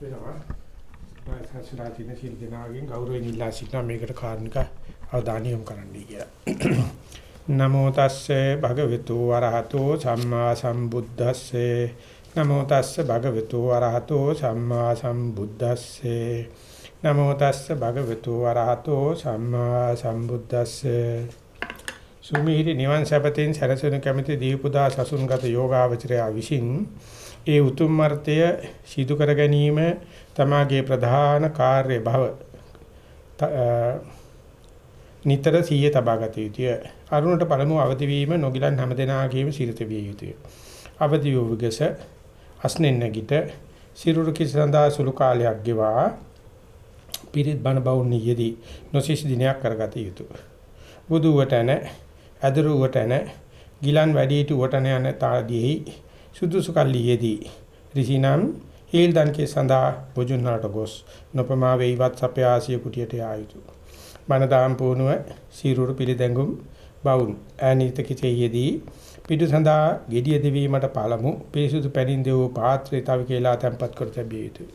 වෙනවා. සාසනා දින සිල් දනාගෙන් ගෞරවයෙන් ඉල්ලා සිටිනා මේකට කාරණික අවධානය යොමු කරන්නයි කියලා. නමෝ තස්සේ භගවතු වරහතෝ සම්මා සම්බුද්දස්සේ නමෝ තස්සේ භගවතු වරහතෝ සම්මා සම්බුද්දස්සේ නමෝ තස්සේ භගවතු වරහතෝ සම්මා සම්බුද්දස්සේ සුමිහිරි නිවන් සැපතෙන් සැරසෙන කැමැති දීපුදා සසුන්ගත යෝගාවචරය විසින් ඒ උතුම් මර්ථය සිදු කර ගැනීම තමාගේ ප්‍රධාන කාර්ය භව නිතර සිහිය තබා ගත යුතුය. අරුණට පළමු අවදි වීම නොගිලන් හැමදෙනාගේම සිරිත විය යුතුය. අවදි වූ විගස අස්නෙන් නැගිට සිරුරු කිසඳා සුළු කාලයක් ගෙවා පිරිත් බණ බවුන් නියදී නොසිස් දිනයක් කරගත යුතුය. බුදු වටන අදරු වටන ගිලන් වැඩිහිටි වටන යන තාදීහි සුදුසු කල්ලියේදී ඍෂිනම් හේල් දන්කේ සඳහා බුදුන්වලට ගොස් නොපමා වේවත් සපයාසිය කුටියට ආයුතු. මනදාම් පුණුව සිරුරු පිළිදැඟුම් බවුන් ඈනිත කිතේයේදී පිටු සඳහා gediya දෙවීමට පළමු පිරිසුදු පැනින් දෙවූ පාත්‍රය තව කියලා තැම්පත් කර තැබිය යුතුය.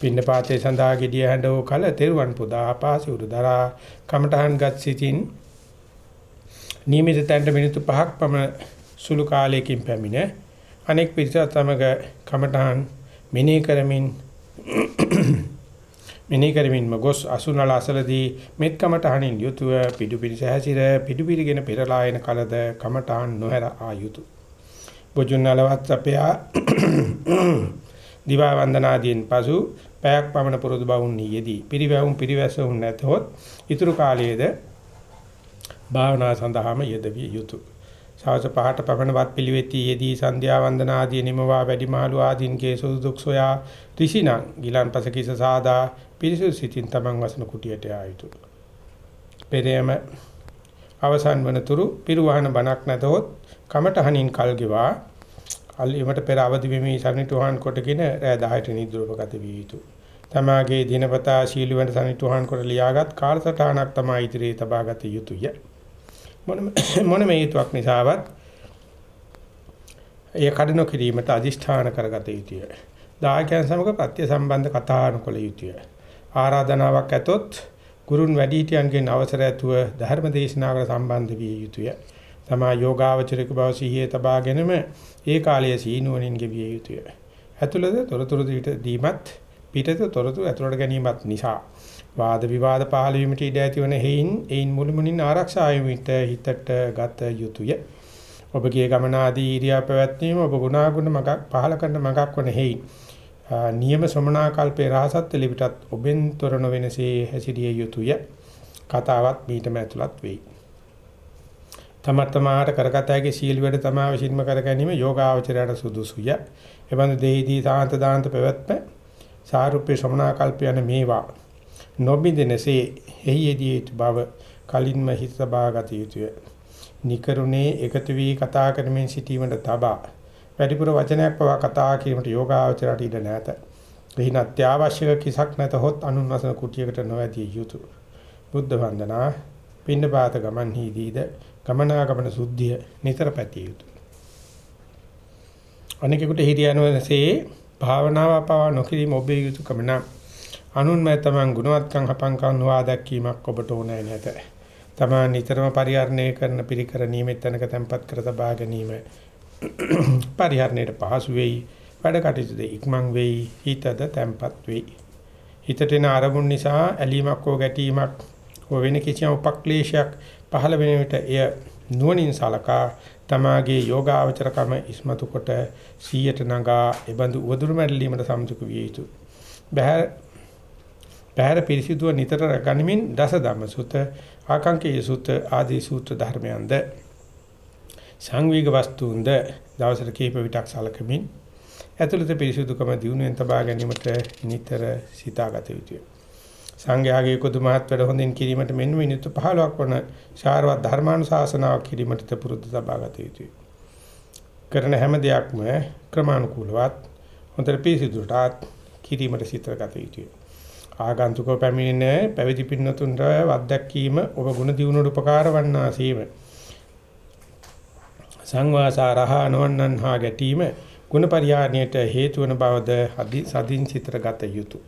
පින්න පාත්‍රය සඳහා gediya හැඬව කල තෙරුවන් පුදා පාසි උරුදරා කමඨහන් ගත් සිටින් නියමිත තැන්ට මිනිත්තු 5ක් පමණ සුළු කාලයකින් පැමිණ අනෙක් පිරිසත් සමග කමඨහන් මෙනෙහි කරමින් මෙනෙහි කරමින් මගොස් අසුනල අසලදී මෙත් කමඨහනින් යුතුව පිටු පිරිස හැසිර පිටු පිරිගෙන පෙරලා එන කලද කමඨහන් නොහැර ආයුතු බොජුන්නලවත් අපයා දිවා වන්දනාදීන් පසු පැයක් පමණ පුරුදු බවුන් නියේදී. පිරිවැවුම් පිරිවැසුම් නැතහොත් ඊතුරු කාලයේද භාවනා සඳහාම යෙදවිය යුතුය. සවස් පහට පමණවත් පිළිවෙති යෙදී සන්ධ්‍යා වන්දන ආදී නිමවා වැඩිමහලු ආදීන්ගේ සුදු දුක් සොයා ඍෂිනම් ගිලන්පස කිස සාදා පිරිසුදු සිතින් තමන් වසන කුටියට ආයුතු. පෙරයම අවසන් වනතුරු පිරුවහන බණක් නැතහොත් කමටහනින් කල් ගෙවා අල්ලීමට පෙර අවදි වෙමි සනිටුහන් කොටගෙන රෑ 10ට නිද්‍රෝපගත විය යුතුය. තමාගේ දිනපතා ශීලවන්ත සනිටුහන් කොට ලියාගත් කාලසටහනක් තමයි ඉදිරියේ තබාගත යුතුය. මොන මොනම හේතුවක් නිසාවත් එය කඩන කිරීමට අදිෂ්ඨාන කරගත යුතුය. දායකයන් සමග ප්‍රත්‍ය සම්බන්ධ කතා අනුකල යුතුය. ආරාධනාවක් ඇතොත් ගුරුන් වැඩිහිටියන්ගෙන් අවසර ඇතුව ධර්ම දේශනාවකට සම්බන්ධ විය යුතුය. තමා යෝගාවචරික බව සිහියේ තබාගෙනම ඒ කාලයේ සීනුවණින් ගෙවිය යුතුය. ඇතුළත තොරතුරු දීමත් පිටත තොරතුරු ඇතුළට ගැනීමත් නිසා වාද විවාද පහළ වීමට ඉඩ ඇතිවන හේයින් ඒයින් මුළුමනින් ආරක්ෂා වීමට හිතට ගත යුතුය. ඔබගේ ගමන ආදී ඉරියා පැවැත්වීම ඔබ ගුණාගුණ මගක් පහළ කරන මගක් වන හේයින් නියම ශ්‍රමණාකල්පේ රහසත් ලෙබිටත් ඔබෙන් තොර නොවෙනසේ හැසිරිය යුතුය. කතාවත් මීටම ඇතුළත් වෙයි. තමතමාට කරගත හැකි සීල වැඩ තමා විසින්ම කර ගැනීම යෝගාවචරයට සුදුසුය. එබඳු දෙහිදී සාන්ත දාන්ත පැවැත්ම සාරුප්‍ය ශ්‍රමණාකල්ප යන මේවා නොබින්දනසේ එහි යෙදී යුතු බව කලින්ම හිත සබාගත යුතුය. නිකරුණේ එකතු වී කතා කරමින් සිටීමට තබා වැඩිපුර වචනයක් පවා කතා කිරීමට යෝගාවචරයට ඉඩ නැත. එහි අත්‍යවශ්‍යක කිසක් නැතහොත් අනුන්වසන කුටියකට නොඇදී යුතුය. බුද්ධ වන්දනා පින්නපාත ගමන් හිදීද ගමනාගමන සුද්ධිය නිතර පැතිය යුතුය. අනෙකුට හිරියනවසේ භාවනාව පවා නොකිරීම ඔබේ යුතුයකම නම් අනුන්මය තමන් ගුණවත්කම් හපංකම් නොවා දැක්වීමක් ඔබට ඕනෑ නැත. තමන් නිතරම පරිහරණය කරන පිරිකර නියමිත තැනක තැම්පත් කර තබා ගැනීම පරිහරණයට පහසු වෙයි. වැඩ කටයුතු ඉක්මන් වෙයි. හිතද තැම්පත් වෙයි. හිතට එන අරමුණ නිසා ඇලීමක් හෝ ගැටීමක් හෝ වෙන කිසියම් උපක්ලේශයක් පහළ වෙන විට එය නුවණින් සලකා තමාගේ යෝගාවචරකම ඉස්මතු කොට 100ට නගා එබඳු උවදුරු මැල්ලීමට සම්සුක විය යුතුය. බහැර පැහැර පිරිසිදුව නිතර ගනිමින් දස ධම්ම සුත ආකාංකේ සුත ආදී සූත්‍ර ධර්මයන්ද සංවේග වස්තුන්ද දවසට කීප විටක් සලකමින් ඇතුළත පිරිසිදුකම දිනුවෙන් තබා ගැනීමට නිතර සිතාගත යුතුය. සංඝයාගේ කුදු මහත් වැඩ හොඳින් කිරීමට මෙන්න මිනිත්තු 15ක් වන ශාරවත් ධර්මානුශාසනාවක් කිරීමට පුරුදු තබාගත යුතුය. කරන හැම දෙයක්ම ක්‍රමානුකූලවත් හොඳට පිරිසිදුටත් කිරීමට සිතගත යුතුය. ආගන්තුකව පැමිණෙන පැවිදි පින්නතුන්ට වද්දක්කීම ඔබ ගුණ දියුණුවට උපකාර වන්නාසීම සංවාසාරහ නොවන්නන් හා ගැටීම ගුණ පරිහානියට හේතු වන බවද සදින් සිතට ගත යුතුය.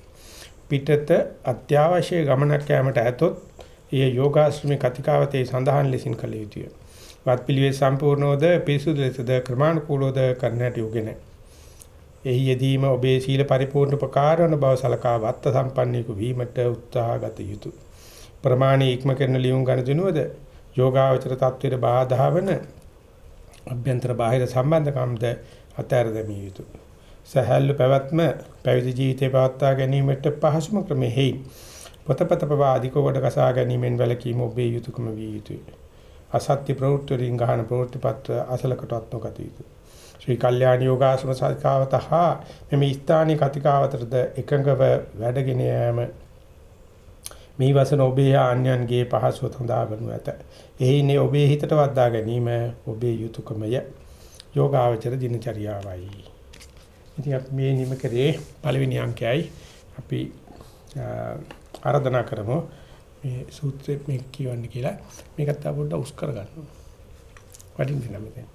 පිටත අත්‍යවශ්‍ය ගමනක් යාමට ඇතොත් එය යෝගාශ්‍රමී කතිකාවතේ සඳහන් ලෙසින් කළ යුතුය. වත් පිළිවෙත් සම්පූර්ණවද පිරිසුදු ලෙසද ක්‍රමානුකූලවද කරන්නට යුගෙන. එහි යෙදීම ඔබේ සීල පරිපූර්ණ උපකාරවන බව සලකා වත්ත සම්පන්නිකු වීමට උත්සාහ ගත යුතුය. ප්‍රමාණී ඉක්ම කරන ලියුම් ගණතුනුවද යෝගාවචර තත්වයට බාධා වන අභ්‍යන්තර බාහිර සම්බන්ධකම්ද අතහැර දැමිය යුතුය. සහැල්ලු පැවැත්ම පැවිදි ජීවිතේ පවත්වා ගැනීමට පහසුම ක්‍රමෙහි පොතපත පවා අධික කොට කසා ගැනීමෙන් වැළකීම ඔබේ යුතුයකම විය යුතුය. අසත්‍ය ප්‍රවෘත්ති වලින් ගහන ප්‍රවෘත්ති පත්‍ර අසලකටවත් නොගත යුතුය. ශ්‍රී කල්යාණ යෝගාශ්‍රම සත්‍යාවත හා මෙමි ස්ථානීය කතිකාවතරද එකඟව වැඩගෙන යාම මේ වසන ඔබේ ආන්‍යන්ගේ පහසුව සඳහා වනු ඇත. එහිනේ ඔබේ හිතට වද්දා ගැනීම ඔබේ යුතුයකමය. යෝගාවචර දිනචරියාවයි. ඉතින් අපි මේ නිම කරේ පළවෙනි අංකයයි අපි ආරාධනා කරමු මේ සූත්‍රෙ මේ කියවන්න කියලා මේකත් අපොඩ්ඩ උස් කරගන්න. වටින් දෙන්න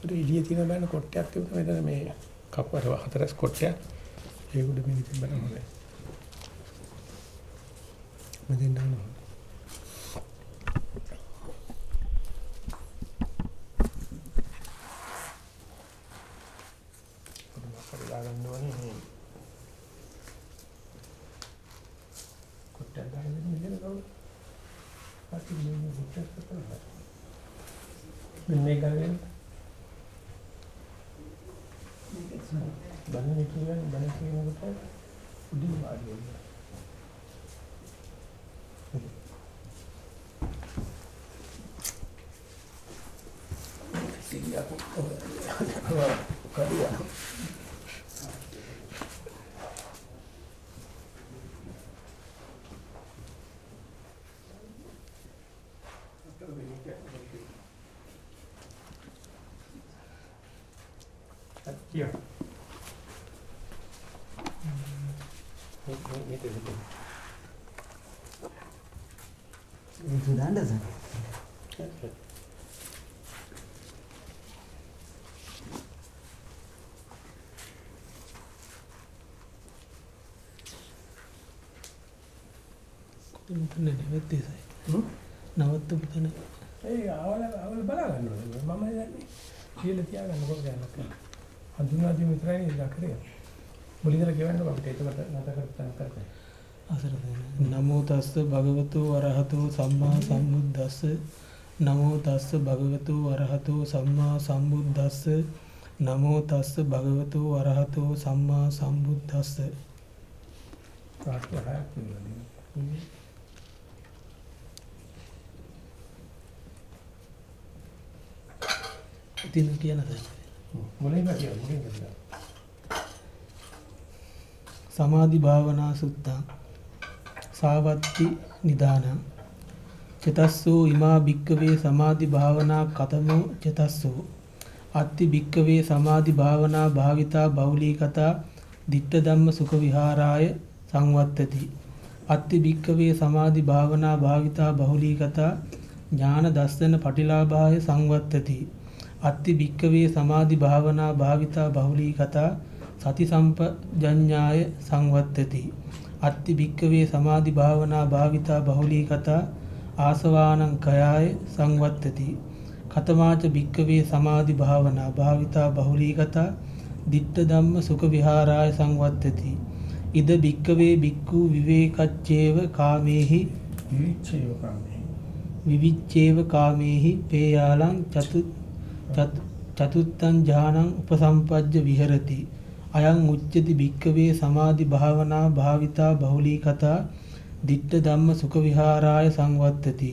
මෙතන. ඒ ඉලිය තියෙන බෑන කොට්ටයක් තිබුණා මෙතන මේ කප්පර හතරස් කොට්ටයක් ඒ උඩ මේක තිබ්බනම් හොඳයි. මෙතෙන් දානවා. ගන්න ඕනේ මේ කොට්ටක් ගන්න දෙන්නේ නේද? අපි මේ කොට්ටක් කරලා. මෙන්න ගන්න. බන්නේ කියන්නේ බන්නේ කියනකොට උඩින් වාඩි වෙන්න. Singapore කඩියා Here. itu anda sah මෙතන නැවත්තේ සයි නවත්තපු තැන ඒ ආවල ආවල බලා ගන්න ඕනේ මම දන්නේ කියලා තියාගන්න කොට ගන්නක් හඳුනා දී විතරයි නේද කරේ මුලින්දර කියවන්න අපිට නැත කරත් කරත් අසර දෙන නමෝ තස්ස භගවතු වරහතෝ සම්මා සම්බුද්දස්ස. නමෝ තස්ස භගවතු වරහතෝ සම්මා සම්බුද්දස්ස. නමෝ තස්ස භගවතු වරහතෝ සම්මා සම්බුද්දස්ස. ප්‍රාර්ථනා කරනවා ඉතින් කියන තැන මුලින්ම කියව මුලින්ම කියව සමාධි භාවනා සුත්තං. සාවත්ති නිදාන. චතස්සෝ ඉමා භික්කවේ සමාධි භාවනා කතමෝ චතස්සෝ. අත්ති භික්කවේ සමාධි භාවනා භාවිතා බෞලී කතා දිට්ඨ ධම්ම සුඛ විහාරාය සංවත්තති. අත්ති භික්කවේ සමාධි භාවනා භාවිතා බහුලී කතා ඥාන දස්සන පටිලාභාය සංවත්තති. අත්ති භික්කවේ සමාධි භාවනා භාවිතා බහුලී කතා සති සම්පජඤ්ඤාය සංවත්තති. අත්ති භික්කවේ සමාධි භාවනා භාවිතා බහුලී කතා ආසවානං කයාය සංවත්තති. කතමාච භික්කවේ සමාධි භාවනා භාවිතා බහුලී කතා ditta ධම්ම සුඛ විහාරාය සංවත්තති. ඉද භික්කවේ භික්ඛු විවේකච්චේව කාමේහි විවිච්ඡේව කාමේ විවිච්ඡේව කාමේහි පේයාලං චතු චතුත්තං ඥානං උපසම්පජ්ජ විහෙරති අයං උච්චති භික්කවේ සමාධි භාවනා භාවිතා බහුලී කතා ditta ධම්ම සුඛ විහාරාය සංවත්තති.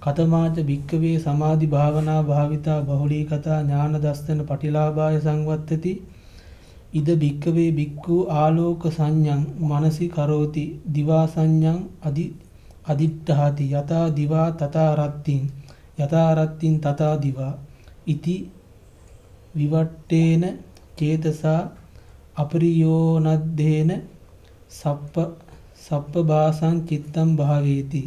කතමාච භික්කවේ සමාධි භාවනා භාවිතා බහුලී කතා ඥාන දස්සන පටිලාභාය සංවත්තති. ඉද භික්කවේ භික්ඛු ආලෝක සංඥං මනසි කරෝති දිවා සංඥං අදි අදිත්තහති යතා දිවා තතා රත්තින් යතා රත්තින් තතා දිවා. ඉති විවට්ටේන චේතසා අපරියෝනද්දේන සප්ප සප්ප භාසං චිත්තම් භාවේති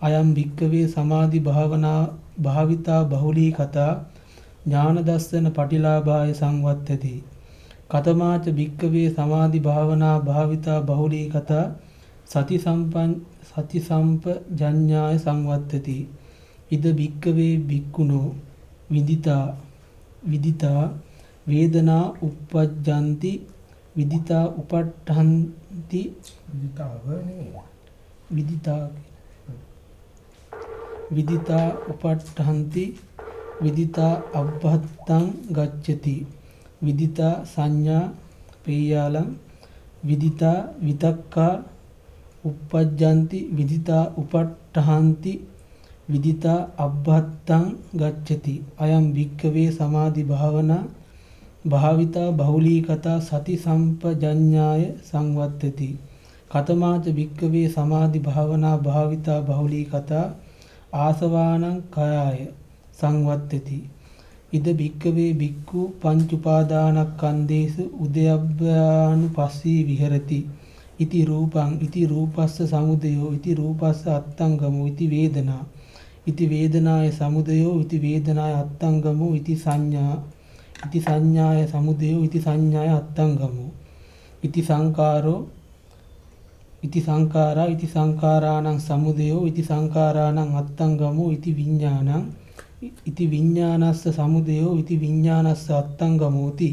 අයම් භික්කවේ සමාධි භාවනා භාවිතා බහුලී කතා ඥාන දස්සන පටිලාභාය සංවත්තති. කතමාච භික්කවේ සමාධි භාවනා භාවිතා බහුලී කතා සති සම්පන් සති සම්පජඤ්ඤාය සංවත්තති. ඉද භික්කවේ භික්කුණෝ විදිතා විදිතා වේදනා uppajjanti විදිතා උපට්ඨන්ති විදිතාව. විදිතා විදිතා උපට්ඨන්ති විදිතා අබ්බත්තං ගච්ඡති. විදිතා සංඥා පේයාලං විදිතා විතක්කා uppajjanti විදිතා උපට්ඨහන්ති විදිතා අබ්බත්තං ගච්ඡති. අයම් භික්කවේ සමාධි භාවනා භාවිතා බහුලී කතා සති සම්පජඤ්ඤාය සංවත්තති. කතමාච භික්කවේ සමාධි භාවනා භාවිතා බහුලී කතා ආසවානං කයාය සංවත්තති. ඉද භික්කවේ භික්ඛු පංච උපාදානස්කන්ධේසු උදයබ්බානුපස්සී විහෙරති. ඉති රූපං ඉති රූපස්ස සමුදයෝ ඉති රූපස්ස අත්තංගමෝ ඉති වේදනා. ඉති වේදනාය සමුදයෝ ඉති වේදනාය අත්තංගමෝ ඉති සංඥා. ඉති සංඥාය සමුදයෝ ඉති සංඥාය අත්තංගමෝ. ඉති සංකාරෝ ඉති සංකාරා ඉති සංකාරාණං සමුදයෝ ඉති සංකාරාණං අත්තංගමෝ ඉති විඥානං ඉති විඥානස්ස සමුදයෝ ඉති විඥානස්ස අත්තංගමෝති.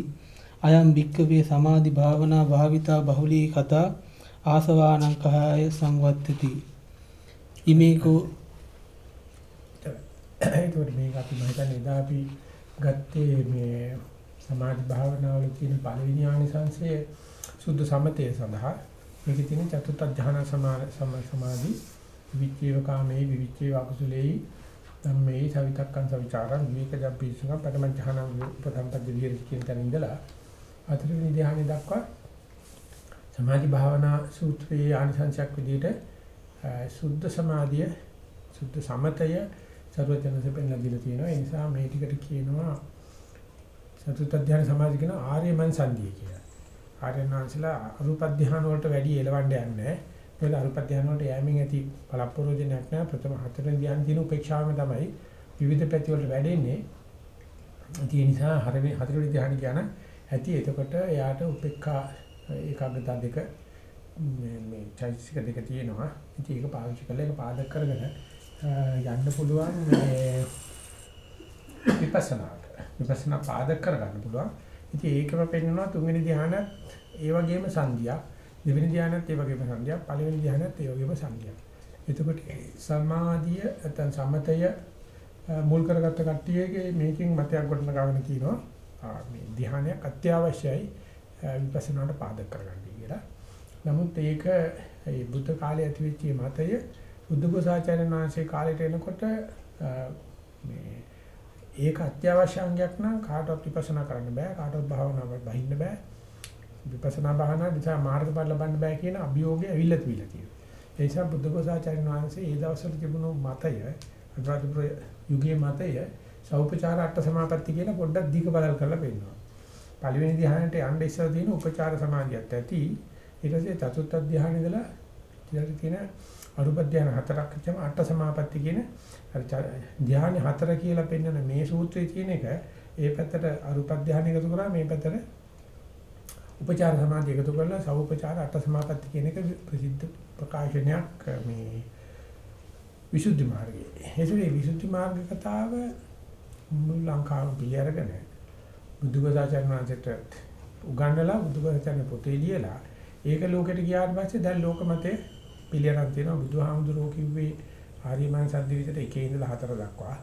අයම් භික්කවේ සමාධි භාවනා භාවිතා බහුලී කතා ආසවානං කහාය සංවත්තති. ඉමේකෝ ඒකට මේක අපි මම හිතන්නේ එදා අපි ගත්තේ මේ සමාධි භාවනාවල තියෙන පළවෙනි ආනිසංශය සුද්ධ සමතය සඳහා. මේකේ තියෙන චතුත්ථ ධාන සමාධි විචේව කාමේ විවිචේව අකුසලේ ධම්මේ සවිතක්කං සවිචාරං විවේක ජම්පීසුක පඨම ධාන උපසම්පද විහෙරති කියන තැන ඉඳලා හතරවෙනි ධානය දක්වා සමාධි භාවනා සූත්‍රයේ ආනිසංශයක් විදිහට සුද්ධ සමාධිය සුද්ධ සමතය සර්වඥන්සේ පෙන්ලා දීලා තියෙනවා. ඒ නිසා මේ ටිකට කියනවා චතුත් අධ්‍යාන සමාධි කියන ආර්යමන් සංධිය කියලා. ආර්යනාංශලා අරූප ධ්‍යාන වලට වැඩි එලවන්න යන්නේ නැහැ. මොකද අරූප ධ්‍යාන වලට යෑමෙන් ඇති පළප්‍රෝජනයක් නැහැ. ප්‍රථම හතරෙන් ධ්‍යාන දින උපේක්ෂාවම තමයි විවිධ පැති වලට වැඩෙන්නේ. ඒ නිසා හතරවෙනි හතරවෙනි ධ්‍යාන කියන ඇති එතකොට එයාට උපේක්ඛා ඒකාග්‍රතාව දෙක මේ මේ චෛතසික දෙක තියෙනවා. ඉතින් ඒක පාවිච්චි කරලා ඒක පාදක කරගෙන යන්න පුළුවන් මේ විපස්සනාට. විපස්සනා පාදක කරගන්න පුළුවන්. ඉතින් ඒකම පෙන්වනවා තුන්වෙනි ධ්‍යානත් ඒ වගේම සංධියක්. දෙවෙනි ධ්‍යානත් ඒ වගේම සංධියක්. පළවෙනි ධ්‍යානත් ඒ වගේම සංධියක්. එතකොට සමාධිය නැත්නම් සමතය මුල් කරගත්ත කට්ටියගේ මේකෙන් මතයක් ගොඩන ගන්න කියනවා. මේ ධ්‍යානයක් අත්‍යවශ්‍යයි විපස්සනාට පාදක කරගන්න කියලා. නමුත් ඒක ඒ බුද්ධ කාලයේ ඇතිවෙච්ච මතය බුද්ධඝෝසාචාර්යන් වහන්සේ කාලයට එනකොට මේ ඒක අත්‍යවශ්‍ය අංගයක් නම් කාටවත් විපස්සනා කරන්න බෑ. කාටවත් භාවනාවට බහින්න බෑ. විපස්සනා භාවනා නිසා මාර්ගඵල ලබන්න බෑ කියන අභියෝගය ඇවිල්ලා තිබිලා තියෙනවා. ඒ නිසා බුද්ධඝෝසාචාර්යන් වහන්සේ ඒ දවස්වල තිබුණු මතය අනුරාධපුර යුගයේ මතය සෞපචාර අට සමාපatti කියන පොඩ්ඩක් දීක බලල් කරලා පෙන්නනවා. පළවෙනි ධ්‍යානයට යන්න ඉස්සර තියෙන උපචාර සමාධියත් ඇති. ඊට පස්සේ චතුර්ථ ධ්‍යානෙ ඉඳලා ඊට තියෙන අරුප ධානය හතරක් ඉච්චම අට සමාපatti කියන ධානය හතර කියලා පෙන්වන මේ සූත්‍රයේ තියෙන එක ඒ පැත්තට අරුප ධානය එකතු කරා මේ පැත්තට උපචාර සමාධිය එකතු කරලා සවුපචාර අට සමාපatti කියන එක ප්‍රසිද්ධ ප්‍රකාශනයක් මේ විසුද්ධි මාර්ගයේ. ඒසුනේ විසුද්ධි මාර්ග කතාව මුල් ලංකාව පිළිඅරගෙන බුදුගදාචාර්ය වහන්සේට උගන්වලා බුදුගදාචාර්ය පොතේ ලියලා ඒක ලෝකෙට ගියාට පස්සේ දැන් ලෝක මතේ පිළියරක් තියෙනවා බුදුහාමුදුරුවෝ කිව්වේ ආර්යමන් සද්දිවිතට එකේ ඉඳලා හතර දක්වා.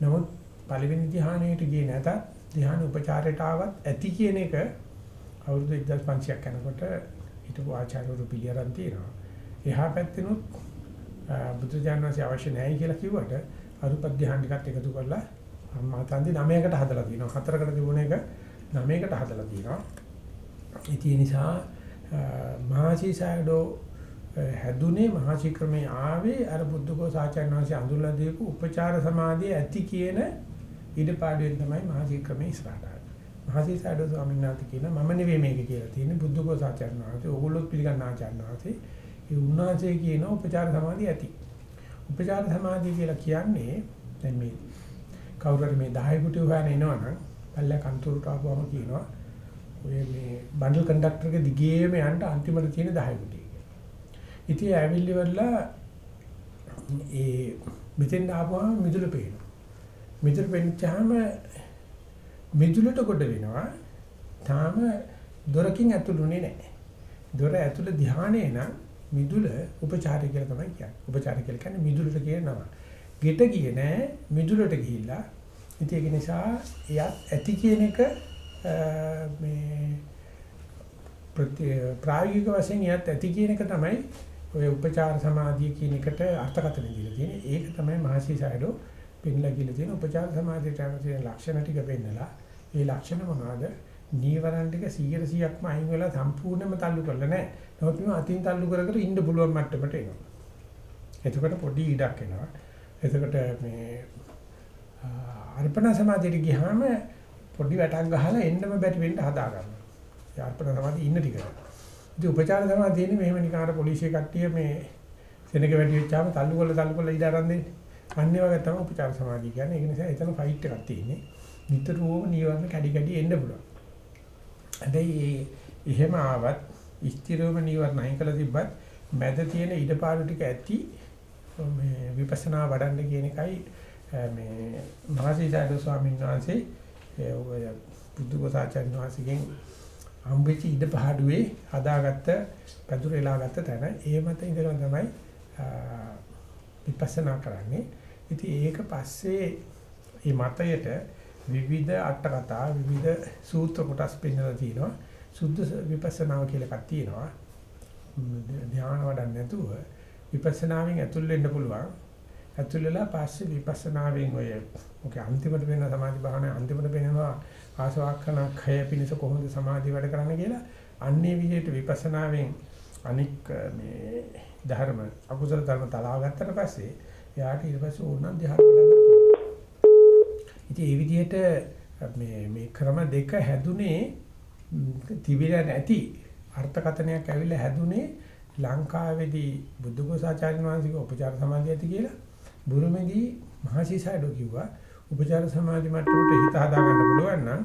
නමුත් පළවෙනි ධ්‍යානයට ගියේ නැතත් ධ්‍යාන උපචාරයට ආවත් ඇති කියන එක අවුරුදු 1500ක් යනකොට හිටපු ආචාර්යවරු පිළියරන් තියෙනවා. එහා පැත්තෙනුත් බුදු දානවාසී අවශ්‍ය නැහැ කියලා කිව්වට අරුප ධ්‍යාන ටිකත් එකතු කරලා මාතන්දි 9කට හදලා තියෙනවා. හතරකට තිබුණ එක 9කට හදලා තියෙනවා. ඉතින් ඒ නිසා මහසී සයඩෝ හැදුනේ මහසි ක්‍රමේ ආවේ අර බුද්ධකෝස ආචාර්ය වහන්සේ අඳුරලා දීපු උපචාර සමාධිය ඇති කියන ඉඩපාඩුවෙන් තමයි මහසි ක්‍රමේ ඉස්සරහට ආවේ. මහසි සාඩෝ ස්වාමීන් වහන්සේ කියන මම නෙවෙයි මේක කියලා තියෙන්නේ බුද්ධකෝස ආචාර්ය වහන්සේ. ඕගොල්ලොත් පිළිගන්න ආචාර්ය වහන්සේ. ඒ උන්වහන්සේ කියන උපචාර සමාධිය ඇති. උපචාර සමාධිය කියලා කියන්නේ දැන් මේ කවුරු හරි මේ 10 කුටි හොයන එනවනම් පල්ල කන්තුරට ආවම කියනවා ඔය මේ බන්ඩල් කන්ඩක්ටර්ගේ දිගේම යන්න අන්තිමට තියෙන 10 කුටි. ඉතින් ඇවිල්ලි වල ඒ මෙතෙන් ආවම මිදුල පේනවා. මිදුල පෙන්නච්චාම මිදුලට කොට වෙනවා. තාම දොරකින් ඇතුළුනේ නැහැ. දොර ඇතුළ ධානයේ නම් මිදුල උපචාරය කියලා තමයි කියන්නේ. උපචාරය කියලා කියන්නේ මිදුලට කියන නම. ගෙට ගියේ නෑ මිදුලට ගිහිල්ලා. ඉතින් ඒක නිසා එයත් ඇති කියන එක මේ ප්‍රති ප්‍රායෝගික වශයෙන් යත් ඇති කියන එක තමයි ඔය උපචාර සමාධිය කියන එකට අර්ථකථන දීලා තියෙන්නේ. ඒක තමයි මහසි සයඩෝ පෙන්ලා කියලා තියෙන උපචාර සමාධියට යන තියෙන ලක්ෂණ ටික පෙන්නලා ඒ ලක්ෂණ මොනවද? නීවරණ ටික 100%ක්ම අයින් වෙලා සම්පූර්ණයෙන්ම තල්ලු කරලා නැහැ. නමුත් මේ අතින් තල්ලු කර කර ඉන්න පුළුවන් මට්ටමට එනවා. එතකොට පොඩි ඉඩක් එනවා. එතකොට මේ අර්පණ සමාධියට ගියාම පොඩි වැටක් ගහලා එන්නම බැරි වෙන්න හදා ගන්නවා. ඒ අර්පණ සමාධිය ඉන්න ටික. ඉතින් උපචාර සමාධිය තියෙන්නේ මෙහෙම නිකාර පොලිසිය කට්ටිය මේ සෙනග වැඩි වෙච්චාම තල්ලු කරලා තල්ලු කරලා ඉඩ අරන් දෙන්නේ. අන්නේ වගේ තමයි උපචාර සමාධිය කියන්නේ. ඒක නිසා එතන ෆයිට් එකක් තියෙන්නේ. නිතරම නීවරණ කැඩි කැඩි එන්න පුළුවන්. හැබැයි එහෙම ආවත් ස්ථිරවම නීවරණ අයින් කළ තිබ්බත් මැද තියෙන ඉඩපාඩු ටික ඇති මේ විපස්සනා වඩන්න කියන එකයි මේ මහසීසාරද ස්වාමීන් වහන්සේ ඔය බුද්ධඝෝසාචාර්ය වහන්සේගෙන් හම්බෙච්ච ඉඩපාඩුවේ හදාගත්ත පැදුරේලාගත්ත තැන ඒ මත ඉඳලා තමයි විපස්සනා කරන්නේ. ඉතින් ඒක පස්සේ මේ මතයට විවිධ අට කතා විවිධ සූත්‍ර කොටස් පෙන්නලා තියෙනවා. සුද්ධ විපස්සනාව කියලා එකක් තියෙනවා. ධ්‍යාන වඩන්න නැතුව විපස්සනාවෙන් ඇතුල් වෙන්න පුළුවන්. ඇතුල් වෙලා පස්සේ විපස්සනාවෙන් ඔය ඔකේ අන්තිමට වෙන සමාධි භාවනාවේ අන්තිමට වෙනවා ආසවක්කන khය පිනිස කොහොමද සමාධි වැඩ කරන්න කියලා. අන්නේ විදිහට විපස්සනාවෙන් අනික් මේ ධර්ම අකුසල ධර්ම තලාව ගත්තට පස්සේ එයාට ඊට පස්සේ ඕනනම් ධ්‍යාන වඩන්න ඉතින් ඒ විදිහට මේ මේ ක්‍රම දෙක හැදුනේ තිබිලා නැති අර්ථකථනයක් ඇවිල්ලා හැදුනේ ලංකාවේදී බුද්ධඝෝසාචාර්ය වහන්සේගේ උපචාර සමාධිය ඇති කියලා බුරුමේදී මහසිසඩෝ කිව්වා උපචාර සමාධි මට්ටමට හිත හදා ගන්න පුළුවන් නම්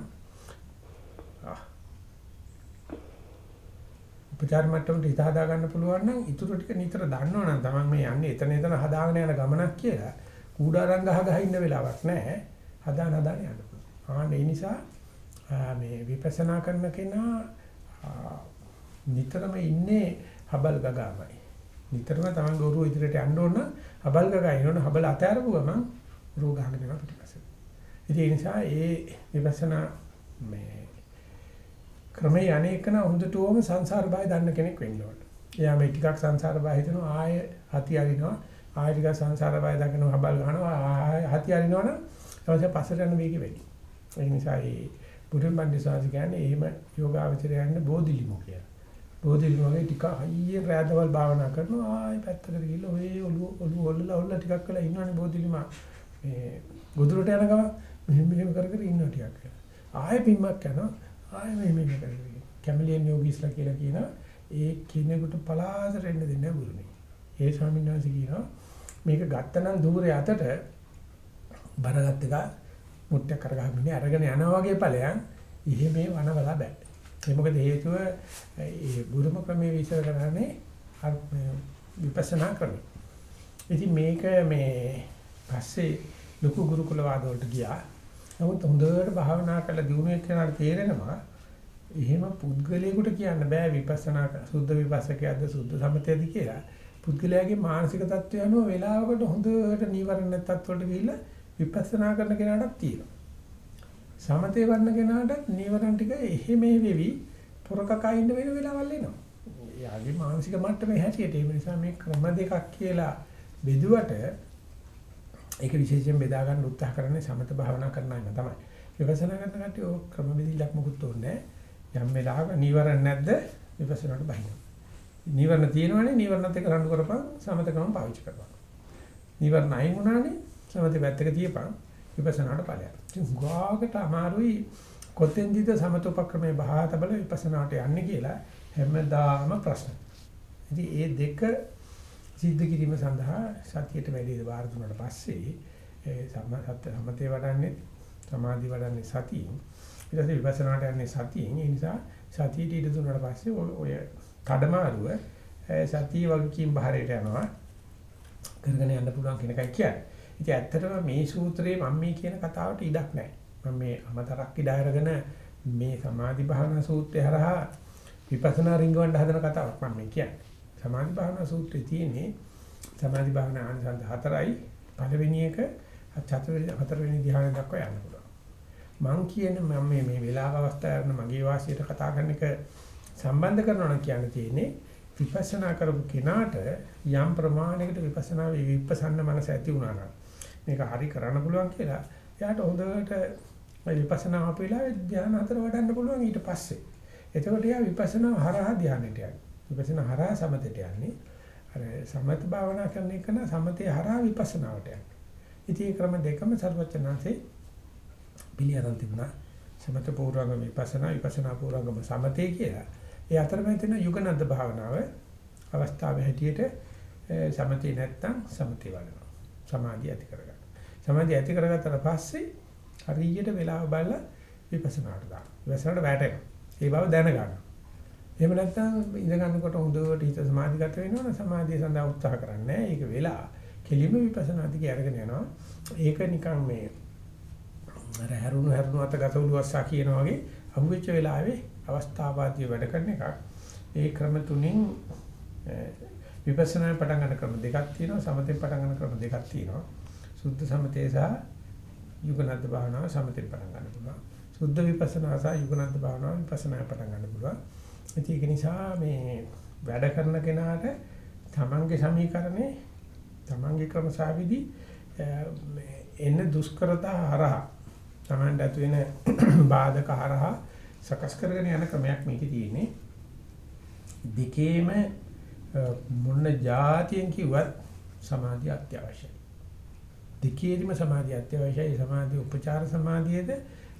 උපචාර මට්ටමට හිත හදා ගන්න පුළුවන් නම් ඊටු ටික නිතර දන්නවනම් තමයි මේ යන්නේ එතන එතන හදාගෙන යන ගමනක් කියලා කූඩාරම් ගහ ගහ ඉන්න වෙලාවක් නැහැ හදාන හදාන යන්න පුළුවන්. ආ ඒ නිසා මේ විපස්සනා කරන කෙනා නිතරම ඉන්නේ හබල් ගගාමයි. නිතරම තමන් ගොරු ඉදිරියට යන්න ඕන හබල් ගගා ඉන්නවනේ හබල් අතෑරපු ගමන් රෝ ගහගෙන යනවා පිටිපස්සේ. ඉතින් ඒ නිසා ඒ විපස්සනා මේ ක්‍රමයේ අනේකන හොඳටම සංසාර බය දන්න කෙනෙක් වෙන්න ඕන. එයා මේ ටිකක් සංසාර බය හිතනවා ආය හති අරිනවා ආය ටිකක් සංසාර බය දකින්න හබල් ගන්නවා ආය හති අරිනවනම් ඊට පස්සේ යන වේගෙ වැඩි. ඒ නිසා ඒ බුදුන් බණ්ඩිසාසි කියන්නේ එහෙම යෝගාවචරය යන්න බෝධිලිමු කියලා. බෝධිලිමුගේ ටික අයියෙන් රැඳවල් භාවනා කරනවා ආයෙ පැත්තකට ගිහලා ඔය ඔළුව ඔළුව ඔල්ලලා ඔල්ල ටිකක් කළා ඉන්නවනේ බෝධිලිම මේ ගොදුරට යන ගම මෙහෙම මෙහෙම කර කර ඉන්නවා ටිකක් කියලා. ආයෙ පිම්මක් යනවා ආයෙ මෙහෙම මෙහෙම කරගෙන. කැමලියන් යෝගීස්ලා කියලා කියනවා ඒ කෙනෙකුට පලාසට එන්න දෙන්නේ නැහැ බුදුනේ. ඒ ස්වාමීන් වහන්සේ කියනවා මේක ගත්තනම් දූරේ අතට බරගත් එක මුට්ටක් කරගහගෙන ඉන්නේ අරගෙන යනවා වගේ ඵලයන් ඉහි මේ වනවලා බෑ. ඒ මොකද හේතුව ඒ බුදුම ක්‍රමයේ විශ්ල කරන්නේ විපස්සනා ක්‍රමය. ඉතින් මේක මේ පස්සේ ලොකු ගුරුකුල වාද වලට ගියා. නමුත් හොඳට භාවනා කරලා දිනු එක්කනට තේරෙනවා එහෙම පුද්ගලයෙකුට කියන්න බෑ විපස්සනා සුද්ධ විපස්සකයක්ද සුද්ධ සමතයද කියලා. පුද්ගලයාගේ මානසික තත්ත්වය අනුව වේලාවකට හොඳට නීවරණ තත්ත්වවලට ගිහිල්ලා විපස්සනා කරන කෙනාටත් තියෙනවා. සමතේ වඩන කෙනාට නීවරණ ටික එහෙම වෙවි පොරකකා ඉන්න වෙන වෙලාවල් එනවා. යාගේ මානසික මට්ටමේ හැටියට ඒ නිසා මේ ක්‍රම දෙකක් කියලා බෙදුවට ඒක විශේෂයෙන් බෙදා ගන්න උත්සාහ කරන්නේ සමත භාවනා කරන අය තමයි. විපස්සනා කරන කට්ටිය ඔය ක්‍රම බෙදිලක් මොකුත් ඕනේ යම් වෙලාවක නීවරණ නැද්ද විපස්සනාට බහිනවා. නීවරණ තියෙනවනේ නීවරණත් එක්ක රණ්ඩු කරපන් සමත ක්‍රම පාවිච්චි කරපන්. නීවරණ අයින් වුණානේ සමතේ පැත්තක තියපන් විපස්සනාට ඵලයක්. ඉතින් ගාකට අමාරුයි කොතෙන්දිද සමතෝපක්‍රමේ බහාතබල විපස්සනාට යන්නේ කියලා හැමදාම ප්‍රශ්න. ඉතින් මේ දෙක සිද්ධ කිරීම සඳහා සතියට වැඩි වාර දුන්නාට පස්සේ ඒ සම්මත සමතේ වඩන්නේ සමාධි වඩන්නේ සතියෙන්. ඊට පස්සේ විපස්සනාට යන්නේ සතියෙන්. ඒ නිසා සතියට ඊට දුන්නාට පස්සේ ඔය කඩමාරුව සතිය වගකීම් බහරයට යනවා. කරගෙන යන්න පුළුවන් කියන එකයි කියන්නේ. ඉතින් ඇත්තටම මේ සූත්‍රයේ මම මේ කියන කතාවට ඉඩක් නැහැ. මම මේ අමතරක් ඉඩ අරගෙන මේ සමාධි භාවනා සූත්‍රය හරහා විපස්සනා රිංගවන්න හදන කතාවක් මම මේ කියන්නේ. සමාධි භාවනා සූත්‍රයේ තියෙන්නේ සමාධි භාවනා ආනිසංස හතරයි පළවෙනි එක හතරවෙනි හතරවෙනි ධ්‍යාන දක්වා යන්න පුළුවන්. මං කියන මම මේ මේ වෙලාව අවස්ථාවේ මගේ වාසියට කතා කරන එක සම්බන්ධ කරනවා නම් කියන්න තියෙන්නේ විපස්සනා කරපු කෙනාට යම් ප්‍රමාණයකට විපස්සනා විපස්සන්න මනස ඇති වුණා නම් මේක හරි කරන්න පුළුවන් කියලා එයාට හොඳට විපස්සනා ආපු වෙලාවේ ධ්‍යාන හතර වඩන්න පුළුවන් ඊට පස්සේ. එතකොට එයා විපස්සනා හරහා ධ්‍යානෙට යන්නේ. විපස්සනා හරහා සමතේට යන්නේ. අර සමත භාවනා කරන එක න සමතේ හරහා විපස්සනාවට යන්නේ. ඉතින් ක්‍රම දෙකම සර්වචනාසේ පිළිඅරන් තිබුණා. සමත පූර්වංග විපස්සනා විපස්සනා පූර්වංගම සමතේ කියලා. ඒ අතරමැද තියෙන යුගනද්ද භාවනාව අවස්ථාවේ හැටියට සමතේ නැත්තම් සමතේ වඩනවා. සමාධිය ඇති කරගන්න. සමාධිය ඇති කරගත්තට පස්සේ හරියට වෙලාව බලලා විපස්සනාට දාන්න. විපස්සනාට වැටෙනවා. ඒ බව දැනගන්න. එහෙම නැත්නම් ඉඳ ගන්නකොට හොඳට හිත සමාධිගත වෙනවනම් සමාධිය සඳහා උත්සාහ කරන්නේ ඒක වෙලා කෙලිම විපස්සනා දිගේ අරගෙන යනවා. ඒක නිකන් මේ අර හැරුණු හැරුණු අත ගත උළුස්සා කියන වගේ අහුවෙච්ච වෙලාවේ අවස්ථාවාදී වැඩ කරන එකක්. ඒ ක්‍රම තුنين විපස්සනා පටන් ගන්න ක්‍රම දෙකක් තියෙනවා. සමතේ පටන් ගන්න ක්‍රම දෙකක් තියෙනවා. සුද්ධ සමතේ සහ යුගනත් භාවනාව සමතේ පටන් ගන්න පුළුවන්. සුද්ධ විපස්සනා සහ යුගනත් භාවනාව විපස්සනා පටන් ගන්න පුළුවන්. ඒක නිසා මේ වැඩ කරන කෙනාට තමන්ගේ සමීකරණේ තමන්ගේ ක්‍රමසාවිදි මේ එන්න දුෂ්කරතා හරහා තමන්ට ඇති වෙන බාධක හරහා සකස් කරගෙන යන ක්‍රමයක් මේකේ තියෙන්නේ. දෙකේම මොන જાතියෙන් කිව්වත් සමාධිය අත්‍යවශ්‍යයි. දෙකේදීම සමාධිය අත්‍යවශ්‍යයි. සමාධිය උපචාර සමාධියද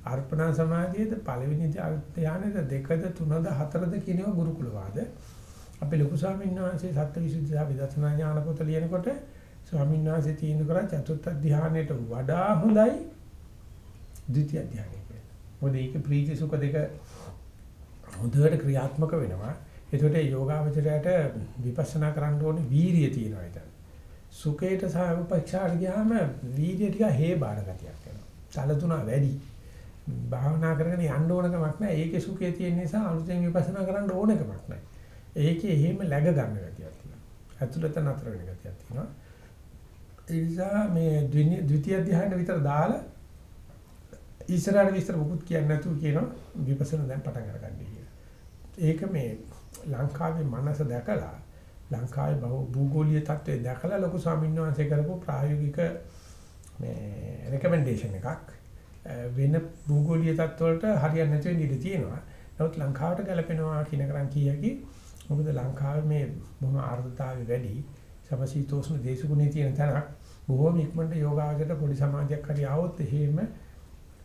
අර්පණා සමාධියද පළවෙනි ධානයද දෙකද තුනද හතරද කියනවා ගුරුකුල වාද. අපේ ලොකු ස්වාමීන් වහන්සේ සත්‍යවිසුද්ධි සහ විදර්ශනා ඥාන පොත ලියනකොට ස්වාමීන් වහන්සේ තීන්දුව කරා චතුර්ථ ධානයට වඩා හොඳයි ද්විතිය ධානය කියලා. මොකද ඒක ප්‍රීති සුඛ දෙක හොඳට ක්‍රියාත්මක වෙනවා. ඒකට යෝගාවචරයට විපස්සනා කරන්න ඕනේ වීරිය තියෙනවා ඒක. සුඛයට සහ උපේක්ෂාට ගියාම වීර්ය ටික හේ බාර ගතියක් වෙනවා. තලතුණ වැඩි. භාවනා කරගෙන යන්න ඕන කමක් නැහැ. ඒකේ සුඛය තියෙන නිසා අලුතෙන් විපස්සනා කරන්න ඕන කමක් නැහැ. ඒකේ එහෙම läග ගන්න ගතියක් තියෙනවා. ඇතුළත නතර වෙන ගතියක් තියෙනවා. ඒ නිසා මේ ද්විතිය ධ්‍යාන විතර දාලා ඉස්සරහට විස්තර මොකුත් කියන්නේ නැතුව කියනවා විපස්සනා දැන් පටන් අරගන්න කියලා. ඒක මේ ලංකාවේ මනස දැකලා ලංකාවේ භූගෝලීය තත්ත්වය දැකලා ලොකු ස්වාමීන් වහන්සේ කරපු ප්‍රායෝගික මේ රෙකමෙන්ඩේෂන් එකක්. වෙන භූගෝලීය තත්ත්වවලට හරියන්නේ නැති වෙන්න ඉඩ තියෙනවා. නමුත් ලංකාවට ගැලපෙනවා කියන කරන් කියකි. මොකද ලංකාවේ මේ බොහොම ආර්ද්‍රතාවය වැඩි සමශීතෝෂ්ණ දේශගුණේ තියෙන තැනක් බොහොම ඉක්මනට යෝගාවචරයට පොඩි සමාජයක් හරි ආවොත් එහෙම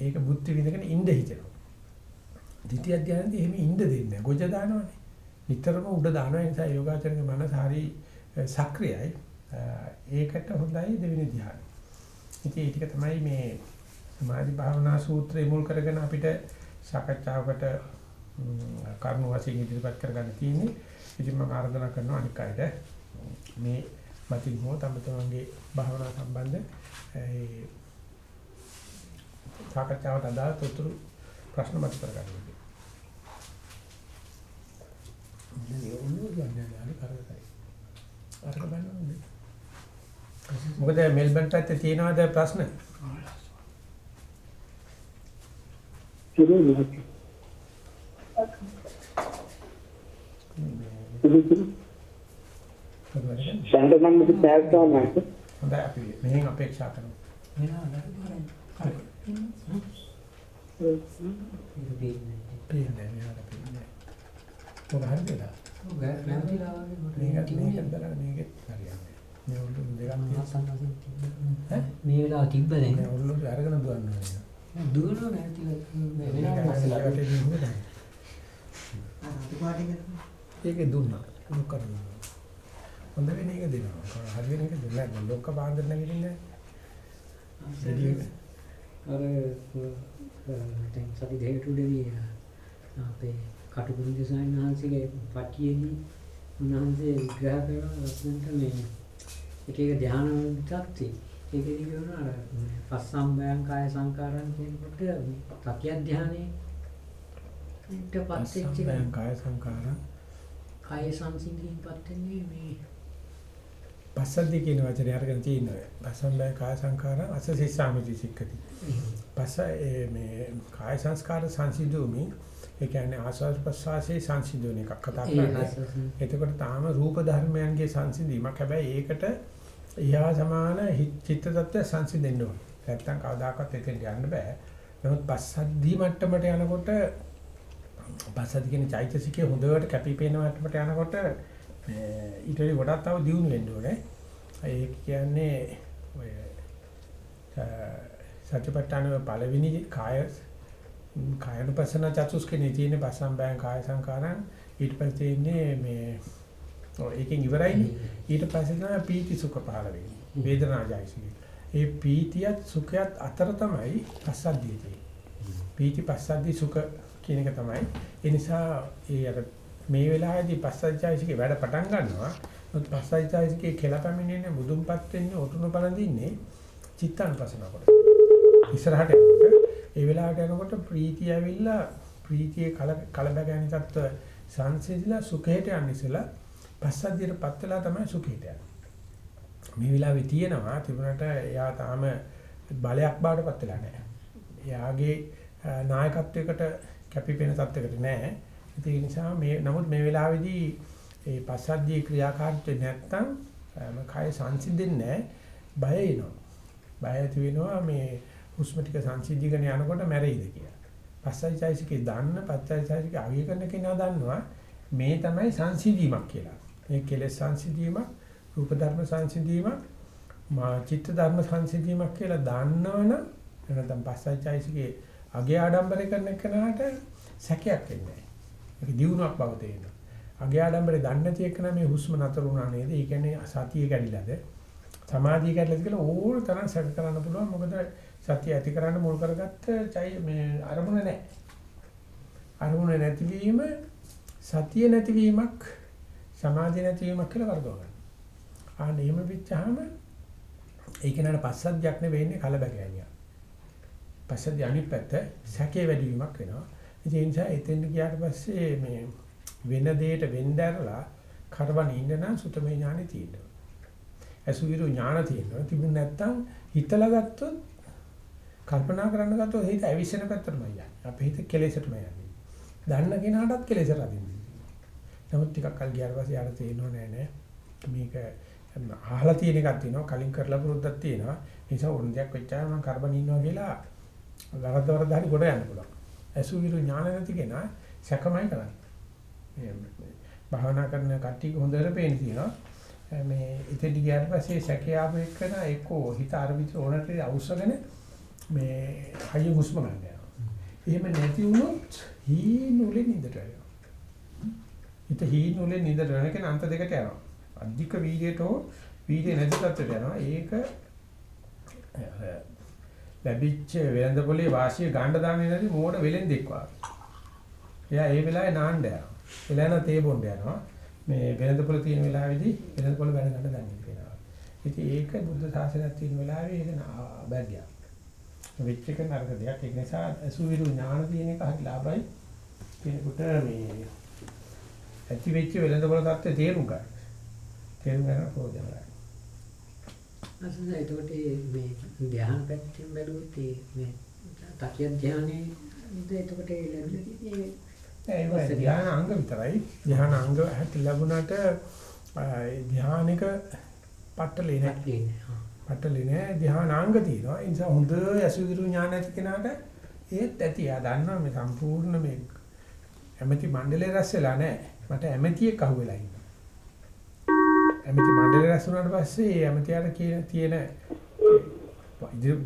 ඒක බුද්ධ විඳගෙන ඉඳ හිතෙනවා. ද්විතිය අධ්‍යයනයේදී එහෙම ඉඳ දෙන්නේ නැහැ. ගොජ දානවනේ. නිතරම උඩ දානවා. ඒ නිසා යෝගාචරයේ මනස හරි සක්‍රියයි. ඒකට හොඳයි දෙවෙනි ධ්‍යාන. ඉතින් ඒක තමයි මේ සමාධි භාවනා සූත්‍රය මුල් කරගෙන අපිට සාකච්ඡාවකට කරුණු වශයෙන් ඉදිරිපත් කරගන්න තියෙන්නේ. ඉතින් මම ආරාධනා කරනවා අනික් අයට මේ මතින් හෝ තම තමන්ගේ භාවනා සම්බන්ධ ඒ සාකච්ඡාවට අදාළ තොතුරු ප්‍රශ්න මත කරගන්න. මේ ඔන්නෝ ගන්නේ නැහැ කරදරයි. අරක බලන්න. මොකද මෙල්බන් පැත්තේ තියෙනවද ප්‍රශ්න? කිරේ නැහැ. සැන්ඩ නම් මුත් පැයක්වා නැත. හොඳයි අපි මෙහෙන් අපේක්ෂා කරමු. පේන්නේ නැහැ පේන්නේ. මොකද හරියද? මේක මේක බලන්න මේකෙත් හරියන්නේ. මේ වෙලාව තිබ්බ දැන් උළු අරගෙන දුවන්නේ. දුවනෝ නැති ඒක දුන්නා. දුක් කරනවා. හොඳ වෙන එක දෙනවා. හරි වෙන එක දෙන්නේ නැහැ. ලොක්ක බාන්දර නැගිටින්නේ අර දැන් සති දෙකකට උඩදී අපේ කටුකුරු දෙසයන් වහන්සේගේ පටියේදී උන්වහන්සේ විග්‍රහ කරන ලස්සනට මේ එක එක ධ්‍යාන විතක්ති ඒකෙදි කියනවා අර පස්සම්බයං කාය සංකාරං කියනකොට තකිය ධ්‍යානයේ ඊට පස්සේ සම්බයං කාය සංකාරං කාය සංසිඳීමපත් වෙන්නේ මේ පස්සද්ධි කියන වචනේ අරගෙන තියෙනවා. පස්සම්බය කාය සංකාරං අසසිස්සාමිති සික්කති. පස්ස මේ කාය සංස්කාර සංසිඳුමි ඒ කියන්නේ ආස්වාද ප්‍රසආසයේ සංසිඳුන එකක් කතා කරන්නේ. එතකොට තාම රූප ධර්මයන්ගේ සංසිඳීමක්. හැබැයි ඒකට ඊහා සමාන හි- චිත්ත tattwa සංසිඳෙන්න ඕන. නැත්තම් කවදාකවත් එතෙන්ට යන්න බෑ. නමුත් පස්සද්ධි මට්ටමට යනකොට පස්සද්ධි කියන චෛතසිකයේ හොඳට කැපිපෙන මට්ටමට යනකොට මේ ඊට වඩා ගොඩක් තව දියුණු වෙන්න ඕනේ. ඒක කියන්නේ ඔය සත්‍යපට්ඨාන පළවෙනි කාය කායනුපස්සන චතුස්කේ තියෙන පස්සම්බයං කාය සංකාරං ඊට පස්සේ තියෙන්නේ මේ ඔය එකෙන් ඉවරයිනේ ඊට පස්සේ තමයි පීති සුඛ පහළ වෙන්නේ. වේදනා ජයසිකේ ඒ පීතියත් සුඛයත් අතර තමයි පස්සද්ධිය තියෙන්නේ. පීති පස්සද්ධි සුඛ කියන එක තමයි. ඒ නිසා ඒ අර මේ වෙලාවේදී පස්සද්ධියයිසිකේ වැඩ පටන් ගන්නවා. මොකද පස්සද්ධියයිසිකේ කියලා පැමිණෙන්නේ මුදුන්පත් වෙන්නේ ඔටුනු බලඳින්නේ චිත්තානුපසනාව කොට. ඉස්සරහට ඒ වෙලාවට යනකොට ප්‍රීතිය ඇවිල්ලා ප්‍රීතියේ කල කලබගෑනි තත්ත්ව සංසිඳිලා සුඛයට යන්නේ ඉස්සලා පස්සද්ධියට පත් වෙලා තමයි සුඛයට යන්නේ. මේ වෙලාවේ තියෙනවා තිබුණට එයා තාම බලයක් බාටපත් වෙලා නැහැ. එයාගේ අ, නායකත්වයකට කැපිපෙන තත්ත්වයකට නැහැ. ඒ නිසා මේ නමුත් මේ වෙලාවේදී ඒ පස්සද්ධියේ ක්‍රියාකාරීත්වය නැත්තම් අ, කය සංසිඳෙන්නේ නැහැ. බය එනවා. බය ඇති වෙනවා මේ හුස්ම ටික සංසිද්ධිගෙන යනකොට මැරෙයිද කියලා. පස්සයිචයිසිකේ දන්න පස්සයිචයිසිකේ අගය කරන කෙනා දන්නවා මේ තමයි සංසිද්ධීමක් කියලා. මේ කෙලෙස් සංසිද්ධීමක්, රූප ධර්ම සංසිද්ධීමක්, මා චිත්ත ධර්ම සංසිද්ධීමක් කියලා දන්නවනම් එනනම් පස්සයිචයිසිකේ අගය ආඩම්බරේ කරන කෙනාට සැකයක් එන්නේ නැහැ. ඒක දියුණුවක් බව තේරෙනවා. අගය ආඩම්බරේ දන්නේ නැති එකන මේ හුස්ම නතර වුණා නේද? ඒ කියන්නේ සතිය කැඩිලාද? සමාධිය කැඩලාද කියලා ඕන තරම් සැක කරන්න පුළුවන්. මොකද සතිය ඇති කරන්න මුල් කරගත්ත චෛ මේ අරමුණ නැහැ. අරමුණ නැතිවීම සතිය නැතිවීමක් සමාධිය නැතිවීමක් කියලා වර්ගව ගන්න. ආන්න එහෙම වෙච්චාම ඒක නේද පස්සද්ධියක් නෙවෙන්නේ කලබගෑනියක්. පස්සද්ධිය අනිත් පැත්ත සැකේ වැඩි වීමක් වෙනවා. ඉතින් ඒ නිසා එතෙන් ගියාට පස්සේ මේ වෙන දෙයකට වෙnderලා කරවන ඉන්න නම් සුතමේ ඥානෙ තියෙනවා. අසුවිරු ඥාන තියෙනවා. තිබුණ නැත්තම් හිතලා ගත්තොත් කල්පනා කරන්න ගත්තොත් හිත ඇවිස්සෙන පැත්තටමයි යන්නේ. අපේ හිත කෙලෙසටම යන්නේ. දන්න කෙනාටත් කෙලෙස රදින්නේ. නමුත් ටිකක් කල් ගියාට පස්සේ යාට තේරෙනව නෑ නෑ. මේක අහලා තියෙන එකක් තියෙනවා. කලින් කරලා පුරුද්දක් තියෙනවා. ඒ නිසා ඕන දෙයක් වෙච්චාම මම කරබන් ඉන්නවා කියලා වරද්ද වරද්ද හරි ගොඩ යන්න පුළුවන්. අසුවිරු ඥාන නැති කෙනා සැකමයි කරන්නේ. මේ භාවනා කරන කට්ටිය හොඳට පේන තියෙනවා. මේ ඉතින් ගියාට පස්සේ සැකේ ආපු එකන එක්කෝ හිත අර විතර ඕනට අවශ්‍යගෙන මේ හයිය හුස්ම ගන්න යනවා. එහෙම නැති වුණොත් හීනුලේ නින්දට යනවා. හිත හීනුලේ නින්දට යන කෙනා අන්ත දෙකට යනවා. අධික වීර්යයට හෝ වීර්ය නැති තත්ත්වයට යනවා. ඒක ලැබිච්ච වෙළඳ පොලේ වාසිය ගන්න දාන්නේ නැති මෝඩ වෙලෙන් දෙක්වා. එයා ඒ වෙලාවේ නාන්න යනවා. එළයන තේ බොන්න යනවා. මේ වෙළඳ පොල තියෙන වෙලාවේදී වෙළඳ පොල වැඩ ගන්න දන්නේ කියලා. ඉතින් ඒක බුද්ධ ශාසනයක් තියෙන වෙලාවේ ඒක බැග්යක්. වෙච්ච එක නරක දෙයක්. ඒ නිසා අසුවිරු ඥාන තියෙන එක හරි ලාභයි. කෙනෙකුට මේ ඇති වෙච්ච වෙළඳ පොල தත්ත්වය තේරුම් ගන්න. තේරුම් ගන්න ප්‍රයෝජන ගන්න. අසන එතකොට මේ ධ්‍යාන පැත්තෙන් බැලුවොත් මේ තකිය ධ්‍යානයේ ඉත එතකොට ඒ ධ්‍යාන අංග විතරයි. ධ්‍යාන අංග හැටි ලැබුණාට ධ්‍යානික පට්ටලේ නෑ. පැත්තේ පටලේ නෑ ධ්‍යානාංග තියෙනවා. ඒ නිසා හොඳ අසුවිරු ඥාන ඇති කෙනාට ඒත් ඇති. ආ දන්නවා මේ සම්පූර්ණ මේ ඇමති මණ්ඩලේ රැස් වෙලා නෑ. මට ඇමතියෙක් අහුවෙලා ඉන්නවා. ඇමති මණ්ඩලේ රැස් වුණාට පස්සේ ඒ ඇමතියාට කියන තියෙන ඉදිරි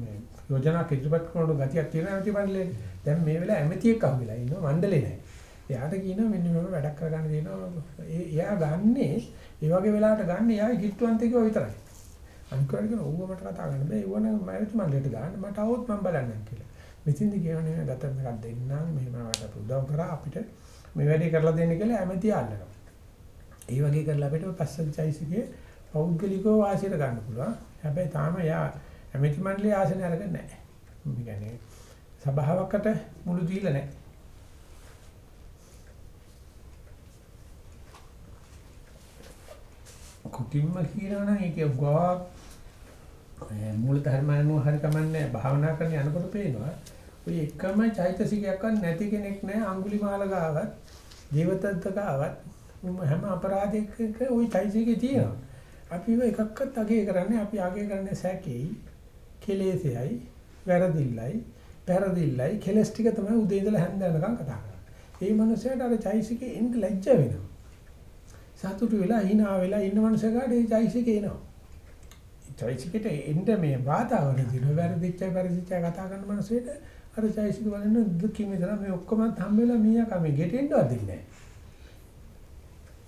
මේ යෝජනා ඉදිරිපත් කරන ගතියක් තියෙන ඇමති මණ්ඩලේ. දැන් මේ වෙලාව ඇමතියෙක් අහුවෙලා ඉන්නවා මණ්ඩලේ නෑ. එයාට කියනවා මෙන්න මේක වැඩක් කරගන්න දෙනවා. ඒ එයා ගන්නේ ඒ වගේ වෙලාවට ගන්න එයාගේ කිට්ටුවන්තකව විතරයි. අනික කෙනෙක් ඕව මට කතා කරන්න බෑ. ඒව නම් මම මල්ලට දාන්න මට આવොත් මම බලන්නම් කියලා. මෙතින්දි කියවනේ ගත මේකක් දෙන්නම් මෙහෙම වට උදව් කරා අපිට මේ වැඩේ කරලා දෙන්න කියලා ඇමති අල්ලනවා. ඒ වගේ කරලා අපිට පස්සෙන්චයිසිකේ පෞද්ගලිකව වාසියට ගන්න පුළුවන්. හැබැයි තාම යා ඇමති මණ්ඩලයේ ආසන අරගෙන නැහැ. මේ කියන්නේ සභාවකට මුළු දීලා නැහැ. කුටින්ම කියනවා නම් ඒක ගොඩක් මූල ධර්මයන්ව හරි කමන්නේ භාවනා කරන යනකොට පේනවා ඔය එකම චෛතසිකයක්වත් නැති කෙනෙක් නැහැ අඟුලිමාල ගාවත් ජීවිතද්ද ගාවත් හැම අපරාධයක ওই චෛතසිකේ තියෙනවා අපි ඒව එකක්වත් අගය කරන්නේ අපි අගය කරන්නේ සැකේයි කෙලෙසෙයි වැරදිල්ලයි පෙරදිල්ලයි කෙලස් ටික තමයි උදේ ඉඳලා හැන්ද වෙනකම් කතා කරන්නේ. ඒ මනුස්සයාට අර චෛතසිකේ එන්න ලැජ්ජ වෙනවා. සතුටු වෙලා hina වෙලා ඉන්න මනුස්සයාට ඒ චෛතසිකේ එනවා. චෛතසිකේට එන්න මේ වාතාවරණය දින වැරදිච්ච වැරදිච්ච කතා කරන මනුස්සයෙට අර චෛතසික බලන්න දුකින් විතර මේ ඔක්කොම හම් වෙලා මීයා කමේ ගෙටෙන්නවත් දෙන්නේ නැහැ.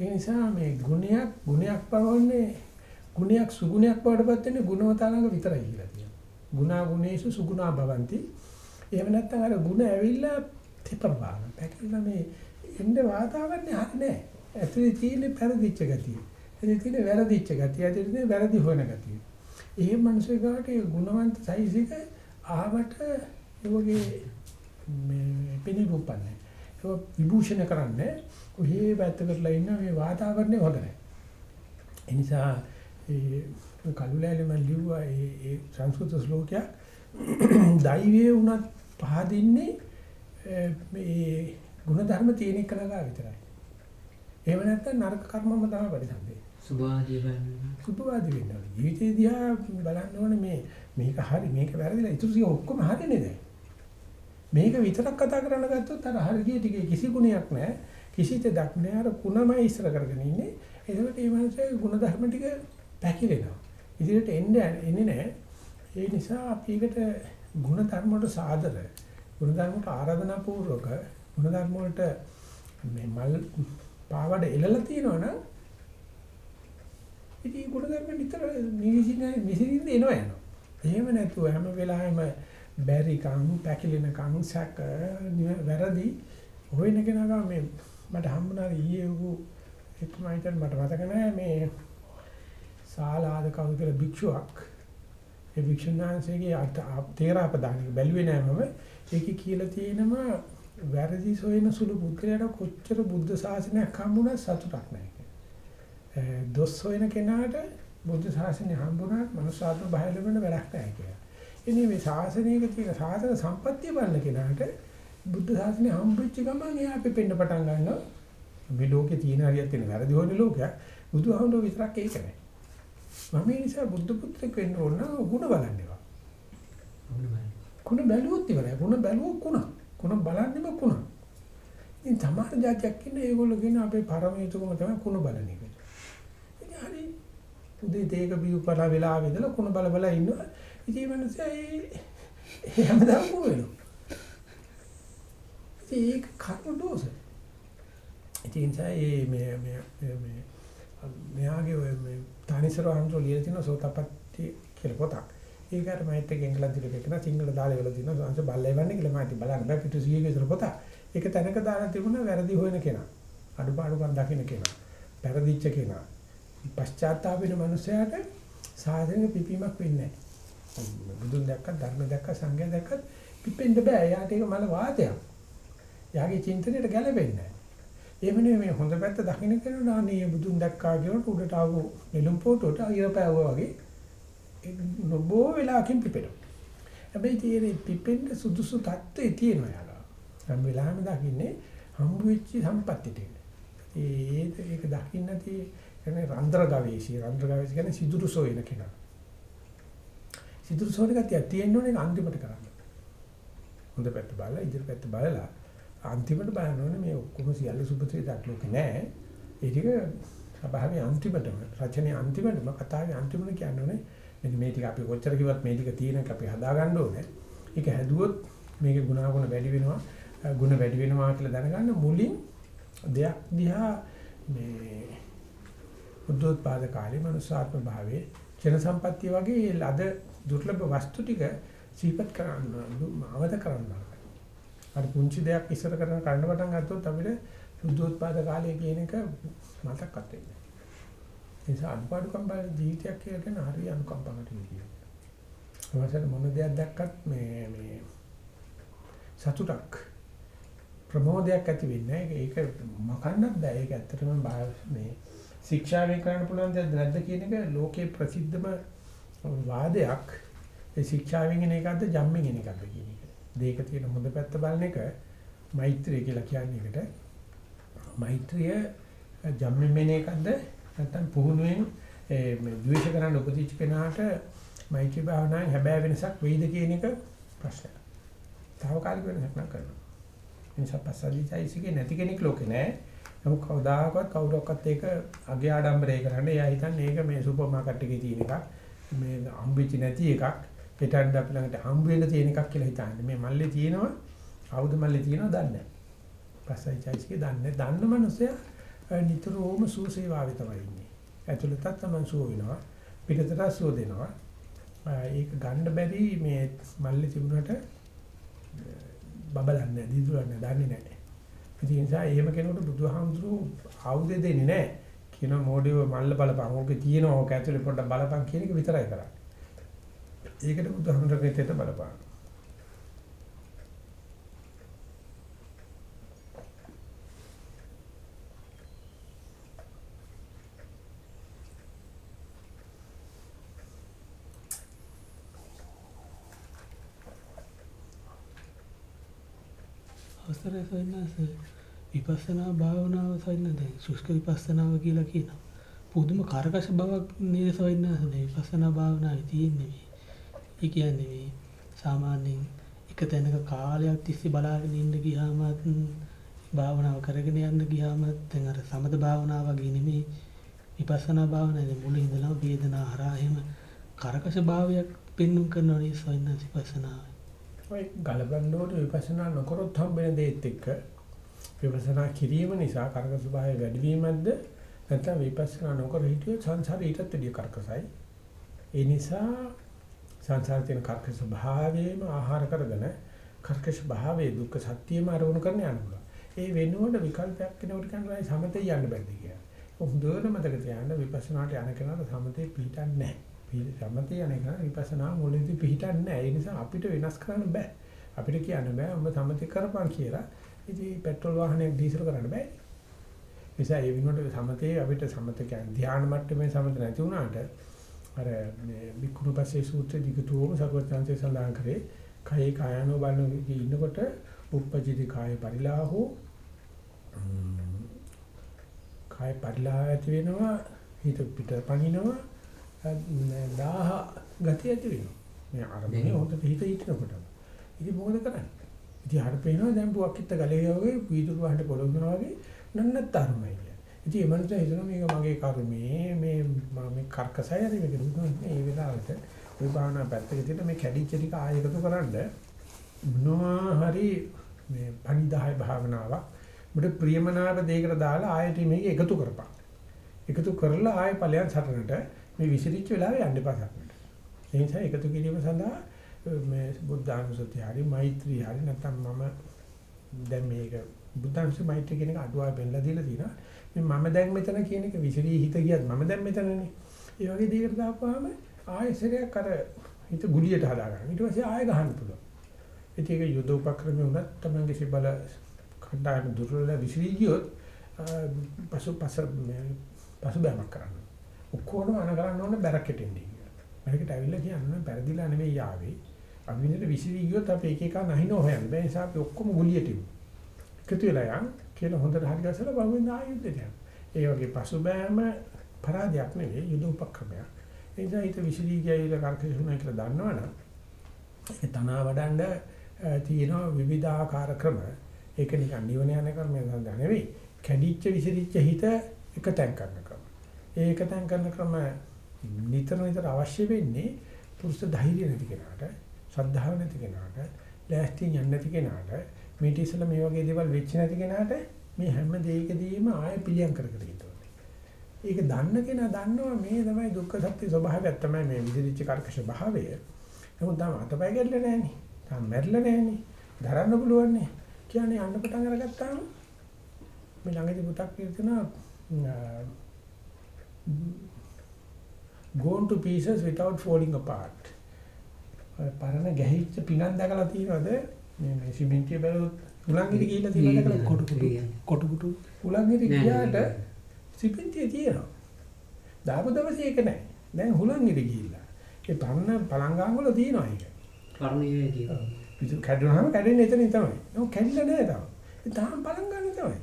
ඒ නිසා මේ ගුණයක් ගුණයක් පවන්නේ ගුණයක් සුගුණයක් බවටපත් වෙන්නේ ගුණවතාලඟ විතරයි කියලා තියෙනවා. ගුණා ගුණේසු සුගුණා භවಂತಿ. එහෙම නැත්නම් අර ගුණ ඇවිල්ලා තෙපරපාන. පැකිලා මේ එන්න වාතාවරණය හරි නෑ. ඇතුලේ තියෙන පෙරදිච්ච ගතිය. ඇතුලේ තියෙන වැරදිච්ච ගතිය. ඇතුලේ තියෙන වැරදි හොයන ගතිය. ඒ මනුස්සයෙකුට ඒ ගුණවන්ත සයිසික ආවට ඒ වගේ මේ පිළිබුපන්නේ. ඒක විභූෂණ කරන්නේ ඔහේ පැත්තකටලා ඉන්න මේ වාතාවරණය හොඳ නැහැ. ඒ නිසා ඒ කලුලෑලි මම ලිව්වා ඒ ඒ සංස්කෘත ශ්ලෝකයක් දෛවයේ උනත් පහදින්නේ මේ ಗುಣධර්ම තියෙන එක නගා විතරයි. එහෙම නැත්නම් නරක කර්මම තමයි පරිසම්පේ. සුභාදී වෙන්න. සුභවාදී වෙනවා. ජීවිතේ දිහා බලන්න ඕනේ මේ මේක හරි මේක වැරදිලා ඉතුරු ටික ඔක්කොම හරිනේ දැන්. මේක විතරක් කතා කරන්න ගත්තොත් අර හරියට ටිකේ කිසි ගුණයක් නැහැ. කිසිත දක් නැහැ. අර කුණමයි ඉස්සර කරගෙන ඉන්නේ. ඒකට මේ මනුස්සයාගේ ගුණ ධර්ම ටික පැකිලෙනවා. ඉදිරියට එන්නේ එන්නේ නැහැ. ඒ නිසා අපි එකට ගුණ ධර්ම වලට සාදර ගුණ ධර්ම වලට ආරාධනා පූර්වක ගුණ ධර්ම වලට මේ මල් පාවඩ එළලා තියෙනවනම් ඉතින් ගුණ ධර්ම නිතර නිවිසින විසින්න එනවා යනවා. එහෙම නැතුව හැම වෙලාවෙම බැරිකම්, පැකිලෙනකම්, සැක, වැරදි හොයන කෙනාගා මේ මට හම්බුණා ඊයේ උගු එක්කම හිටන් මට මතක නැහැ මේ සාලාද කවුද කියලා භික්ෂුවක් ඒ භික්ෂුණාංශයේ තේරාපදානික බැලුවේ නෑ මම ඒකේ කියලා තියෙනවා වැරදි සොයන සුළු පුද්ගලයාට කොච්චර බුද්ධ ශාසනයක් හම්බුණා සතුටක් නැහැ කියලා. දොස් සොයන කෙනාට බුද්ධ ශාසනය හම්බුණාට මනුෂ්‍යාත්ම බය ලැබෙන වැඩක් නැහැ කියලා. එනි මේ ශාසනයක තියෙන ශාසන සම්පත්තිය බලන කෙනාට බුද්ධ ශාසනය හම්බෙච්ච ගමන් එයා පෙපෙන්න පටන් ගන්නවා. මේ ලෝකේ තියෙන හරියක් තියෙන වැරදි හොයන ලෝකයක් බුදුහමෝ විතරක් ඒක නෑ. මම මේ නිසා බුද්ධ පුත්‍රෙක් වෙන්න ඕන නම් ಗುಣ බලන්නේවා. ಗುಣ බැලුවොත් ඉවරයි. ಗುಣ බැලුවොත් ಗುಣ. ಗುණ බලන්නෙම ಗುಣ. ඉතින් තමාර જાතියක් ඉන්න ඒගොල්ලෝ කියන අපේ පරම යුතුකම තමයි ಗುಣ බලන එක. ඉතින් හරි උදේ තේක බිව්පලා වෙලා වෙදලා කුණ බල බල ඉන්නවා ඉතින් මේ මිනිස්සා ඒ හැමදාම ಗುಣ වෙනවා. ඉතින් ඒක කර්ම දෝෂ. ඉතින් ඒ මේ මේ මේ මෙයාගේ ඔය මේ තානිසර අන්තෝ ලියලා තියෙන සෝතපට්ටි කියලා පොතක්. ඒකට මම හිත එංගලන්තෙට එකන සිංහල දාලා වෙලා තියෙනවා. සංස බල්ලේ වන්නේ කියලා මම හිත බලන්න බෑ පිටු 100 ක පොතක්. ඒක තැනක දාලා තිබුණා වැරදි හොයන කෙනා. අඩුපාඩුකම් දකින්න කෙනා. පෙරදිච්ච කෙනා. පශ්චාත්තාප වෙන මනුස්සයාට සාධනෙ පිපීමක් වෙන්නේ නැහැ. බුදුන් දැක්ක ධර්ම දැක්ක සංඝය දැක්ක පිපෙන්න බෑ. එයාට ඒක මල වාතයක්. එයාගේ චින්තනයට ගැලපෙන්නේ නැහැ. එහෙම නෙමෙයි මේ හොඳ පැත්ත දකින්න කෙනා නේ බුදුන් දැක්කා කියනකොට උඩට ආවෝ නෙළුම් පොටුවට ඉරපෑවුවා වගේ නොබෝ වෙලාවකින් පිපෙනවා. හැබැයි තියෙන පිපෙන්න සුදුසු තත්ත්වයේ තියෙනවා යාලා. හැම වෙලාවෙම දකින්නේ හම්බු වෙච්ච සම්පත්ති ටික. ඒ ඒක දකින්න නැති කියන්නේ රන්ද්‍ර ගවේෂී රන්ද්‍ර ගවේෂී කියන්නේ සිදුරු සොයන කෙනා. සිදුරු සොයන කතිය තියෙන්න ඕනේ අන්තිමට කරන්න. හොඳ පැත්ත බලලා ඉදිරි පැත්ත බලලා අන්තිමට බලන්න ඕනේ මේ ඔක්කොම සියල්ල සුභත්‍රියක් ලෝකේ නෑ. ඒ ටික ස්වභාවයේ අන්තිමටම රචනයේ අන්තිමටම කතාවේ අන්තිමට කියන්නේ මෙන්න මේ ටික අපි කොච්චර කිව්වත් මේ ටික තියෙන එක අපි හදා ගන්න ඕනේ. ඒක හැදුවොත් මේකේ ගුණාගුණ වැඩි වෙනවා. ගුණ වැඩි වෙනවා කියලා දැනගන්න මුලින් දෙයක් දිහා මේ බුද්ධෝත්පාද කාලේ මනුස්සාත්ම භාවයේ ජන සම්පත්තිය වගේ ලද දුර්ලභ වස්තු ටික සීපත් කරන්න අවද කරන්න. අර පුංචි දෙයක් ඉස්සර කරන කන්න පටන් ගත්තොත් අපිට සුද්ධෝත්පාද කාලය කියන එක මතක්වත් වෙන්නේ නැහැ. ඒ නිසා අනුපාඩුකම් බල ජීවිතයක් කියලා කියන හරිය අනුකම්පාවට කියනවා. අවසර මොන දෙයක් දැක්කත් මේ මේ සතුටක් ප්‍රමෝදයක් ඇති වෙන්නේ නැහැ. ඒක මකන්නත් බෑ. ඒක ඇත්තටම මේ ශික්ෂාවෙන් කරන්න පුළුවන් දෙයක් නැද්ද කියන එක ලෝකේ ප්‍රසිද්ධම වාදයක්. ඒ ශික්ෂාවෙන් එන එකක්ද ජම්මෙන් එන එකක්ද කියන එක. දෙක තියෙන හොඳ පැත්ත බලන එක මෛත්‍රිය කියලා කියන්නේ එකට. මෛත්‍රිය ජම්මෙන් එන එකක්ද නැත්නම් පුහුණුවෙන් මේ ද්වේෂ කරන්න උපදිච්ච කෙනාට මෛත්‍රී භාවනාවෙන් හැබෑ වෙනසක් වෙයිද කියන එක ප්‍රශ්නයක්. తాවකාලික වෙනසක් නම් කරනවා. එනිසා පස්සද්ධියිසිකේ නැති කෙනෙක් ලෝකේ නැහැ. නමුත් කවදාකවත් කවුරක්වත් ඒක අගේ ආඩම්බරේ කරන්නේ. එයා හිතන්නේ ඒක මේ සුපර් මාකට් එකේ තියෙන එකක්. මේ හම්බෙච්ච නැති එකක්. පිටන්න අපි ළඟට හම්බ වෙන්න තියෙන එකක් කියලා හිතන්නේ. මේ මල්ලේ තියෙනවා ආයුධ මල්ලේ තියෙනවා දන්නේ නැහැ. පස්සද්ධියිසිකේ දන්නේ. දන්න මනුස්සයා නිතරම සුවසේවාවේ තමයි ඉන්නේ. ඇතුළතත් තමයි සුව වෙනවා. පිටතට සුව දෙනවා. ඒක ගන්න බැරි මේ මල්ලේ තිබුණට බබලන්නේ නැහැ, දිදුලන්නේ දන්නේ නැහැ. ඒ නිසා එහෙම කෙනෙකුට බුදුහාමුදුරුවෝ ආයුධ දෙන්නේ නැහැ. කියන මොඩියෝ මල්ල බලපන්. ඕකේ තියෙනවා ඕක ඇතුලේ පොඩ්ඩක් බලපන් කියන එක විතරයි කරන්නේ. ඒකට බුදුහාමුදුරුවෝ කෙතේට බලපන්. අවසරයි සවින්නස විපස්සනා භාවනාව සවින්න දැන් සුෂ්ක විපස්සනාව කියලා කියනවා. පුදුම කරකශ බවක් නේද සවින්නස දැන් විපස්සනා භාවනාවේ තියෙන්නේ මේ. ඒ කියන්නේ මේ සාමාන්‍යයෙන් එක තැනක කාලයක් තිස්සේ බලාගෙන ඉන්න ගියාමත් භාවනාව කරගෙන යන්න ගියාමත් දැන් අර සමත භාවනාව වගේ නෙමෙයි විපස්සනා භාවනාවේ මුල ඉඳලා වේදනා හරහා එහෙම කරකශ භාවයක් පෙන්වන්න කරනවා නේ සවින්නස විපස්සනාව. ඔය ගලබන්න ඕනේ විපස්සනා නොකරොත් හම්බෙන දේත් එක්ක විපස්සනා කිරීම නිසා කරක ස්වභාවය වැඩි වීමක්ද නැත්නම් විපස්සනා නොකර හිටියොත් සංසාරේ ඊටත් වැඩිය කරකසයි ඒ නිසා සංසාරේ තියෙන කරකස ස්වභාවයේම ආහාර කරගෙන කරකස භාවයේ දුක්ඛ සත්‍යයම අරමුණු කරන්න යන්න පුළුවන් ඒ වෙනුවට විකල්පයක් කෙනෙකුට කියනවා සමතේ යන්න බැරිද කියලා හොඳට මතක තියාගන්න විපස්සනාට යන කෙනාට සමතේ පිටින් නැහැ සමතේ යන එක විපස්සනා මුලදී පිළිටන්නේ නැහැ. ඒ නිසා අපිට වෙනස් කරන්න බෑ. අපිට කියන්න බෑ ඔබ සමතේ කරපන් කියලා. ඉතින් පෙට්‍රල් වාහනයක් ඩීසල් කරන්න බෑ. නිසා ඒ විනෝඩ සමතේ අපිට සමත කියන්නේ ධ්‍යාන මට්ටමේ සමත නැති වුණාට අර මේ විකුණු පස්සේ සූත්‍රයේ දිගටම සර්වඥාන්සේ සඳහන් කරේ කයේ කායano බලන ඉන්නකොට උප්පජිති කාය පරිලාහෝ කාය පරිලාහ ඇති වෙනවා හිත පිට පනිනවා දාහ ගතිය ඇති වෙනවා. මේ අරමුණේ හොඳට හිත හිටිනකොට. ඉතින් මොකද කරන්නේ? ඉතින් හර පේනවා දැන් පුවක් කිත්ත ගලේ වගේ පීතුරු වහන්න පොළොන්නවා වගේ නන්නත් අරමයි කියන්නේ. ඉතින් ඒ මනුස්සයා හිතනවා මේක මගේ කර්මේ මේ මේ කර්කසය හරි මේක දුන්නේ මේ වෙලාවට ওই භාවනා පැත්තක තියෙන මේ කැඩිච්ච ටික ආයෙ එකතු කරන්න මොනවා හරි මේ පණිදාය භාවනාවක් මුඩ ප්‍රියමනාප දෙයකට දාලා ආයෙත් මේක එකතු කරපන්. එකතු කරලා ආයෙ ඵලයන් සටනට මේ විසිරිච්ච වෙලාවේ යන්න එපා සක්මට. ඒ නිසා එකතු කිරීම සඳහා මේ බුද්ධානුසතිය හරි මෛත්‍රී හරි නැත්නම් මම දැන් මේක බුද්ධානුසතිය මෛත්‍රී කියන එක අඩුවා බෙල්ලා දීලා තියෙනවා. මේ මම දැන් මෙතන කියන එක විසිරී හිත ගියත් මම දැන් මෙතනනේ. ඒ වගේ දෙයකට දාපුවාම ආයෙසරයක් අර හිත ගුලියට හදා ගන්න. ඊට පස්සේ ආයෙ ගහන්න පුළුවන්. ඉතින් ඒක යුද උපක්‍රම උනත් තමන්ගේ සිබල කණ්ඩායම දුර්වල විසිරී ගියොත් පසු පස පසු බෑමක් කරන්න. ඔක්කොම අන කරන්න ඕනේ බැරකට එන්නේ කියලා. බැරකට ඇවිල්ලා කියන්නේ පෙරදිලා නෙවෙයි ආවේ. අපි විදිහට විසිරී ගියොත් අපි එක එක නැහින හොයන්න. ඒ නිසා අපි ඔක්කොම ගුලියට ඉමු. එකතු වෙලා යන් කියලා හොඳට හරි ගැසලා බහුවෙන් ආයුද්ධයට යන්න. ඒ වගේ පසුබෑම පරාජයක් නෙවෙයි යුද උපක්‍රමයක්. ඒ නිසා හිත විසිරී ගියයිල කරකසුනා කියලා දන්නවනම් ඒක තනවා වඩන්න තියෙන විවිධාකාර ක්‍රම. ඒක නිකන් නිවන යන ක්‍රමයක් නෙවෙයි. කැඩිච්ච විසිරිච්ච හිත එක තැන් කරන ක්‍රම. ඒක තැන් කරන ක්‍රම නිතර නිතර අවශ්‍ය වෙන්නේ පුරුෂ ධෛර්ය නැති කෙනාට, ශ්‍රද්ධාව නැති කෙනාට, ලෑස්තියෙන් යන්නේ නැති කෙනාට, මේ ඉතිසල මේ වගේ දේවල් වෙච්ච නැති කෙනාට මේ හැම දෙයකදීම ආය පිළියම් කර කර ඉන්නවා. ඒක දන්න කෙනා දන්නවා මේ තමයි දුක්ඛ සත්‍ය ස්වභාවයක් තමයි මේ විදිරිච්ච කර්කශ භාවය. නමුත් තාම අතපය ගැල්ල නැහනේ. තාම මැරිලා නැහනේ. දරන්න පුළුවන් නේ. කියන්නේ යන්න පටන් අරගත්තාම මේ ළඟදී පුතක් කියනවා gone to pieces without falling apart. පරණ ගැහිච්ච පිනක් දැකලා තියෙනවද? මේ මේ සිමෙන්තිය බැලුවොත් උලංගිරි ගිහිල්ලා තියෙනවද දැකලා කොටු කොටු කොටු කොටු උලංගිරි ගියාට සිමෙන්තිය තියෙනවා. දාපු දවසේ ඒක නැහැ. දැන් හුලංගිරි ගිහිල්ලා. ඒ පරණ පළංගාම් වල තියෙනවා ඒක. කර්ණයේ තියෙනවා. පිටු කැඩුනහම කැඩෙන්නේ එතනින් තමයි. නෝ කැඩිලා නැහැ තාම. ඒ තාම පළංගානේ තමයි.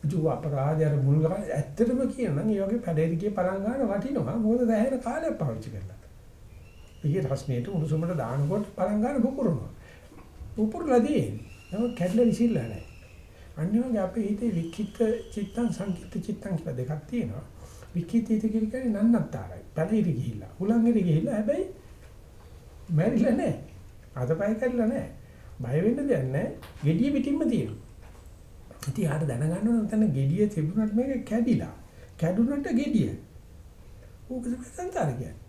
පිටු අපරාධය අර මුල් ගාන ඇත්තටම කියනනම් මේ වගේ පැඩේට ගිය පළංගාන වටිනවා. මොකද දැහැර කාලයක් පාවිච්චි කරලා. ඊයේ රස්නේට උණුසුමට දානකොට පළංගාන පුපුරනවා. පුපුරලාදී නම කැඩලා විසිරලා නැහැ. අනිත් වගේ අපේ හිතේ වික්කිත චිත්තං සංකිත චිත්තං කියලා දෙකක් තියෙනවා. වික්කිත හිත කියන්නේ නන්නත්තරයි. පැඩේට ගිහිල්ලා. හුලංගෙට ගිහිල්ලා හැබැයි මැරිලා නැහැ. අතපය කැඩලා නැහැ. බය වෙන්න දෙයක් නැහැ. gediya පිටින්ම තියෙනවා. ඉතින් ආට දැනගන්න ඕන නැත්නම් gediya තිබුණාට මේක කැඩිලා. කැඩුනට gediya. ඕක තමයි සංකාරය කියන්නේ.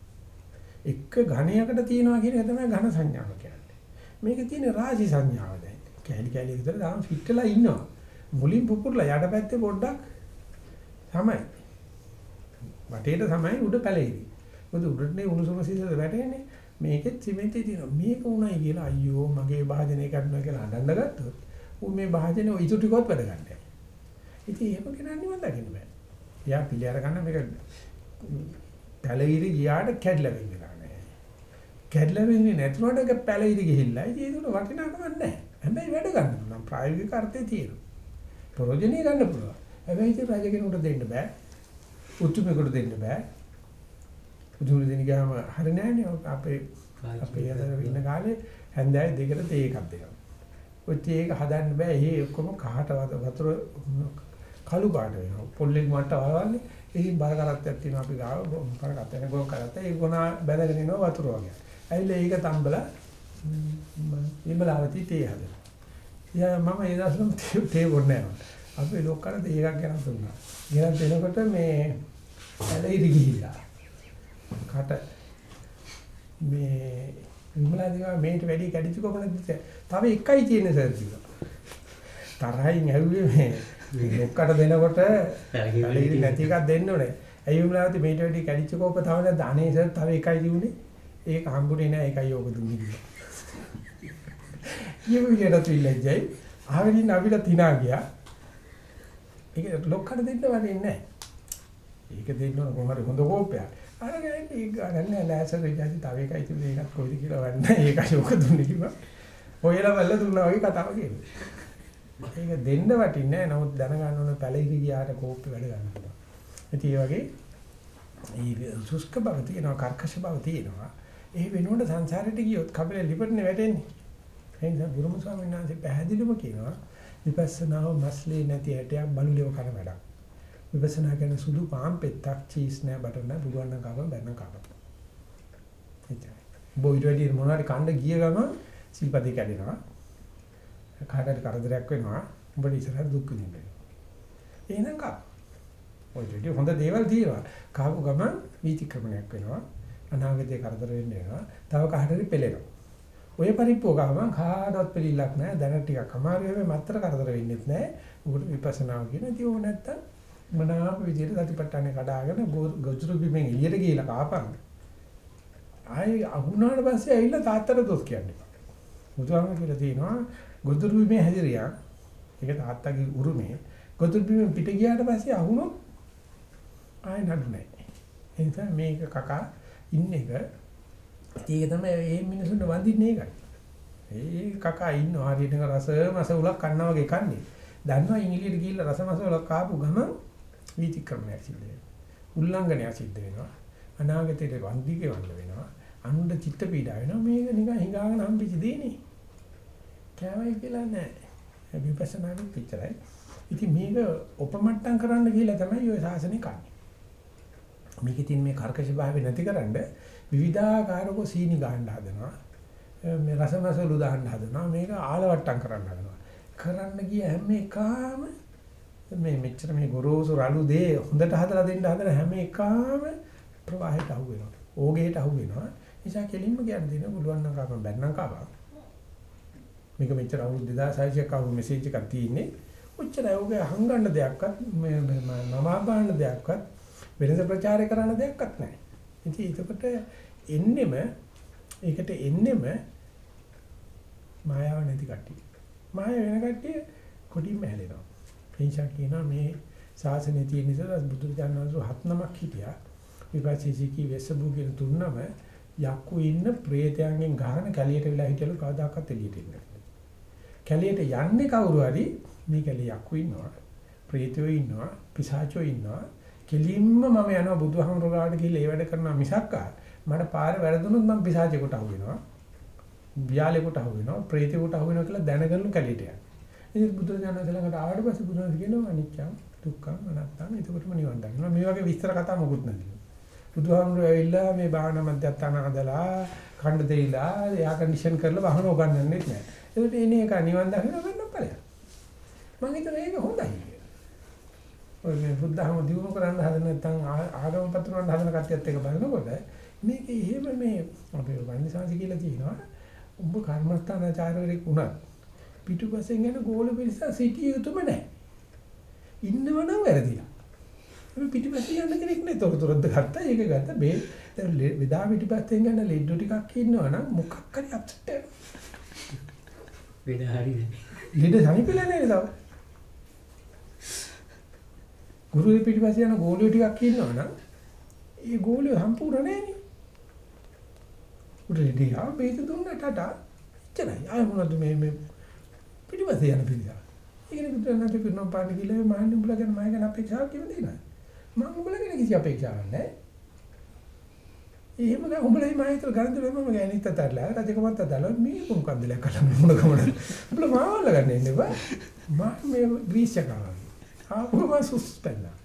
එක ඝණයකට තියනවා කියන එක තමයි ඝන සංඥාව කියන්නේ. මේක තියෙන රාජි සංඥාව දැන්. කැලි කැලි විතර දාම ෆිට්ටලා ඉන්නවා. මුලින් පුපුරලා යට පැත්තේ පොඩ්ඩක් තමයි. වටේට තමයි උඩ පැලෙන්නේ. මොකද උඩටනේ උණුසුම සීසල වැටෙන්නේ. මේකෙත් සිමෙන්තේ තියෙනවා. මේක උණයි කියලා අයියෝ මගේ භාජනය කරනවා කියලා හඬන්න ගත්තොත් ඌ මේ භාජනේ ඉතු ටිකවත් වැඩ ගන්නෑ. ඉතින් එහෙම කෙනා නිවන් දකින්න බෑ. එයා පිළි අර ගන්න මේක පැලිරි ගියාට කැඩලා වෙන්නේ නැහැ. කැඩලා වෙන්නේ නැතුනට පැලිරි ගිහිල්ලා ඉතින් ඒක වටිනාකමක් නැහැ. හැබැයි වැඩ ගන්න පුළුවන් ප්‍රායෝගික අර්ථය තියෙනවා. ප්‍රයෝජනෙ ගන්න පුළුවන්. හැබැයි ඉතින් රජ කෙනෙකුට දෙන්න බෑ. උතුමෙකුට දෙන්න බෑ. උතුමෙකුට දෙන්න ගියාම හරි නෑනේ අපේ අපේ අතර ඉන්න කාලේ හැන්දෑවේ දෙකට තේ එකක් දෙනවා. ඔය තේ එක හදන්න බෑ. ඒ ඔක්කොම කහට වතුර කළු පාට වෙනවා. පොල්ලෙන් මට වලවන්නේ. ඉතින් බර කරත්තයක් තියෙනවා අපි ගාව බර කරත්තයක් ගොන් කරත්ත ඒ ගොන බැලගෙන ඉනවා වතුර වගේ. ඇවිල්ලා ඒක තම්බලා ඉඹලාවති තේ හදලා. යා මම ඒ දවස්වල තේ බොන්නේ නැහැ. අපි ලොක්කට ඒකක් ගැන දුන්නා. ගෙනත් දෙනකොට මේ ඇලෙයිද ගිහිල්ලා. කට මේ විමලා දිවා මේට වැඩි කැඩිච්ච කොහොමද තව එකයි තියෙන සර් කිව්වා. තරහින් ඇහුවේ මේ ලොක්කට දෙනකොට ඇලෙයිද නැති එකක් දෙන්න ඕනේ. ඇයි විමලාවති මේට වැඩි කැඩිච්ච කෝප තව නැද්ද? අනේ සර් තව එකයි දිනුනේ. ඒක හම්බුනේ නෑ ඒකයි ඕක දුන්නේ කිව්වා. කියමු විදියට තිල්ලෙජ්ජයි ආවෙලින් අපිට තිනා ගියා. ඒක ලොක්කට දෙන්න වගේ නෑ. ඒක දෙන්න ඕන කොහොමද හොඳ කෝපයක්. අර ගන්නේ ඒක ගන්න ලෑසර් විජාති තව එකයි තිබුණේ ඒකත් කොයිද කියලා වන්න. ඒකයි ඕක දුන්නේ කිව්වා. ඔයලා බල්ල දුන්නා වගේ කතාව කියනවා. ඒක දෙන්න වටින්නේ නෑ. නමුත් දැනගන්න ඕන පැලිරි ගියාට කෝප්පේ වැඩ ගන්න පුළුවන්. ඉතින් ඒ වගේ මේ සුස්ක බව තියෙනවා, කර්කශ බව තියෙනවා. ඒ වෙනුවට සංසාරෙට ගියොත් කබලේ ලිපටනේ වැටෙන්නේ. ඒ නිසා බුරුම ස්වාමීන් වහන්සේ පැහැදිලිව කියනවා විපස්සනාව මස්ලේ නැති හැටයක් බලුලිව කරන වැඩක්. විපස්සනා කියන සුදු පාන් පෙත්තක් චීස් නෑ බටර් නෑ බුදුන් නම් කවම බැන්න කවම. එච්චරයි. බොයිඩ් වැඩි මොනවාරි කන්න ගිය ගම සීපදේ කැඩෙනවා. කාටට කරදරයක් වෙනවා. උඹට ඉස්සරහ දුක් විඳින්න. එහෙනම් කා. ඔය දෙවියන් හොඳ දේවල් තියෙනවා. කාපු ගමන් වීතික්‍රමණයක් වෙනවා. අනාගතේ කරදර වෙන්න වෙනවා. තව කාටරි පෙළෙනවා. ඔය පරිප්පෝගාම කාටවත් පිළිලක් නැහැ. දැන ටිකක් අමාරු වෙයි මත්තර කරදර වෙන්නෙත් නැහැ. උකට විපස්සනාව කියන දේ ඕ නැත්තම් මනාප විදියට සතිපට්ඨානේ කඩාගෙන ගොජුරු බිමෙන් එළියට ගිහලා කාපන්. ආයි අහුණාට පස්සේ ඇවිල්ලා තාත්තට දොස් කියන්නේ. බුදුහාම කියලා තියෙනවා ගොජුරු බිමේ හැදිරියා. ඒක තාත්තගේ උරුමේ. ගොජුරු බිමෙන් පිට ගියාට පස්සේ අහුණොත් ආයි නඩු නැහැ. ඒ නිසා මේක කකා ඉන්න එක ඒක තමයි මේ මිනිසුන්ට වඳින්නේ ඒකයි. ඒ කකා ඉන්නවා හරියට රස මස උලක් කන්නා වගේ කන්නේ. දන්නවා ඉංග්‍රීසියට ගිහිල්ලා රස මස උලක් කාපු ගමන් වීතික්‍රමණයක් සිද්ධ වෙනවා. උල්ලංඝනයක් සිද්ධ වෙනවා. අනාගතයට වන්දිකේ වන්න වෙනවා. අනුන්ට චිත්ත පීඩා වෙනවා. මේක නිකන් හිඟාගෙන හම්බෙච්ච දෙන්නේ. කෑවයි කියලා නෑ. විපස්සනාවෙත් පිටරයි. ඉතින් මේක උපමට්ටම් කරන්න කියලා තමයි ඔය ශාසනය කන්නේ. මේකේ තියෙන මේ කර්කශ භාවය නැතිකරන්න විවිධාකාරක සීනි ගන්න හදනවා. මේ රසමසලු දාන්න හදනවා. මේක ආලවට්ටම් කරන්න හදනවා. කරන්න ගිය හැම එකම මේ මෙච්චර මේ ගොරෝසු රළු දේ හොඳට හදලා දෙන්න හදන හැම එකම ප්‍රවාහයට අහු වෙනවා. ඕගේට අහු වෙනවා. නිසා කෙලින්ම කියන්න දෙන පුළුවන් නම් කාපම් බැන්නම් කාපම්. මේක මෙච්චර අවුරුදු 2600ක් ආව මෙසේජ් එකක් තියෙන්නේ. ඔච්චර ඔගේ හංගන්න දෙයක්වත් මේ නමා බලන්න දෙයක්වත් වෙනස ප්‍රචාරය කරන්න දෙයක්වත් නැහැ. ඉතින් ඒකට එන්නෙම ඒකට එන්නෙම මායාව නැති කට්ටිය. මාය වෙන කට්ටිය කොටින්ම හැලෙනවා. එනිසා කියනවා මේ ශාසනයේ තියෙන නිසා බුදුරජාණන් වහන්සේ හත් නමක් හිටියා. විපස්සීසිකී වෙස්සබු කියන තුන්නම යක්කු ඉන්න ප්‍රේතයන්ගෙන් ගහන කැලියට වෙලා හිටියලු කවදාකවත් එළියට එන්නේ නැහැ. කැලියට යන්නේ කවුරු හරි මේ කැලිය යක්කු ඉන්නවා. ප්‍රේතයෝ ඉන්නවා, පිසාචෝ ඉන්නවා. කෙලින්ම මම යනවා බුදුහාමුදුරුවෝ ගාවට ගිහලා ඒ වැඩ කරනවා මිසක් මට පාර වැරදුනොත් මම පිසාචෙකුට අහු වෙනවා. බියාලෙකුට අහු වෙනවා, ප්‍රේතෙකුට අහු වෙනවා කියලා දැනගන්නු කැලියට යනවා. ඉතින් බුදුරජාණන් ළඟට ආවට පස්සේ බුදුරජාණන් කියනවා අනිච්චං දුක්ඛං අනාත්තං එතකොටම නිවන් දකිනවා. මේ වගේ විස්තර කතා මොකුත් නැති. බුදුහාමුදුරුවෝ ඇවිල්ලා මේ භාවනා මධ්‍යස්ථාන හදලා ඛණ්ඩ දෙයිලා එයා කන්ඩිෂන් කරලා වහන උගන්වන්නෙත් නැහැ. ඒකට එනේ එක නිවන් දකින්න වෙන්න ඵලයක්. මම හිතන ඒක හොඳයි කියලා. ඔය මේ බුද්ධහම දියුණු කරන්න හදන නැත්නම් ආගම පතුරවන්න හදන කට්ටියත් එක බලනකොට මේක එහෙම මේ අපේ වන්දිසාංශ කියලා තියෙනවා. උඹ කර්මස්ථානාචාර්යවරයෙක් වුණත් පිටුපසෙන් යන ගෝල පිරිස සිටිය යුතුම නැහැ. ඉන්නවනම් වැරදිලා. මේ පිටිපස්සේ යන කෙනෙක් නේ තොරතුරක්ද ගත්තා ඒක ගත්තා මේ දැන් විදා පිටිපස්සෙන් යන ලෙඩ්ඩු ටිකක් ඉන්නවනම් මොකක් හරි අප්සෙට් වෙන හරිනේ. ලෙඩ සනිපෙලා නේද තව ගුරු පිටිපස්සේ යන ගෝලියෝ ටිකක් ඉන්නවනම් ඒ ගෝලියෝ සම්පූර්ණ නෑනේ උඩදී ආ බේත දුන්නට ටටා එච්චරයි ආය මොනවද මේ මේ පිටිපස්සේ යන පිළිදා ඒකනේ බුදුරජාණන් වහන්සේ පාන්න කියලා මහන්නේ උඹලා ගැන මම ගැන අපේක්ෂාවක් කියන දෙනවා මම උඹලා ගැන කිසි අපේක්ෂාවක් නැහැ. එහෙම ගා උඹලා මේ මායිතර ගන්න දෙන්න මම ගෑනිත් අතල්ලා රජකමත් අතල්ලා මේ කොම් කන්දලයක් කලම මොන කමද. උඹලා මාවල්ල ගන්න ඉන්නේ බා. මම මේ ග්‍රීස් යකාවා. ආපහු මම සුස්පෙන්නා.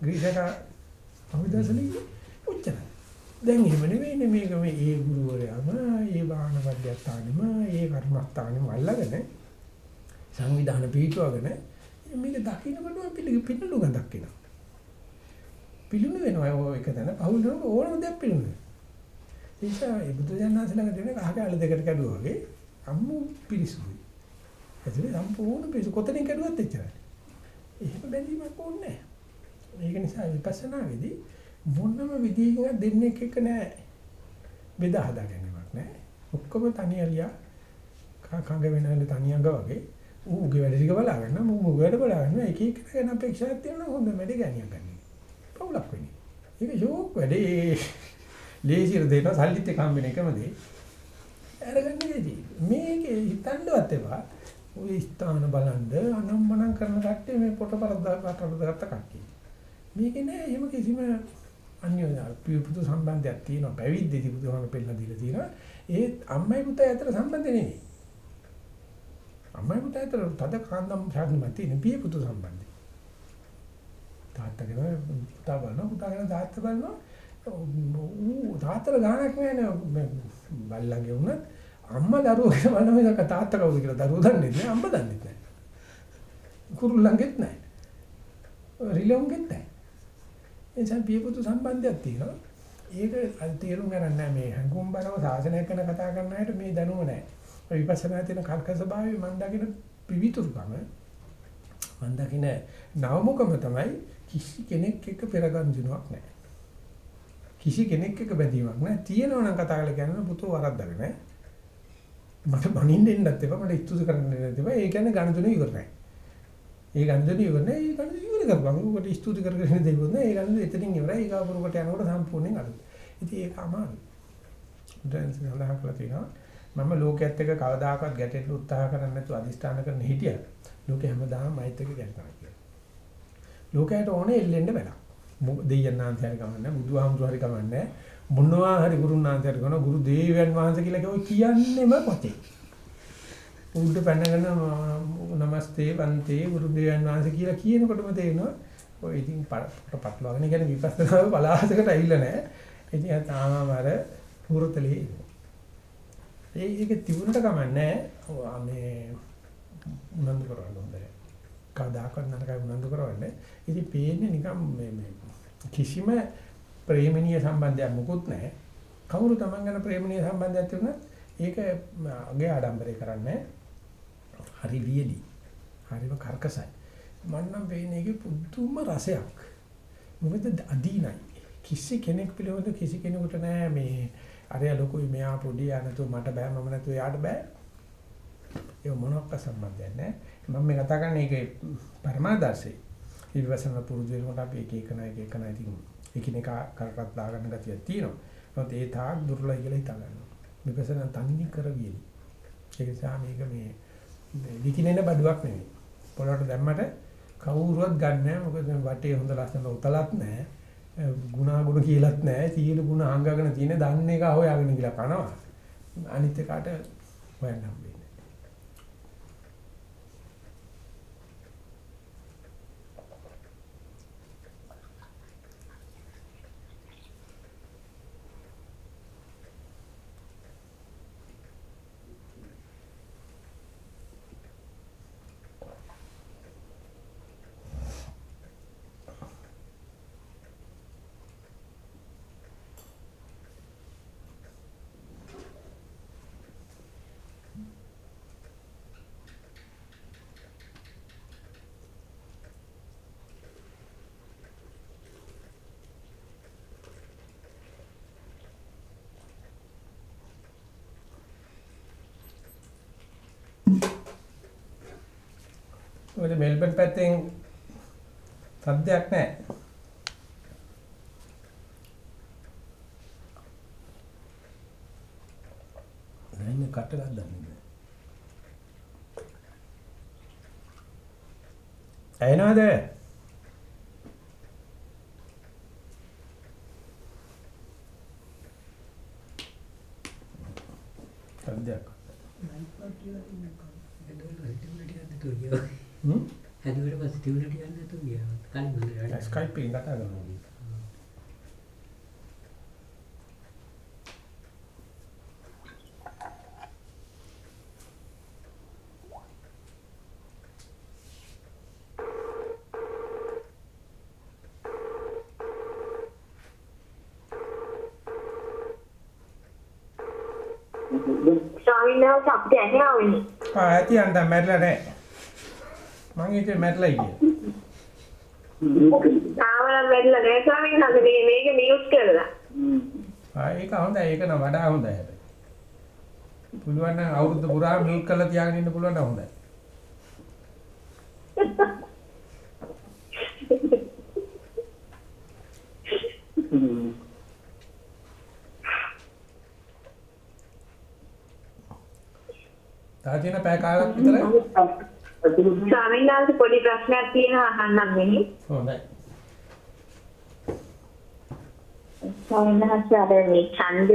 ග්‍රීස් යකා අවදාසලි උච්චන. දැන් එහෙම නෙවෙයිනේ මේක මේ ඒ ගුරුවරයාම ඒ බාහන මධ්‍යස්ථානෙම ඒ කර්මස්ථානෙම අල්ලගෙන සංවිධාන පිටවගෙන මේක දකින්නකොට පිළි පින්නලු ගඳක් එනවා. පිළිණු වෙනවා ඔය එක තැන පහුල් වෙනකොට ඕනම දෙයක් පිළිණු වෙනවා. ඒ නිසා ඒ බුදු දන්වාස ළඟ දෙන කහකාල දෙකට කැඩුවා වගේ අම්මු පිරිසුදුයි. එතන සම්පූර්ණ පිරිසු කොතනින් කැඩුවත් එච්චරයි. එහෙම බැඳීමක් ඕනේ නැහැ. ඒක නිසා විපස්සනාවේදී මොනම විදිහකින් දෙන්නේ එක නෑ. බෙදා හදා ගැනීමක් නෑ. ඔක්කොම තනියලියා කංග වෙනහල තනියංග වගේ ඌගේ වැඩ ටික බලාගන්න මම ඌගේ වැඩ බලාගන්න එක එක ගැන අපේක්ෂාවක් තියෙනවා හොඳ වැඩ ගණියක් ගන්න. පවුලක් වෙන්නේ. ඒක ෂෝක් වැඩේ. ලේසියට දෙන සල්ලිත් එක හම්බෙන එකම දේ. අරගන්න දෙදී. මේකේ හිතන්නවත් එපා. ওই ස්ථාන බලන්ද අනම්මනම් කරන කට්ටිය මේ පොටපරක් දාකට ගත්ත කට්ටිය. මේකේ නෑ එහෙම කිසිම අන්‍යෝන්‍ය පුදු සම්බන්ධයක් තියෙනවා. පැවිද්දේදී බුදුහාම පෙන්නලා දීලා තියෙනවා. ඒ අම්මයි පුතයි අතර සම්බන්ධ නෙවෙයි. අම්මයි පුතයි අතර තද කාන්දම් ශාස්ත්‍රමත් තියෙන පිය පුතු සම්බන්ධය. තාත්තා කියන පුතා බලනවා පුතා කියන තාත්තා බලනවා ඌ තාත්තට ගානක් නෑනේ බල්ලන්ගේ වුණත් අම්මා දරුවෝ කියලා බලන මේක තාත්තා කවුද කියලා දරුවෝ දන්නේ නැහැ අම්මා දන්නේ නැහැ කුරුල්ලන්ගෙත් නැහැ රිලොන්ගෙත් නැහැ එනිසා පියපුතු සම්බන්ධයක් තියෙනවා ඒක තේරුම් ගන්න නැහැ මේ හංගුම් බරව සාසනය කරන කතා කරන අයට මේ දැනුම නැහැ විපස්සනා තියෙන කර්ක ස්වභාවය මම දකින පිවිතුරුකම මම දකින නවමුකම තමයි කිසි කෙනෙක් එක්ක පෙරගන්ජුණක් නැහැ. කිසි කෙනෙක් එක්ක බැඳීමක් නැහැ. තියෙනවා නම් කතා කරලා කියනවා පුතෝ වරද්දගෙන නැහැ. මට බනින්න එන්නත් එපා මට ඉස්තුති කරන්න එන්නත් එපා. ඒ කියන්නේ ගණතුනේ ඉවරයි. ඒ ගණතුනේ ඉවර නැහැ. ඒ ගණතුනේ ඉවර කරපන්. උකට ඉස්තුති කරගෙන දෙන්න නෑ. ඒ ගණතුනේ එතනින් ඉවරයි. ඊගා පුරුකට යනකොට සම්පූර්ණයෙන් අඩුයි. ඉතින් ඒක අමාරුයි. දැන් සඳහන් කරලා තියෙනවා මම ලෝකයේත් එක්ක කවදාකවත් ගැටෙන්න උත්සාහ කරන්නේ නැතුව අදිස්ථාන කරන හිටියා. ලෝකෙ හැමදාම මෛත් එක්ක ගැටෙනවා. ලෝකයට ඕනේ එල්ලෙන්න බැලක්. දෙයයන් ආන්තයන් ගමන්නේ බුදුහාමුදුරු හරි ගමන්නේ මොනවා හරි ගුරුන් ආන්තයන් කරන ගුරු දේවයන් වහන්සේ කියලා කිව්ව කියන්නේම පොතේ. උඩ පැනගෙන නමස්තේ වන්තේ ගුරු දේවයන් වහන්සේ කියලා කියනකොටම තේරෙනවා ඔය ඉතින් පටලවාගෙන කියන්නේ විපස්සනාව බලාසකට ඇවිල්ලා නැහැ. ඉතින් තාමම අර පුරතලේ ඒ ඒක තිබුණට කමන්නේ මේ උනන්දු කරන්න හොඳයි. කවදාකවත් නරකයි උනන්දු කරවන්නේ. ඉතින් පේන්නේ නිකන් මේ මේ කිසිම ප්‍රේමණීය සම්බන්ධයක් මොකුත් නැහැ. කවුරු Taman ගැන ප්‍රේමණීය සම්බන්ධයක් තිබුණත් ඒක අගේ ආඩම්බරේ කරන්නේ හරි වියලි. හරිම කර්කසයි. මන්නම් වෙන්නේ ඒකේ පුදුම රසයක්. මොකද අදීනයි. කිසි කෙනෙක් පිළිවෙත කිසි කෙනෙකුට නෑ මේ අරය ලොකුයි මෙයා පොඩි යනතු මට බෑ මම නැතු එයාට බෑ. ඒක මොනක්ක සම්බන්ධයක් නෑ. මම මේ කතා කරන්නේ ඒකේ පරමාදර්ශේ. විවසන පුරුදු වෙනකොට අපි එක එක නයි එක එක නයි ඉතින් එකිනෙක කරකට දාගන්න ගතියක් තියෙනවා. නමුත් ඒ තාක් දුර්ලභ කියලා හිතා ගන්නවා. විපස්සන තන්නේ කරවියලි. ඒ නිසා මේක මේ විකිනෙන බඩුවක් නෙවෙයි. පොළොට දැම්මට කවුරුවත් ගන්න නැහැ. මොකද වටේ හොඳ ලස්සන උතලත් නැහැ. ගුණාගුණ කියලාත් නැහැ. සීල ගුණ අංගගෙන තියෙන දන්නේ එක හොයාගෙන කියලා කනවා. අනිත් එකට හොයන්න හම්බෙන්නේ. මොකද මෙල්බන් පැත්තෙන් සද්දයක් නැහැ. නැන්නේ කට ගන්නන්නේ. ඇයිනවද? සද්දයක්. හ්ම් තිබුණ ටිකක් නැතුව ගියා. කලින් හොඳට වැඩ. ස්කයිප් එකෙන් කතා කරනවා. ස්වාමීන් වහන්සේ අපිට ඇහෙනවනේ. ආ ඇති අන්ද මැරිලා නැහැ. මං හිතුවේ මැරිලා කියලා. තාමනම් වැඩිලා නෑ ස්වාමීන් වහන්සේ මේ මේක මියුට් කරලා. ආ ඒක හොඳයි ඒක නම් වඩා හොඳයි හැබැයි. පුළුවන් නම් අවුරුද්ද පුරා මියුට් කරලා තියාගෙන ඉන්න පුළුවන් නම් හොඳයි. තා තියෙන පැය කාලක් විතරයි. ස්වාමීන් වහන්සේ පොඩි ප්‍රශ්නයක් තියෙනවා අහන්නම් මෙහි. හොඳයි. ස්වාමීන් වහන්සේ අර මේ ඡන්ද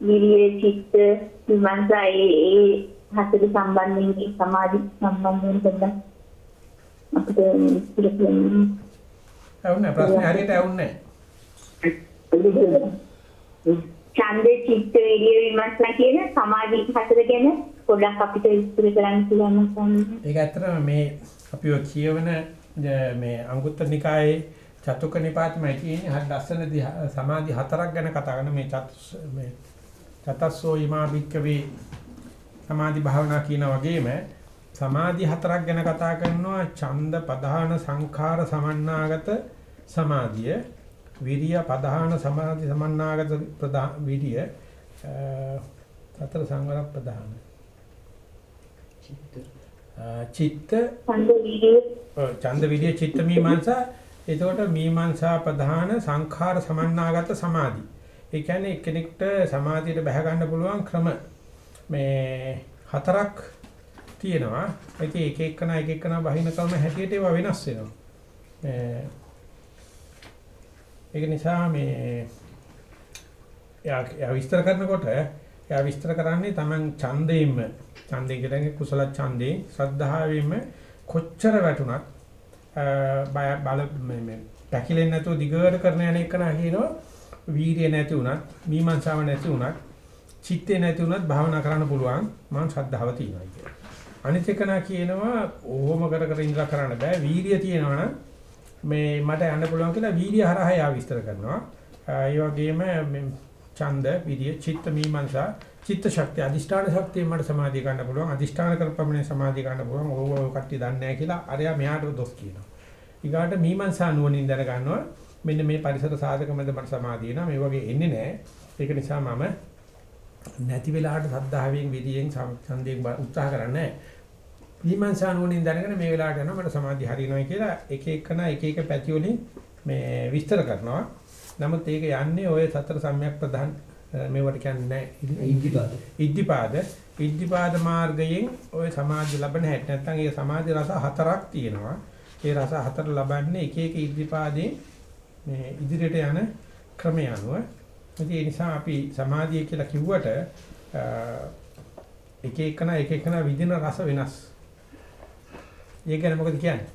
විරිය චිත්ත විමර්ශා ඒ හතර සම්බන්ධයෙන් සමාධි සම්බන්ධයෙන් පොඩ්ඩක් අපිට කියන්න. ඇවුන්නේ ප්‍රශ්නේ හරියට ඇවුන්නේ ඡන්ද චිත්ත විරිය විමර්ශා කියන සමාධි හතර ගැන පොඩ්ඩක් අපිට විස්තර කරන්න පුළුවන් ස්වාමීන්? ඒක ඇත්තටම මේ අපි ඔය කියවන ද- මේ අංගුත්තර නිකායේ චතුක නිපාතමයි තියෙන්නේ. හරි ලස්සන දිහා- සමාධි හතරක් ගැන කතා කරන මේ චතුස් මේ චතස්සෝ ීමා භික්කවේ සමාධි භාවනා කියන වගේම සමාධි හතරක් ගැන කතා කරනවා. ඡන්ද පධාන සංඛාර සමන්නාගත සමාධිය. විරිය පධාන සමාධි සමන්නාගත ප්‍රධාන විරිය සතර සංවර ප්‍රධාන චිත්ත ඡන්ද විරිය චිත්ත මීමාංශා එතකොට මීමාංශා ප්‍රධාන සංඛාර සමන්නාගත සමාධි. ඒ කියන්නේ එක්කෙනෙකුට සමාධියට බහ ගන්න පුළුවන් ක්‍රම මේ හතරක් තියෙනවා. ඉතින් එක එකන එක එකන බහින ක්‍රම හැටියට ඒවා වෙනස් වෙනවා. මේ ඒක නිසා මේ එයා එයා විස්තර කරනකොට එයා විස්තර කරන්නේ Taman ඡන්දයෙන්ම ඡන්දය කියන්නේ කුසල ඡන්දේ ශ්‍රද්ධාවෙන්ම කොච්චර වැටුණත් අ, බය බල මේ මේ පැකිලෙන්නේ නැතුව දිගට කරන යන එක නා කියනවා වීරිය නැති වුණත් මීමන්සාව නැති වුණත් චිත්තේ නැති වුණත් භාවනා කරන්න පුළුවන් මම ශ්‍රද්ධාව තියෙනවා කියන්නේ. අනිත් එක නා කියනවා ඕම කර කර ඉඳලා කරන්න බෑ. වීර්යය තියෙනවා නම් මේ මට යන්න පුළුවන් කියලා වීර්ය හරහා යා විස්තර කරනවා. ඒ වගේම මේ ඡන්ද, විරිය, චිත්ත මීමන්සා, චිත්ත ශක්තිය, අදිෂ්ඨාන ශක්තිය මට සමාධිය ගන්න පුළුවන්. අදිෂ්ඨාන කරපමණේ සමාධිය ගන්න පුළුවන්. ඕව ඔය කට්ටිය දන්නේ නැහැ කියලා අරයා මෙයාට දොස් කියනවා. ඊගාට මීමන්සා නුවණින් දැන ගන්නවා. මෙන්න මේ පරිසර සාධක මැද මට සමාධිය එනවා. මේ වගේ එන්නේ නැහැ. ඒක නිසා මම නැති වෙලාවට සද්ධාවෙන් විදියෙන් සම්සන්දයෙන් උත්සාහ කරන්නේ විමර්ශන වලින් දැනගෙන මේ වෙලාවට යනවා මට සමාධිය හරියනවා කියලා එක එකන එක එක පැති වලින් මේ විස්තර කරනවා. නමුත් ඒක යන්නේ ඔය සතර සම්‍යක් ප්‍රධාන මේවට කියන්නේ ඉද්ධිපාද. ඉද්ධිපාද ඉද්ධිපාද මාර්ගයෙන් ඔය සමාධිය ලබන හැටි නැත්නම් ඒ සමාධි රස හතරක් තියෙනවා. ඒ රස හතර ලබන්නේ එක එක ඉද්ධිපාදේ මේ ඉදිරියට යන ක්‍රමය අනුව ඒ නිසා අපි සමාධිය කියලා කිව්වට එක එකන එක එකන විදින රස වෙනස්. ඒක ගැන මොකද කියන්නේ?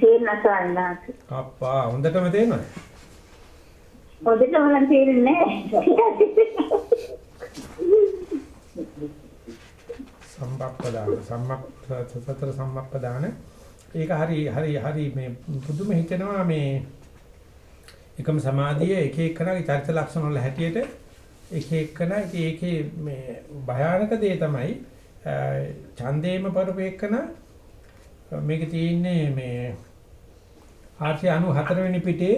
තේරෙනවා අප්පා හොඳටම තේරෙනවද? හොඳටම නම් තේරෙන්නේ. සම්බප්පදාන සම්මප්ප සතර සම්මප්පදාන ඒක හරි හරි හරි මේ පුදුම හිතෙනවා මේ එකම සමාධිය එක එකනාගේ චරිත ලක්ෂණ වල හැටියට එක එකනා ඒකේ මේ භයානක දේ තමයි ඡන්දේම පරිපේකන මේක තියෙන්නේ මේ 894 වෙනි පිටේ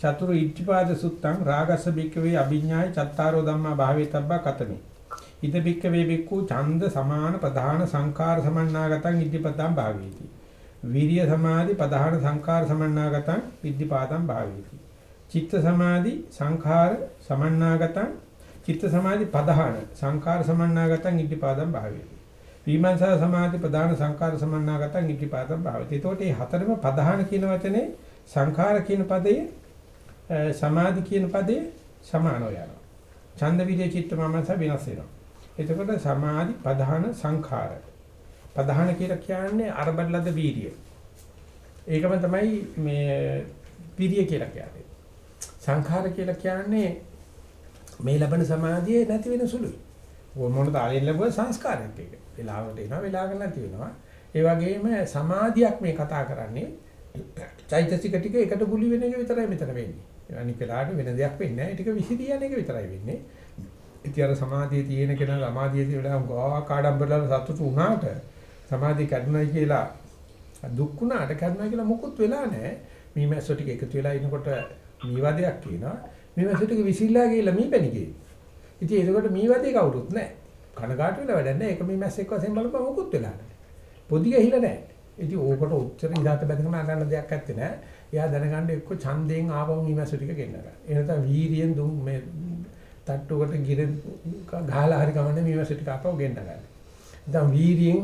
චතුරු ඉච්ඡපාද සුත්තං රාගස්ස බික්කවේ අභිඥාය චත්තාරෝ ධම්මා භාවේතබ්බා කතමි ඉද බික්කවේ බික්කු ඡන්ද සමාන ප්‍රධාන සංකාර සමන්නාගතං ඉද්ධිපතං භාවේති විරිය සමාධි ප්‍රධාන සංකාර සමන්නාගතං විද්ධිපාතං භාවේති. චිත්ත සමාධි සංඛාර සමන්නාගතං චිත්ත සමාධි ප්‍රධාන සංකාර සමන්නාගතං ඉද්ධිපාතං භාවේති. විමර්ශන සමාධි ප්‍රධාන සංකාර සමන්නාගතං ඉද්ධිපාතං භාවේති. එතකොට මේ හතරම ප්‍රධාන කියන වචනේ සංඛාර කියන පදයේ සමාධි කියන පදේ සමානව යනවා. ඡන්ද විදේ චිත්ත මමස වෙනස් වෙනවා. එතකොට සමාධි ප්‍රධාන සංඛාරය ප්‍රධාන කියලා කියන්නේ අරබල්ලද වීර්ය. ඒකම තමයි මේ වීර්ය කියලා කියන්නේ. සංඛාර කියලා කියන්නේ මේ ලබන සමාධියේ නැති වෙන සුළුයි. මොන තාලෙන් ලැබුව සංස්කාරයක් ඒක. වෙලාවට එනවා වෙලාවක නැති වෙනවා. ඒ වගේම සමාධියක් මේ කතා කරන්නේ චෛතසික ටික එකට ගුලි වෙන එක විතරයි මෙතන වෙන්නේ. අනික වෙලාවට වෙන දෙයක් වෙන්නේ නැහැ. ඒ ටික විසිරියන එක විතරයි වෙන්නේ. ඉතින් අර සමාධියේ තියෙන කෙනා සමාධියේ තියෙන වෙලාව ගා කාඩම්බරලා සතුටු වුණාට සමාධිය කැඩුනයි කියලා දුක් වුණාට කැඩුනයි කියලා මොකුත් වෙලා නැහැ. මීමැස්සෝ ටික එකතු වෙලා ඉනකොට මීවදයක් කියනවා. මීමැස්සෝ ටික විසිරලා ගිහලා මීපැණිකේ. ඉතින් ඒකට මීවදේ කවුරුත් නැහැ. කනගාටු වෙලා වැඩක් නැහැ. ඒක මීමැස්සෙක් වශයෙන් බලපුවා මොකුත් වෙලා නැහැ. පොදි ගහිලා නැහැ. ඉතින් ඕකට උත්තර ඉඳාට බැඳගෙන ගන්න දෙයක් නැත්තේ නෑ. එයා දැනගන්න එක්ක ඡන්දයෙන් ආවම මීමැස්සෝ ටික ගෙන්න ගන්න. ඒ නැත්නම් වීරියෙන් දුම් මේ තට්ටුවකට ගිර ගහලා හරි ගමන්නේ මීමැස්සෝ ටික ආපහු ගෙන්න ගන්න. දැන් වීරියෙන්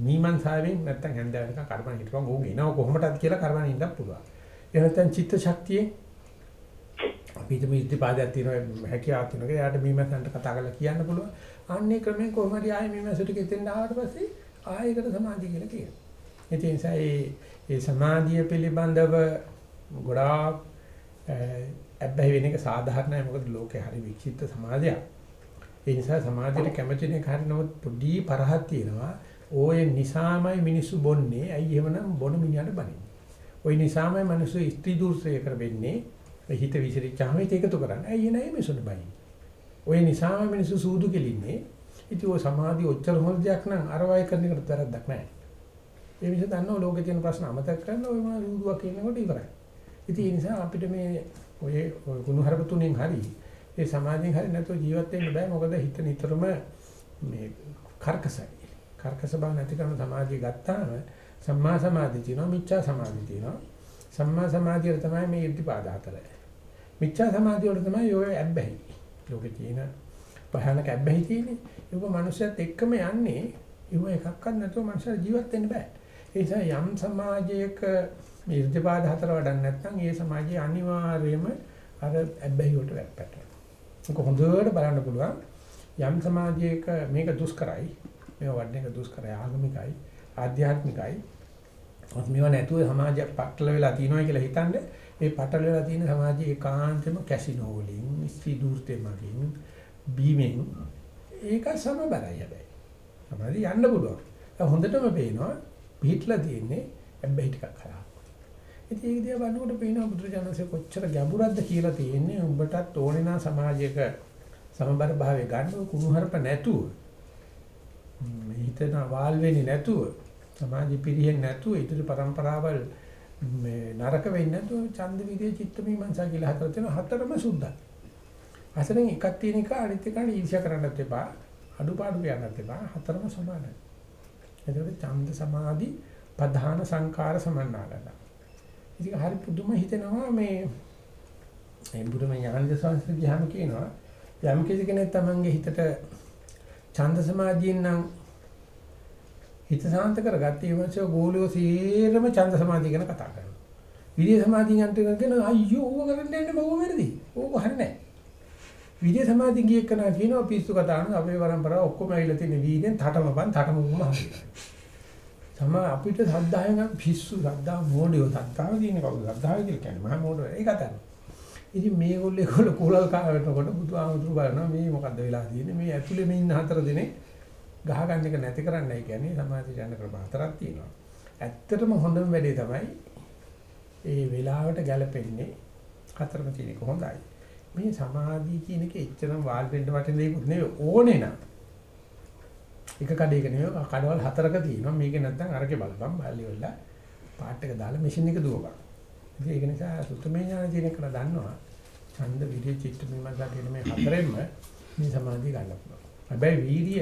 මීමන්සාවෙන් නැත්තම් හැන්දෑවක කර්මණ හිටපන් ඕක එනව කොහොමදත් කියලා කර්මණ ඉන්නත් පුළුවන්. එහෙම නැත්තම් චිත්ත ශක්තියෙන් අපිට මේ ඉතිපාදයක් තියෙනවා හැකියාවක් තියෙනවා. එයාට මීමන්සන්ට කතා කරලා කියන්න පුළුවන්. අන්නේ ක්‍රමෙන් කොහොම හරි ආයේ මීමන්සට කෙතෙන් ආවට පස්සේ ආයෙකට සමාධිය කියලා කියනවා. ඒ නිසා ඒ ඒ සමාධිය පිළිබඳව ගොඩාක් අබ්බැහි වෙන එක සාධාරණයි. මොකද ලෝකේ හරි විචිත්ත සමාධියක්. ඒ නිසා සමාධියට කැමති නේ හරි නමුත් පොඩි පරහක් තියෙනවා. ඕය නිසාමයි මිනිස්සු බොන්නේ. ඇයි එහෙමනම් බොන මිනිහට බනින්නේ. ওই නිසාමයි මිනිස්සු ස්ත්‍රී දුර්සය කරවෙන්නේ. හිත විසිරිච්චාම ඒක එකතු කරන්නේ. ඇයි එනේ මිනිස්සුන්ට බනින්නේ. ওই නිසාමයි මිනිස්සු සූදු කෙලින්නේ. ඉතින් ඔය සමාධිය ඔච්චර හොඳ දෙයක් නම් අරවයි කරන එකට වැරද්දක් නැහැ. ඒ නිසා දන්නව ලෝකේ තියෙන ප්‍රශ්න අමතක කරන්න ඔය මොන සූදුවක් කියනකොට ඉවරයි. ඉතින් ඒ නිසා අපිට මේ ඔය ගුණහරප තුනෙන් හරි ඒ සමාධියෙන් හරි නැතුව ජීවත් වෙන්න බෑ. මොකද හිත නිතරම මේ කර්කසයි. කර්කස බව නැති කරන සමාධිය ගත්තාම සම්මා සමාධිය තියෙනවා මිච්ඡා සමාධිය තියෙනවා. සම්මා සමාධිය තමයි මේ ඉද්ධිපාද හතර. මිච්ඡා සමාධිය වල තමයි ඔය ඇබ්බැහි. ලෝකේ තියෙන භයානක ඇබ්බැහි තියෙන්නේ. ඒක මනුස්සයත් එක්කම යන්නේ. ඒව එකක්වත් නැතුව මනුස්සය ජීවත් වෙන්න බෑ. ඒ නිසා යම් සමාජයක මේ ඉද්ධිපාද හතර වඩන්න නැත්නම් ඒ සමාජයේ අනිවාර්යයෙන්ම අර ඇබ්බැහි වලට වැටෙනවා. ඒක හොඳට බලන්න පුළුවන්. යම් සමාජයක මේක දුෂ්කරයි. මේ වඩන එක දුෂ්කරයි ආගමිකයි ආධ්‍යාත්මිකයි. මොකද මේවා නැතුව සමාජයක් පටල වෙලා තියෙනවා කියලා හිතන්නේ ඒ පටල වෙලා තියෙන සමාජයේ ඒකාන්තෙම කැසිනෝ වලින්, ස්ත්‍රීදූර්තෙමකින්, බීමෙන් ඒක සමබරයි හැබැයි. සමාජය යන්න පුළුවන්. ඒක හොඳටම පේනවා පිටලා තියෙන්නේ හැබැයි ටිකක් කරා. ඉතින් ඒක දිහා බලනකොට පේනවා බුදුරජාණන්සේ කොච්චර ගැඹුරක්ද කියලා තියෙන්නේ උඹටත් ඕනේ නම් සමාජයක සමබර භාවය ගන්න කුණුහරුප නැතුව හිතන වාල් වෙන්නේ නැතුව සමාජෙ පිරිහෙන්නේ නැතුව ඉදිරි પરම්පරාවල් මේ නරක වෙන්නේ නැතුව ඡන්ද විදේ චිත්ත මීමන්සා කියලා හතර තියෙන හතරම සුද්ධයි. අසරෙන් එකක් තියෙන එක අනිත් එකට ඊර්ෂ්‍යා කරන්නත් එපා. අඩුපාඩු කියන්නත් එපා. හතරම සමානයි. එතකොට ඡන්ද සමාධි ප්‍රධාන සංකාර සමන්නාගත. ඉතින් හරි පුදුම හිතෙනවා මේ මේ බුදුම ඥානද සංස්කෘතිය ගියාම කියනවා යම් කිසි කෙනෙක් තමන්ගේ හිතට ඡන්ද සමාධියෙන් නම් හිත සාන්ත කරගත්තේ වචෝ ගෝලියෝ සීරම ඡන්ද සමාධිය ගැන කතා කරනවා. විරිය සමාධිය ගැන කියන අයියෝ ඕක කරන්න යන්නේ බව වැරදි. ඕක හරිනේ. විරිය සමාධිය ගිය කෙනා කියනවා පිස්සු කතා කරන අපේ પરම්පරාව ඔක්කොම ඇවිල්ලා තියෙන වීර්යෙන් තටමපන් තටමකුම හරියි. තම අපිට සද්ධායෙන් පිස්සු සද්ධා මොඩියෝ සද්ධාව කියන කවුද සද්ධාව කියලා කියන්නේ මහා මොඩෝ ඒක තමයි. ඉතින් මේගොල්ලෝ ඒගොල්ලෝ කුලල් කාවටනකොට බුදුහාමුදුරු බලනවා මේ මොකද්ද වෙලා තියෙන්නේ මේ ඇතුලේ මේ ඉන්න හතර දෙනෙක් ගහගන්න එක නැති කරන්නයි කියන්නේ සමාධි ඥාන ක්‍රම හතරක් තියෙනවා. ඇත්තටම හොඳම වැඩේ තමයි ඒ වෙලාවට ගැලපෙන්නේ හතරම තියෙන එක හොඳයි. මේ සමාධිය කියන එක එච්චරම වාල් වෙන්න වටින දෙයක් නෙවෙයි ඕනේ නම්. එක කඩේක නෙවෙයි කඩවල් හතරක තියෙනවා. මේක නැත්තම් අරකේ බලපන් බල්ලි වල පාට් එක දාලා මැෂින් එක දුවපන්. ඉතින් ඒක නිසා සුත්තමේ ඥාන තියෙන එක දන්නවා. ඡන්ද විරිය චිත්ත විමර්ශන කියන මේ හතරෙන්ම මේ සමාධිය ගන්න පුළුවන්. හැබැයි වීර්ය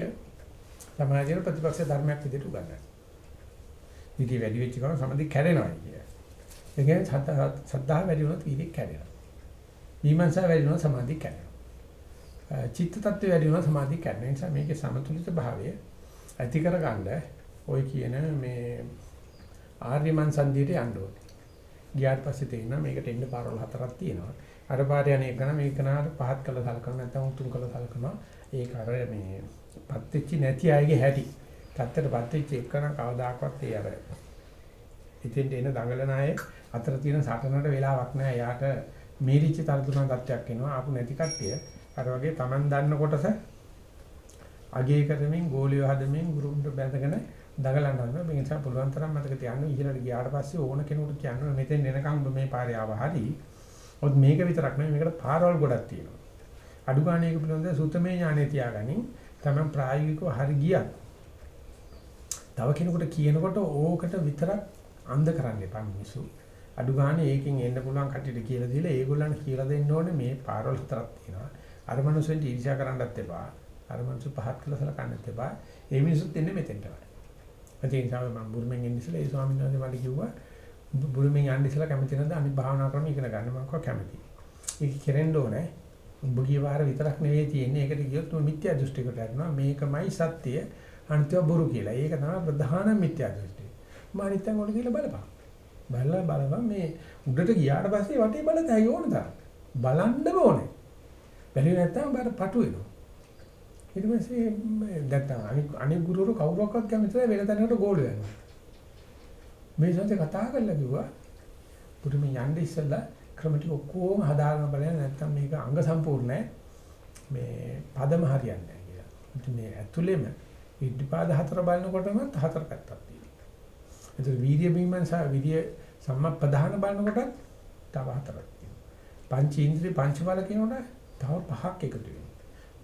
සමාජයේ ප්‍රතිපක්ෂ ධර්මයක් විදිහට උගන්වනවා. විදි වැඩි වෙච්ච ගමන් සමාධිය කැඩෙනවා කියන්නේ. ඒ කියන්නේ සද්ධා වැඩි වුණොත් විදි කැඩෙනවා. විමර්ශන වැඩි වුණොත් සමාධිය කැඩෙනවා. චිත්ත tattwa වැඩි වුණොත් සමාධිය කැඩෙනවා. ඒ නිසා මේකේ සමතුලිත භාවය ඇති කරගන්න ওই කියන මේ ආර්යමන් සංදීයට යන්න ඕනේ. ගියාට පස්සේ තේරෙනවා මේකට එන්න පාරවල් හතරක් තියෙනවා. අර පාරේ යන්නේ කරන මේක නාට පහත් කළ සලකන නැත්නම් උතුම් කළ සලකනවා. ඒක අර මේ පත්‍ත්‍චි නැති අයගේ හැටි. තත්තර පත්‍ත්‍චි එක්කන කවදාකවත් ඒ අර ඉතින් එන දඟලන අය අතර තියෙන සටනට වෙලාවක් නැහැ. යාට මේරිච්ච තරතුණ තත්ත්වයක් එනවා. ආපු නැති කට්ටිය අර වගේ Taman දන්න කොටස අගේ කරමින් ගෝලිය හදමින් ගුරුන්ට බැඳගෙන දඟලන්න හදනවා. මේ නිසා පුළුවන් තරම් මතක තියාගන්න ඉහළට ගියාට පස්සේ ඕන කෙනෙකුට කියන්න මෙතෙන් එනකම් මේ පාරේ ආව හරි. ඔත් මේක විතරක් නෙවෙයි මේකට පාරවල් ගොඩක් තියෙනවා. අඩු ගාණේක පිළිබඳ සුතමේ ඥානෙ තියාගනින් තමයි ප්‍රායෝගිකව හරි ගියත්. තව කෙනෙකුට කියනකොට ඕකට විතරක් අන්ධ කරන්න එපා මිනිස්සු. අඩු ගානේ ඒකෙන් එන්න පුළුවන් කටියට කියලා දීලා ඒගොල්ලන්ට කියලා දෙන්න ඕනේ මේ පාරවල් හතරක් තියෙනවා. අර මනුස්සෙන්ට ඊර්ෂ්‍යා කරන්නත් එපා. අර මනුස්සු පහත් කළා සලකන්නත් එපා. ඒ මිනිස්සුත් එන්නේ මෙතෙන්ට තමයි. ඒ නිසා මම බුරුමෙන් එන්න ඉස්සෙල්ලා ඒ ස්වාමීන් වහන්සේ මට කිව්වා බුරුමෙන් යන්න ඉස්සෙල්ලා කැමති නැද්ද අනිත් භාවනා ක්‍රම ඉගෙන ගන්න මම කිව්වා කැමතියි. ඒක කෙරෙන්න ඕනේ. උඹ ගිය වාර විතරක් නෙවෙයි තියෙන්නේ. ඒකට ගියොත් උඹ මිත්‍යා දෘෂ්ටිකට යනවා. මේකමයි සත්‍ය. අනිත්‍ය බොරු කියලා. ඒක තමයි ප්‍රධාන මිත්‍යා දෘෂ්ටිය. මම අනිත්‍යන් වල කියලා බලපන්. බලලා බලපන් මේ උඩට ගියාට පස්සේ වටේ බලතයි ඕන තරම්. බලන්නම ඕනේ. බැරි නැත්තම් බර පටු වෙනවා. ඊට පස්සේ දැක්කම අනික් අනික් ගුරුවරු කවුරක්වත් කැමති නැහැ වෙන තැනකට ගෝල යනවා. මේ සංසේ කතා කරලා කිව්වා පුදුම යන්න ඉස්සෙල්ලා ක්‍රම ටික ඔක්කොම හදාගෙන බලන්න නැත්තම් මේක අංග සම්පූර්ණ මේ පදම හරියන්නේ නැහැ කියලා. ඉතින් මේ ඇතුළෙම ඉද්ධිපාද හතර බලනකොටම හතර පැත්තක් තියෙනවා. ඒතර වීර්ය බීමන්සා විරිය සම්මප්පදාන බලනකොට තව හතරක් තියෙනවා. පංච ඉන්ද්‍රිය පංච බල කියනකොට තව පහක් එකතු වෙනවා.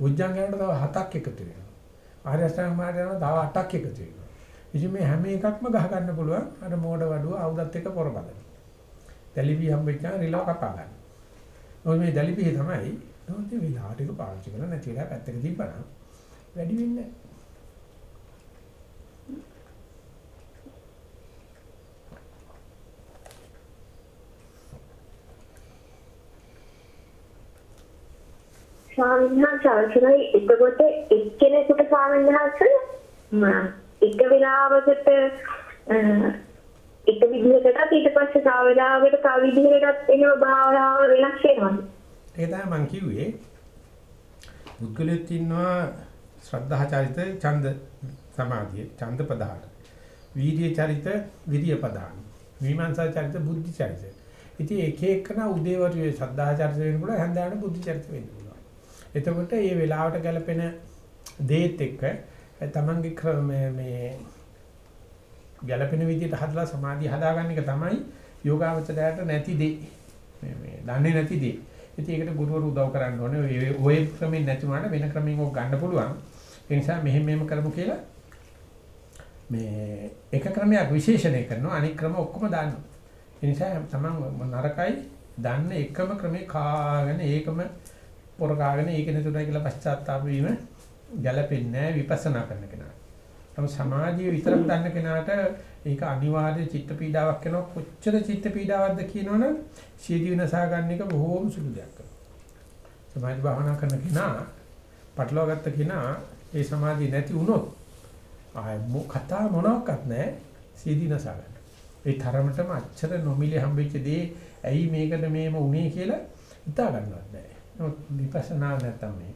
බුද්ධං යනකොට තව හතක් එකතු වෙනවා. ආර්ය අෂ්ටාංග මාර්ගය යනකොට තව අටක් එකතු වෙනවා. ඉතින් මේ හැම එකක්ම ගහ ගන්න පුළුවන් අර මෝඩ වඩුව ආයුධත් එක්ක පොර බලන. දැලිපි හම්බෙච්චා රිලව කපා ගන්න. ඔය මේ දැලිපි තමයි නෝන්ති විලා ටික පාවිච්චි කරලා නැති වෙලා පැත්තක තිබ්බනම් වැඩි වෙන්නේ අවසරයි. එතකොට එක්කෙනෙකුට ස්වාමීන් වහන්සේ එක වෙලාවකට එක විදිහකටත් ඊට පස්සේ තව වෙලාවකට තව විදිහකටත් එහෙම භාවනාව වෙනස් වෙනවා. ඒක තමයි මම කිව්වේ. පුද්ගලෙත් ඉන්නවා ශ්‍රද්ධාචාරිත ඡන්ද සමාධිය ඡන්ද ප්‍රදාන. වීර්ය චරිත විරිය පදාන. විමර්ශන චරිත බුද්ධි චරිත. ඉතින් එක එකන උදේවරුේ සද්ධා චරිත වෙන්න පුළුවන් හැන්දෑවට බුද්ධි චරිත වෙන්න පුළුවන්. එතකොට මේ වෙලාවට ගැලපෙන දේත් එක්ක තමන්ගේ ක්‍රම මේ ගැලපෙන විදිහට හදලා සමාධිය හදාගන්න එක තමයි යෝගාවචරයට නැති දේ. මේ මේ දන්නේ නැති දේ. ඉතින් ඒකට ගුරුවරු උදව් කරන්න ඕනේ. ඔය ක්‍රමෙන් නැති වුණාට වෙන ක්‍රමෙන් ඔක් ගන්න පුළුවන්. ඒ නිසා මෙහෙම මෙහෙම කරමු කියලා මේ එක ක්‍රමයක් විශේෂණය කරනවා අනික් ක්‍රම ඔක්කොම දානවා. ඒ නිසා තමන් නරකයි දන්න එකම ක්‍රමේ කාගෙන ඒකම පොර කාගෙන ඒක නේතුණා කියලා පශ්චාත්තාප වීම ගැළපෙන්නේ නැහැ විපස්සනා කරන කෙනාට. නමුත් සමාධිය විතරක් දන්න කෙනාට ඒක අනිවාර්ය චිත්ත පීඩාවක් වෙනවා. කොච්චර චිත්ත පීඩාවක්ද කියනවනම් සීදී විනාශා ගන්න එක බොහෝම සුළු දෙයක් කරනවා. සමාධි භාවනා කරන කෙනා පටලවා ගත්ත කෙනා ඒ සමාධිය නැති වුණොත් ආය කතා මොනවත් නැහැ සීදී විනාශා ගන්න. ඒ තරමටම අච්චර නොමිලේ හම්බෙච්ච දේ ඇයි මේකට මේම උනේ කියලා හිතා ගන්නවත් බෑ. නමුත් විපස්සනා නැත්තම් මේ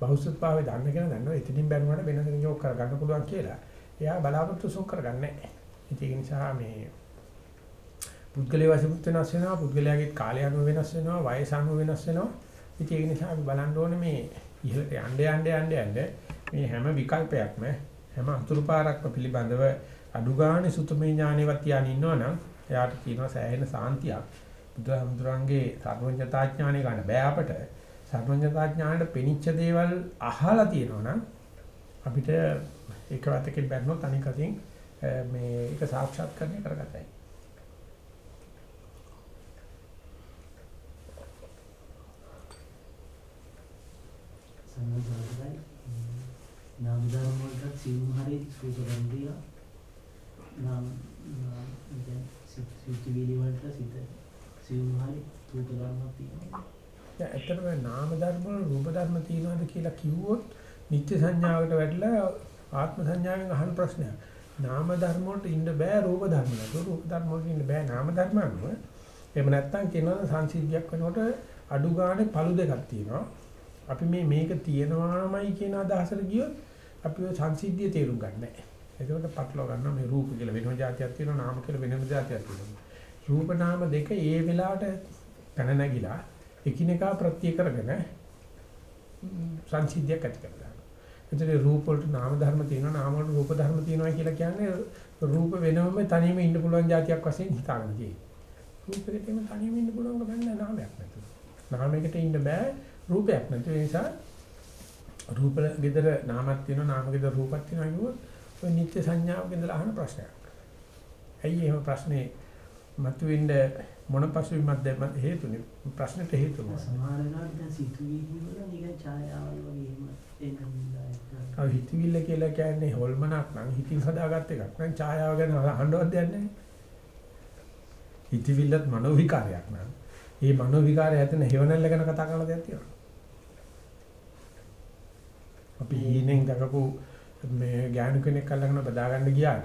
බහුසුත්භාවය දන්න කෙනා දන්නවා එතනින් බැලුවාට වෙන කෙනෙක් කර ගන්න පුළුවන් කියලා. එයා බලාපොරොත්තු සුන් කරගන්නේ නැහැ. ඒක නිසා මේ පුද්ගලයා වශයෙන් වෙනස් වෙනවා පුද්ගලයාගේ කාලය අනුව වෙනස් වෙනවා වයස අනුව වෙනස් වෙනවා. ඉතින් ඒක නිසා අපි බලන්න ඕනේ මේ ඉහළට යන්න යන්න යන්න යන්න මේ හැම විකල්පයක්ම හැම අතුරු පාරක්ම පිළිබඳව අඩුගානේ සුතමේ ඥානෙවත් තියාගෙන ඉන්නවනම් එයාට කියනවා සෑහෙන සාන්තියක්. බුදුහාමුදුරන්ගේ සර්වඥතා ඥානෙ ගන්න බෑ අපට. සර්වඥතා ඥානෙට පෙනිච්ච දේවල් අහලා තියෙනවනම් අපිට එක වතකින් බැලුනොත් අනික අතින් මේ ඒක සාක්ෂාත් කරන්නේ කරගතයි. සම්මාසයි නාම ධර්ම වලට සිවුම් හරි සූපරන්දිය නාම දැන් සිත් විලි වලට සිත සිවුම් හරි රූප ධර්ම තියෙනවා. දැන් ඇත්තටම නාම ධර්ම වල රූප ධර්ම තියෙනවද කියලා කිව්වොත් නිත්‍ය සංඥාවකට වැටලා ආත්ම සංඥාවෙන් අහන ප්‍රශ්නයක්. නාම ධර්ම වලට ඉන්න බෑ රූප ධර්ම වලට. රූප ධර්ම වලට ඉන්න බෑ නාම ධර්ම අනුව. එහෙම නැත්නම් කියනවා සංසිද්ධියක් වෙනකොට අඩු ගානේ පළු දෙකක් තියෙනවා. අපි මේ මේක තියෙනවාමයි කියන අදහසට ගියොත් අපි ඔය සංසිද්ධිය තේරුම් ගන්න නැහැ. එතකොට පටලවා ගන්නවා මේ රූප කියලා වෙනම જાතියක් තියෙනවා නාම කියලා වෙනම જાතියක් තියෙනවා. රූප නාම දෙක ඒ වෙලාවට පැන නැගිලා එකිනෙකා ප්‍රත්‍ය කරගෙන සංසිද්ධියක් ඇති කරගන්නවා. එතකොට රූප වලට නාම ධර්ම තියෙනවා නාම වලට රූප ධර්ම තියෙනවා කියලා කියන්නේ රූප වෙනම තනියම ඉන්න පුළුවන් જાතියක් වශයෙන් හිතාගෙන තියෙන්නේ. රූපෙකට එන්න තනියම ඉන්න පුළුවන් ගමන් නාමයක් නැතුව. නාමයකට ඉන්න බෑ රූපයක් නැතුව ඒ නිසා රූප ගෙදර නාමයක් තියෙනවා නාම ගෙදර රූපයක් තියෙනවා කිව්වොත් ඔය නිත්‍ය සංඥාවක ඉඳලා අහන ප්‍රශ්නයක්. ඇයි එහෙම ප්‍රශ්නේ මතුවෙන්න මොන පසුබිමක්ද හේතුනේ ප්‍රශ්නෙට හේතුව මොනවද? සමහර වෙලාවට දැන් සිතුවිලි වල නිකන් ඡායාවල් වගේ එහෙම එන්න හිතවිල්ල කියලා කියන්නේ හොල්මනක් නම් හිතින් හදාගත්ත එකක්. නම් ඡායාව ගැන අහන්නවත් දෙයක් නැහැ. හිතවිල්ලත් මනෝ විකාරයක් නම්. මේ මනෝ විකාරය ඇතන හේවණල්ල ගැන කතා කරලා දෙයක් තියෙනවා. අපි හීනෙන් දකපු මේ ඥාන කෙනෙක් අල්ලගෙන බදා ගන්න ගියාට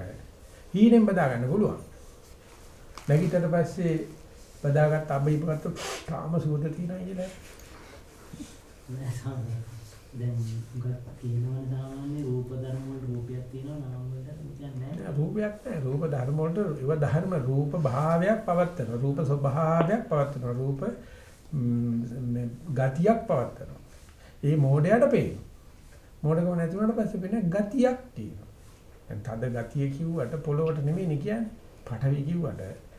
හීනෙන් බදා ගන්න පුළුවන්. නැගිටට පස්සේ බදාගත් අබීපකට තාම සුවද තියෙනවා කියලා. නෑ සාමාන්‍ය. දැන් උගත් තියෙනවා සාමාන්‍ය රූප ධර්ම වල රූපයක් තියෙනවා නාම වලට නෑ. රූපයක් නෑ රූප ධර්ම වලට ඒව ධර්ම රූප භාවයක් පවත්වන රූප ස්වභාවයක් පවත්වන රූප මේ ගතියක් පවත්වන. ඒ මෝඩයට පේන. මෝඩකම නැති වුණාට පස්සේ වෙන ගතියක් තියෙනවා. දැන් තද ගතිය කිව්වට පොළොවට නෙමෙයි කියන්නේ. පඨවි කිව්වට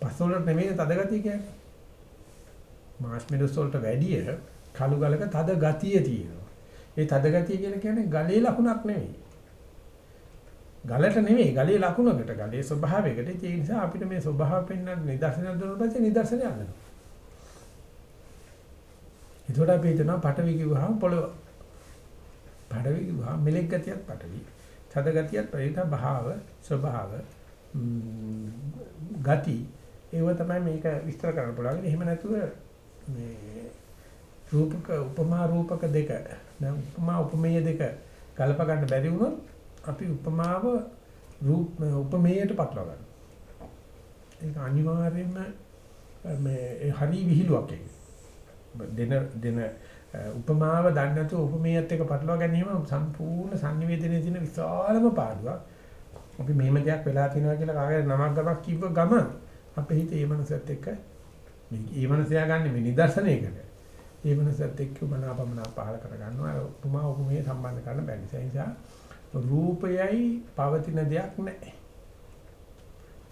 පස්වලට නෙමෙයි තද ගතිය කියන්නේ. මාෂ්මෙලොස් වලට වැඩිය කළු ගලක තද ගතිය තියෙනවා. ඒ තද ගතිය කියලා කියන්නේ ගලේ ලකුණක් නෙමෙයි. ගලට නෙමෙයි ගලේ ලකුණකට ගලේ ස්වභාවයකට ඒ නිසා අපිට මේ ස්වභාව පෙන්වන්න නිදර්ශන දුන්නා පස්සේ නිදර්ශනය අල්ලනවා. ඒතකොට අපි හිතනවා පටවි කිව්වහම පොළව. පටවි කිව්වහම මෙලෙක් ගතියක් පටවි. තද ගතියක් ප්‍රේත භාව ස්වභාව ගති ඒව තමයි මේක විස්තර කරන්න පුළුවන්. එහෙම නැතුව මේ රූපක උපමා රූපක දෙක දැන් උපමා උපමේය දෙක ගලප ගන්න බැරි වුණොත් අපි උපමාව රූප උපමේයට පටලවා ගන්නවා. ඒක අනිවාර්යයෙන්ම මේ හරි විහිළුවක් ඒක. දෙන දෙන උපමාව දන්නේ නැතුව උපමේයත් එක්ක පටලවා ගැනීම සම්පූර්ණ sannivedanaye තියෙන විශාලම පාඩුවක්. අපි මෙහෙම දෙයක් වෙලා තියෙනවා කියලා කාගේ නමක් ගමක් කිව්ව ගම අපේ හිතේ ඒ මනසත් එක්ක මේ ඒ මනසයා ගන්න මේ නිදර්ශනයකට. ඒ මනසත් එක්ක මනාපමනා පහල කර ගන්නවා. උපමා උපමේ සම්බන්ධ කරන්න බැරි. ඒ නිසා රූපයයි පවතින දෙයක් නැහැ.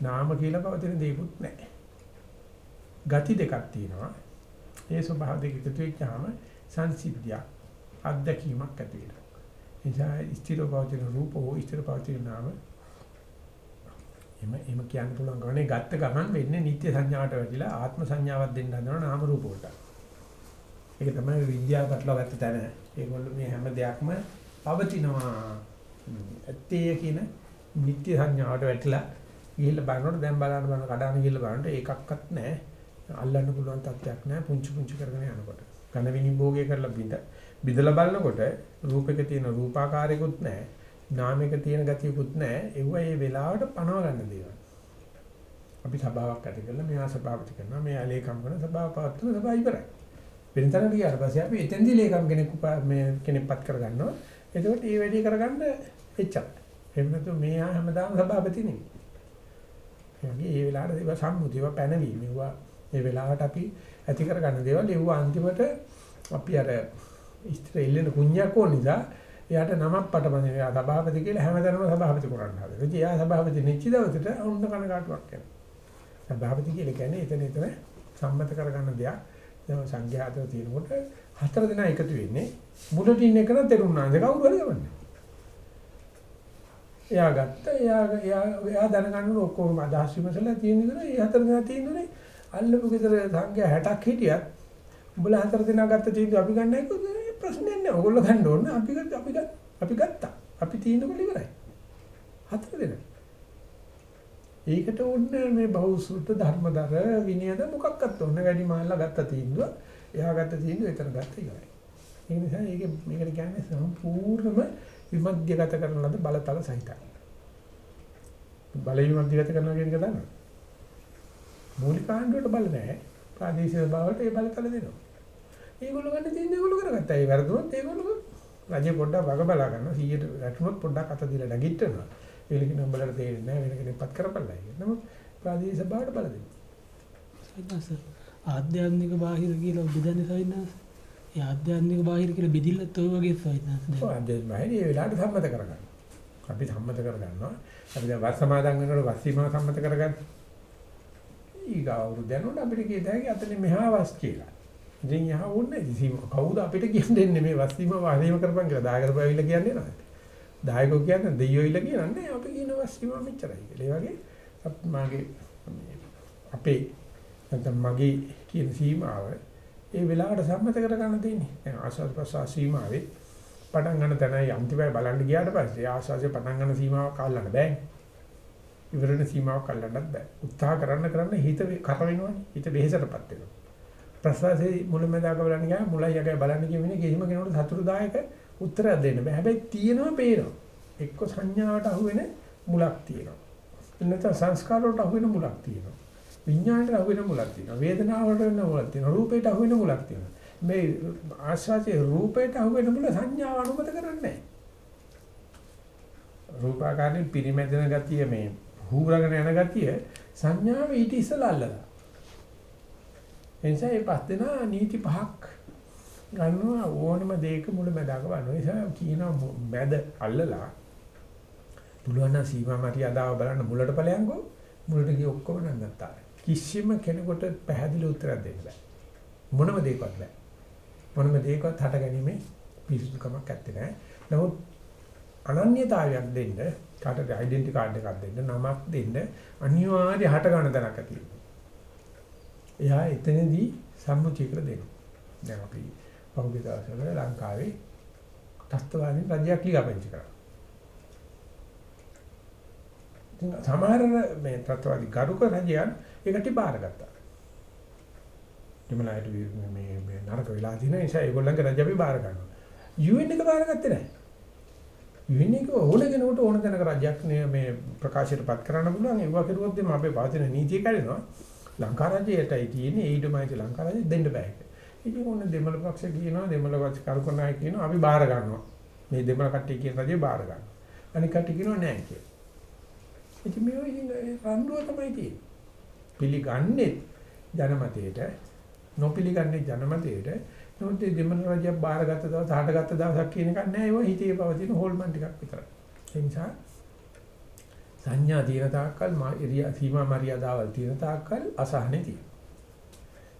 නාම කියලා පවතින දෙයක්වත් නැහැ. ගති දෙකක් තියෙනවා. ඒ ස්වභාව දෙක එකතු වෙච්චාම සංසිද්ධියක් අත්දැකීමක් ඇති වෙනවා. නිසා ස්ථිර පවතින රූප හෝ ස්ථිර පවතින නාම එම එම කියන්න පුළුවන් ගමනේ ගත්ත ගමන් වෙන්නේ නිත්‍ය සංඥාවට වැටිලා ආත්ම සංඥාවක් දෙන්න හදනවා නාම රූප වලට. ඒක තමයි විද්‍යාව පැටලව ගත්ත තැන. ඒගොල්ලෝ මේ හැම දෙයක්ම පවතිනවා. ඇත්තේ කියන නිත්‍ය සංඥාවට වැටිලා ගිහිල්ලා බලනකොට දැන් බලන්න බලන කඩාන ගිහිල්ලා බලනකොට ඒකක්වත් නැහැ. අල්ලන්න පුළුවන් තත්ත්වයක් නැහැ පුංචි පුංචි කරගෙන යනකොට. ඝන විනිභෝගය කරලා බින්ද බිඳලා බලනකොට රූපයක තියෙන රූපාකාරයකුත් නැහැ. නාමයක තියෙන ගතියකුත් නැහැ. ඒව ඒ වෙලාවට පනව ගන්න දේවල්. අපි සබාවක් ඇති කරලා මෙහා සබාවති කරනවා. මේ ලේකම් කරන සබාව පවත්වන සබාව ඉවරයි. වෙනතරට ගියාට පස්සේ අපි එතෙන්දී ලේකම් කෙනෙක් මේ කෙනෙක්පත් කරගන්නවා. එතකොට මේ වැඩේ කරගන්න එච්චරයි. එහෙම නැතු මෙහා හැමදාම සබාවති නෙමෙයි. එයාගේ ඒ වෙලාවට ඒවා සම්මුතිව පැනවීම ඒවා ඒ වෙලාවට අපි ඇති කරගන්න දේවල් ඒව අන්තිමට අපි අර ඉස්තර ඉල්ලන කුණ්‍යක් ඕන නිසා එයාට නමක් පටබඳින එයා සභාපති කියලා හැමදැනම සභාපති කරන්න හදලා. ඉතින් එයා සභාපති නිච්ච දවසට වුණ කනකාටුවක් වෙනවා. සභාපති කියලා කියන්නේ එතන එතන සම්මත කරගන්න දෙයක්. දැන් සංඝයාතව තියෙනකොට හතර දෙනා එකතු වෙන්නේ මුලට ඉන්න එක නම් තේරුණා. ඒක කවුරු හරි ගමන්නේ. එයා ගත්ත එයා එයා එයා දැනගන්න ඔක්කොම අදහස් විමසලා තියෙන විදිහ ඒ හතර දෙනා තියෙනුනේ අල්ලපු ගෙදර සංඛ්‍යා 60ක් හිටියත් උඹලා හතර දෙනා ගත්ත තීන්දුව අපි ගන්න එක ප්‍රශ්නයක් නෑ. ඕගොල්ලෝ ගන්න ඕනේ. අපි ගත්ත අපි ගත්ත අපි ගත්තා. අපි තීන්දුව ඉවරයි. හතර දෙනා. ඒකට ඕනේ මේ බහුසුත ධර්මදර විනයද මොකක්වත් ඕනේ. වැඩි මාල්ලා ගත්ත තීන්දුව එයා ගත්ත තීන්දුව එතන ගත්ත ඉවරයි. ඒ නිසා මේක මේකට කියන්නේ සම්පූර්ණම විමධ්‍යගත කරන ලද බලතල සහිතයි. බලය විමධ්‍යගත කරනවා කියන එක දන්නවද? මූලික ආණ්ඩුවට බල නැහැ. ප්‍රාදේශීය බවට ඒ බලතල දෙනවා. ඒගොල්ලෝ ගන්න තියෙන ඒගොල්ලෝ කරගත්තා. ඒ වැරදුනොත් ඒගොල්ලෝ රජේ පොඩ්ඩක් වග බලා ගන්නවා. 100ට වැටුනොත් පොඩ්ඩක් අත දීලා නැගිටිනවා. ඒක කියන උඹලට තේරෙන්නේ නැහැ වෙන කෙනෙක්පත් කරපළයි. නමුත් ප්‍රාදේශීය බවට බල දෙනවා. ආධ්‍යාත්මික බාහිර කියලා බෙදන්නේ සයින්ස්. ඒ ආධ්‍යාත්මික බාහිර කියලා බෙදිල්ලත් ඔය වගේ සයින්ස්. ඔව් අධ්‍යාත්මික බාහිර ඒ වෙලාවට සම්මත කරගන්න. අපි සම්මත කරගන්නවා. අපි දැන් වස් සමාදන් වෙනකොට වස් සීමා සම්මත කරගන්න. ඊගාවුරු දැනුණ අපිට හැකි අතන මෙහා වස් කියලා. ඉතින් යහ ඕනේ ඉතින් කවුද අපිට කියන්නේ මේ වස් සීමා වාදීම කරපන් කියලා දායකරපු ඇවිල්ලා කියන්නේ නේද? දායකෝ කියන්නේ දෙයියෝ ඉල්ල කියන්නේ අපි කියන වස් සීමා මෙච්චරයි කියලා. ඒ වගේ මාගේ අපේ නැත්නම් මගේ කියන සීමාව ඒ වෙලාවට සම්මත කරගන්න තියෙන්නේ. දැන් ආස්වාද ප්‍රසආ සීමාවේ පටන් ගන්න තැනයි අන්තිමයි බලන්න ගියාට පස්සේ ආස්වාදයේ පටන් ගන්න සීමාවක් අල්ලන්න බෑනේ. ඉවරන සීමාවක් අල්ලන්නත් බෑ. උත්සාහ කරන්න කරන්න හිත කර වෙනවනේ. හිත වෙහෙසටපත් වෙනවා. ප්‍රසවාසයේ මුලමෙදාක බලන්න ගියා මුලයි යකයි බලන්න කියමිනේ කිසිම කෙනෙකුට සතුටුදායක උත්තරයක් දෙන්න බෑ. හැබැයි තියෙනවා පේනවා. එක්ක සංඥාවට අහු වෙන මුලක් තියෙනවා. එන්නත සංස්කාරවලට අහු වෙන මුලක් තියෙනවා. විඥාණයට අහු වෙන මුලක් තියෙනවා. වේදනාවට වෙන මුලක් තියෙනවා. රූපයට අහු වෙන මුලක් තියෙනවා. මේ ආස්වාදයේ රූපයට අහු වෙන මුල සංඥාව අනුමත කරන්නේ නැහැ. රූපාකාරයෙන් පිරිමැදෙන ගතිය මේ හූරගෙන යන ගතිය සංඥාව ඊට ඉස්සලා අල්ලලා. එනිසා මේ පස් දෙනා නීති පහක් ගන්නවා ඕනම දෙයක මුල මැදක බලනවා. ඒ නිසා කියනවා මැද අල්ලලා පුළුවන් නම් සීමා මරියාදාව බලන්න මුලට ඵලයන්කෝ මුලට ගිය ඔක්කොම නම් ගත්තා. කිසිම කෙනෙකුට පැහැදිලි උත්තරයක් දෙන්න බෑ. මොනම දෙයක්වත් බෑ. මොනම දෙයක්වත් හට ගැනීමේ පිරිසුදුකමක් ඇත්තේ නැහැ. නමුත් අනන්‍යතාවයක් දෙන්න කාටද ඩෙන්ටි කාඩ් එකක් දෙන්න නමක් දෙන්න අනිවාර්ය හට ගන්න තැනක් ඇති එයා එතනදී සම්මුතියකට දෙනවා. දැන් අපි පහුගිය දවස්වල ලංකාවේ තස්තවාදී රජයක් ලියාපදිංචි කරා. සමහර මේ තත්ත්වවාදී ගරුක රජයන් ඒකට බාරගත්තා. දෙමළායට මේ මේ නරක වෙලා තියෙන නිසා ඒගොල්ලන්ගේ රජ අපි බාර ගන්නවා. UN එක බාරගත්තේ නැහැ. UN එක ඕන කෙනෙකුට ඕන තැනක රජයක් මේ ප්‍රකාශයටපත් කරන්න පුළුවන්. ඒවා කරුවොත් එimhe අපේ වාදින නීතිය කැඩෙනවා. ලංකා රජයටයි තියෙන්නේ ඊටමයි ලංකා රජය දෙන්න බෑ. ඉතින් ඕන දෙමළ පක්ෂ කියනවා දෙමළ පක්ෂ කරුණායි කියනවා අපි බාර ගන්නවා. මේ දෙමළ කට්ටිය කියන රජය බාර ගන්නවා. අනික කට්ටිය කියනවා නෑ කියලා. ඒ රණ්ඩුව තමයි තියෙන්නේ. පිළිගන්නේ ජනමතයට නොපිළිගන්නේ ජනමතයට නමුත් මේ දෙමළ රජය බාරගත්ත දවස් හටගත්ත දවසක් කියන එකක් නෑ ඒවා හිතේ පවතින හොල්මන් ටිකක් විතරයි. ඒ නිසා සංඥා තියෙන තාක්කල් මායිරියා සීමා මරියාදාවල් තියෙන තාක්කල් අසහනේ තියෙනවා.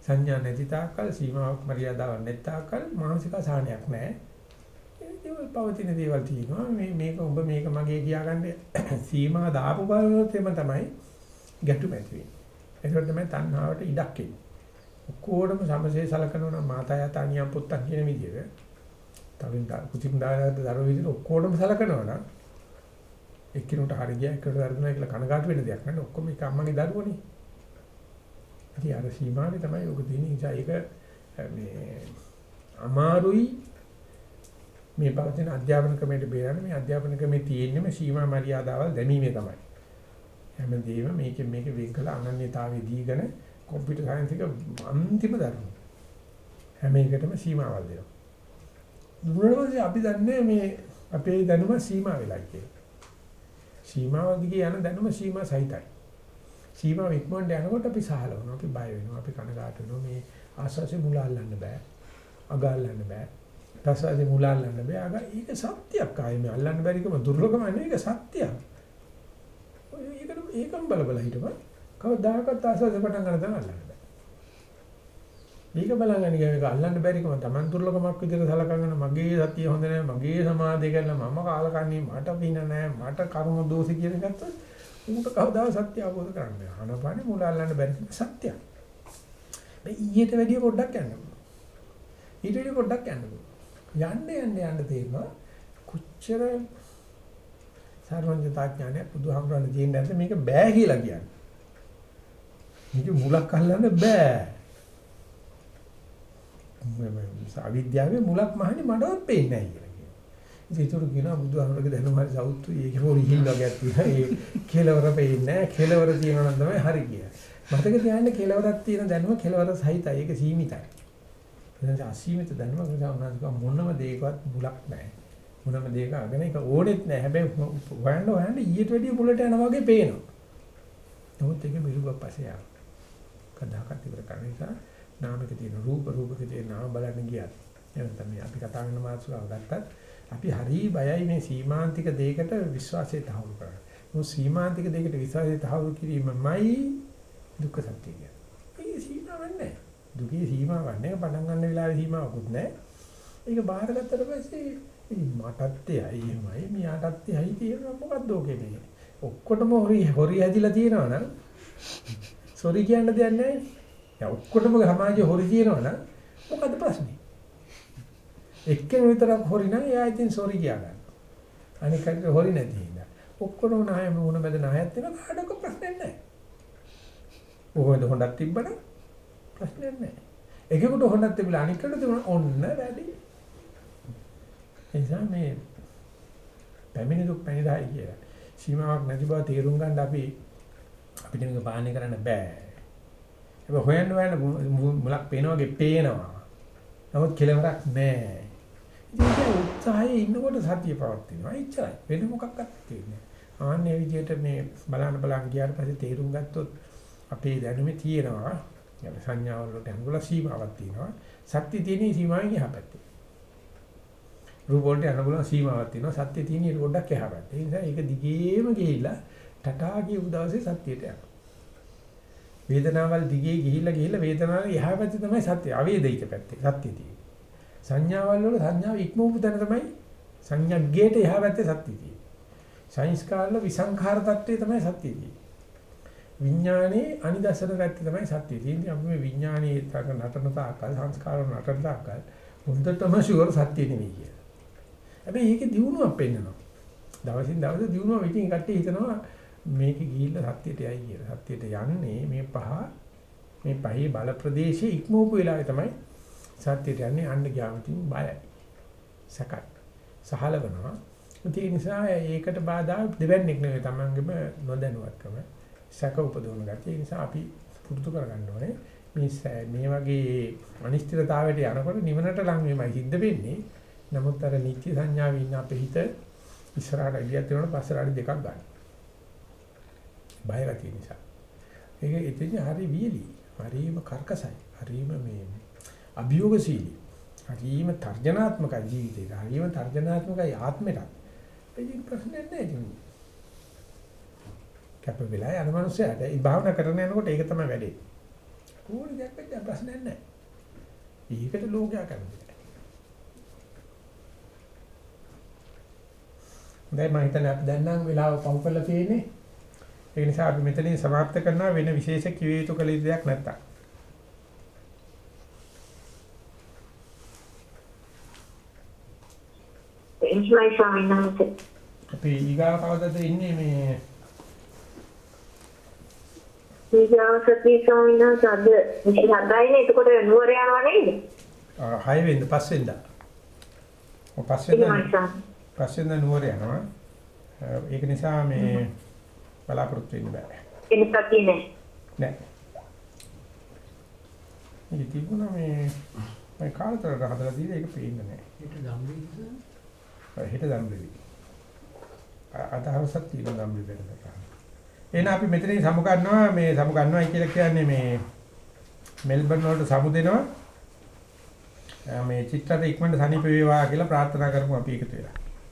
සංඥා නැති තාක්කල් සීමාවක් මරියාදාවක් නැති තාක්කල් මානසික අසහනයක් නැහැ. ඒ දේවල් පවතින දේවල් තියෙනවා. මේ මේක ඔබ මේක මගේ කියාගන්න සීමා දාපු බලවත් එම තමයි ගැටුම ඇති වෙන්නේ. ඒකට තමයි තණ්හාවට ඉඩක් එන්නේ. ඔක්කොටම සමසේ සලකනවා නම් මාතා යතා නියම් පුත්තක් කියන විදිහට තවින් කුචින් දාගත්ත දරුවෝ විදිහට ඔක්කොටම සලකනවා නම් එක්කිනුට හරි ගියා එක්කනට වැරදුනා කියලා කනගාටු වෙන දෙයක් නෑ ඔක්කොම එක අම්මගේ දරුවෝනේ. ඉතින් අර සීමාවේ තමයි ඔක තියෙන්නේ. නිසා ඒක මේ අමාරුයි මේ පවතින අධ්‍යාපන ක්‍රමයට බේරන්න මේ අධ්‍යාපන ක්‍රමේ තියෙන්නම සීමා මරියාදාවල් දැමීමේ තමයි. හැමදේම මේකෙන් මේක වෙන් කළ අනන්‍යතාවයේ දීගෙන කම්පියුටර් සයන්ස් එක අන්තිම ධර්ම. හැම එකටම සීමාවල් දෙනවා. දුරවදී අපි දන්නේ මේ අපේ දැනුම සීමා වෙලා කියලා. සීමාව දිගේ යන දැනුම සීමා සහිතයි. සීමාව ඉක්මනට යනකොට අපි සහලවනවා, අපි බය වෙනවා, අපි කනගාටු වෙනවා. මේ ආස්වාසේ මුල අල්ලන්න බෑ. අග අල්ලන්න බෑ. ප්‍රසාදේ මුල අල්ලන්න බෑ. අග ඒක සත්‍යයක් ආයේ මේ අල්ලන්න බැරිකම දුර්ලභම නෙවෙයි ඒක සත්‍යයක්. ඒකට ඒකම බල බල හිටපන්. කවදාකවත් ආස්වාසේ පටන් ගන්න තැන අල්ලන්න බෑ. මේක බලන්න ගියාම ඒක අල්ලන්න බැරිකම Taman දුර්ලභමක් විදිහට සලකගෙන මගේ සතිය හොඳ නැහැ මගේ සමාධිය කරලා මම කාලකන්ණී. මට පින නැහැ මට කර්ම දෝෂ කියන ගත්තොත් උන්ට කවදා සත්‍ය අවබෝධ කරන්න බෑ. අනපානේ මුල අල්ලන්න බැරි සත්‍යයක්. මේ ඊට වැඩිය පොඩ්ඩක් යන්න ඊට වැඩිය පොඩ්ඩක් යන්න යන්න යන්න යන්න තේරෙනවා කොච්චර සර්වඥතා ඥානය බුදුහාමුදුරන් දෙන්නේ නැද්ද මේක බෑ කියලා කියන්නේ. මේක මුලක් අල්ලන්න බෑ. අවිද්‍යාවේ මුලක් මහන්නේ මඩවත් පේන්නේ නැහැ කියලා කියනවා. ඉතින් ඒතර කියනවා බුදුහාමරගේ දැනුම හරි සවුත්තු ඒකේ පොඩි හිල්ලගයක් තියෙනවා. ඒ කෙලවර පේන්නේ නැහැ. කෙලවර තියෙනවා නම් තමයි හරි කියන්නේ. මතක තියාගන්න කෙලවරක් තියෙන දැනුම කෙලවර සහිතයි. ඒක සීමිතයි. එතන අසීමිත දැනුම නිසා මොනම දෙයකවත් මුලක් නැහැ. මොනම දෙයක අගන එක ඕනෙත් නැහැ. හැබැයි හොයන්න හොයන්න ඊට වැඩිය මුලට යනවා වගේ පේනවා. නමුත් ඒක මිරුගක් පස්සේ යනවා. කදාකට ඉවර කරන නිසා නාමක තියෙන රූප රූපක තියෙන නාම බලන්න ගියත් එහෙනම් තමයි අපි කතා කරන මාතෘකාව ගත්තත් අපි හරි බයයි මේ සීමාන්තික දෙයකට විශ්වාසය තහවුරු කරන්න. මොකද සීමාන්තික දෙයකට විශ්වාසය තහවුරු කිරීමමයි දුක්ඛ සත්‍ය කියන්නේ. ඒ සීමාවක් නැහැ. දුකේ සීමාවක් නැහැ. පටන් ගන්න වෙලාවේ සීමාවකුත් නැහැ. ඒක බාහිරගත්තට පස්සේ මටත් එයි එහෙමයි මියාටත් එයි තියෙනවා මොකද්ද ඔකේ මේ. ඔක්කොටම හොරි හොරි හැදිලා තියෙනවා නම් සොරි කියන්න දෙයක් නැහැ. දැන් ඔක්කොටම සමාජයේ හොරි තියෙනවනම් මොකද ප්‍රශ්නේ? එක්කෙනෙක් විතරක් හොරි නම් එයා ඉතින් සෝරි කියා ගන්න. අනික කටට හොරි නැති හින්දා. ඔක්කොම නායම වුණ මැද නායක් තියෙන කාඩක ප්‍රශ්නයක් නැහැ. කොහොමද හොඳක් තිබ්බනම් ප්‍රශ්නයක් නැහැ. එකෙකුට හොඳක් තිබිලා අනිකට තිබුණා ඔන්න වැඩි. එනිසා මේ පැමිණි දුක් පැනිරයි කියලා. සීමාවක් නැති බව තේරුම් ගන්න අපි අපිට මේක පාලනය කරන්න බෑ. ඒක හොයන්න හොයන්න මුලක් පේනා වගේ පේනවා. නමුත් කෙලවරක් නැහැ. ඉතින් උත්සාහයේ ඉන්නකොට සතිය පවත්ිනවා. එච්චරයි. වෙන මොකක්වත් තියෙන්නේ නැහැ. ආන්නේ විදිහට මේ බලන්න බලන්න ගියාට පස්සේ තේරුම් ගත්තොත් අපේ දැනුමේ තියෙනවා يعني සංඥාවල වලට අනුගල සීමාවක් තියෙනවා. සත්‍ය තියෙන සීමාවෙන් එහා පැත්තේ. රූප වලට අනුගල සීමාවක් තියෙනවා. සත්‍ය තියෙන පොඩ්ඩක් එහා පැත්තේ. ඒ නිසා ඒක දිගේම ගිහිල්ලා ටටා කියපු දවසේ සත්‍යයට යනවා. වේදනාවල් දිගේ ගිහිල්ලා ගිහිල්ලා වේදනාවේ එහා පැත්තේ තමයි සත්‍ය අවේදිත පැත්තේ සත්‍ය තියෙන්නේ. සංඥාවල් වල සංඥාව ඉක්මවපු තැන තමයි සංඥාග්ගයට එහා පැත්තේ සත්‍ය තියෙන්නේ. සංස්කාර වල විසංඛාර தත්ත්වයේ තමයි සත්‍ය තියෙන්නේ. විඥානයේ අනිදසන පැත්තේ තමයි සත්‍ය තියෙන්නේ. අපි මේ විඥානයේ තක නටන තාකල් සංස්කාර වල නටන තාකල් හොඳටම ෂුවර් සත්‍ය නෙවෙයි කියලා. හැබැයි ඒකේ දියුණුවක් පෙන්නනවා. දවසින් දවස දියුණුව විදිහින් කට්ටිය හිතනවා මේක ගිහිල්ලා සත්‍යයට යයි කියලා. සත්‍යයට යන්නේ මේ පහ මේ පහේ බල ප්‍රදේශයේ ඉක්මවපු වෙලාවේ තමයි සත්‍යයට යන්නේ අන්න ගියාම තින් බයයි. සකත්. සහලවනවා. ඒ නිසා ඒකට බාධා දෙවන්නේක් නෙවෙයි තමන්ගේම නොදැනුවත්කම. සැක උපදවන ගැටේ. ඒ නිසා අපි පුරුදු කරගන්න ඕනේ. මේ මේ වගේ අනිශ්චිතතාවයට යනකොට නිවනට ලං වෙමයි සිද්ධ වෙන්නේ. නමුත් අර නිත්‍ය සංඥාවේ ඉන්න අපේ හිත ඉස්සරහට ගියත් වෙනකොට පස්සට අඩි දෙකක් ගන්න. බය ගතිය නිසා. ඒක එතන හරි වියලි. හරිම කර්කසයි. හරිම මේ අභියෝගශීලී. හරිම තර්ජනාත්මක ජීවිතේට. හරිම තර්ජනාත්මකයි ආත්මෙට. ඒක ප්‍රශ්නයක් නෑ ඉතින්. කැප වෙලා යන මනුස්සයාට ඒ භාවනා කරන යනකොට ඒක තමයි වැඩේ. ඕන දෙයක් වෙද්දී ප්‍රශ්නයක් නෑ. ඒකට ලෝකයා කරන්නේ. දැන් මම හිතන්නේ අපි දැන් නම් වෙලාව පහු කරලා තියෙන්නේ. ඒ නිසා අපි මෙතනින් සමාප්ත කරනවා වෙන විශේෂ කිව යුතු කළ යුතු දෙයක් නැත්තම්. අපි ඊගාව කවදද ඉන්නේ මේ ඊගාවසති ස්වාමීන් වහන්සේ අද 27යිනේ එතකොට නුවර යනවා නේද? 6 වෙනිදා පස්වෙනිදා. ඔය එහෙමයි පස්වෙනිදා ස්වාමීන්. පස්වෙනිදා නුවර යනවා. ඒක නිසා මේ බලාපොරොත්තු වෙන්න බෑ. එන්නත් තියෙන්නේ. නෑ. ඉතින් තිබුණා මේ මම කාලතරට හදලා දීලා ඒක පේන්නේ නෑ. ඒක ධම්මවිද? හිත දම්බෙවි. අදහසක් තියෙන වෙනවා. එහෙනම් අපි මෙතනින් සමු ගන්නවා මේ සමු ගන්නවායි කියලා කියන්නේ මේ මෙල්බන් වලට සමු දෙනවා. මේ චිත්‍රයට ඉක්මනට සනීප වේවා කියලා ප්‍රාර්ථනා කරමු අපි එකතු වෙලා.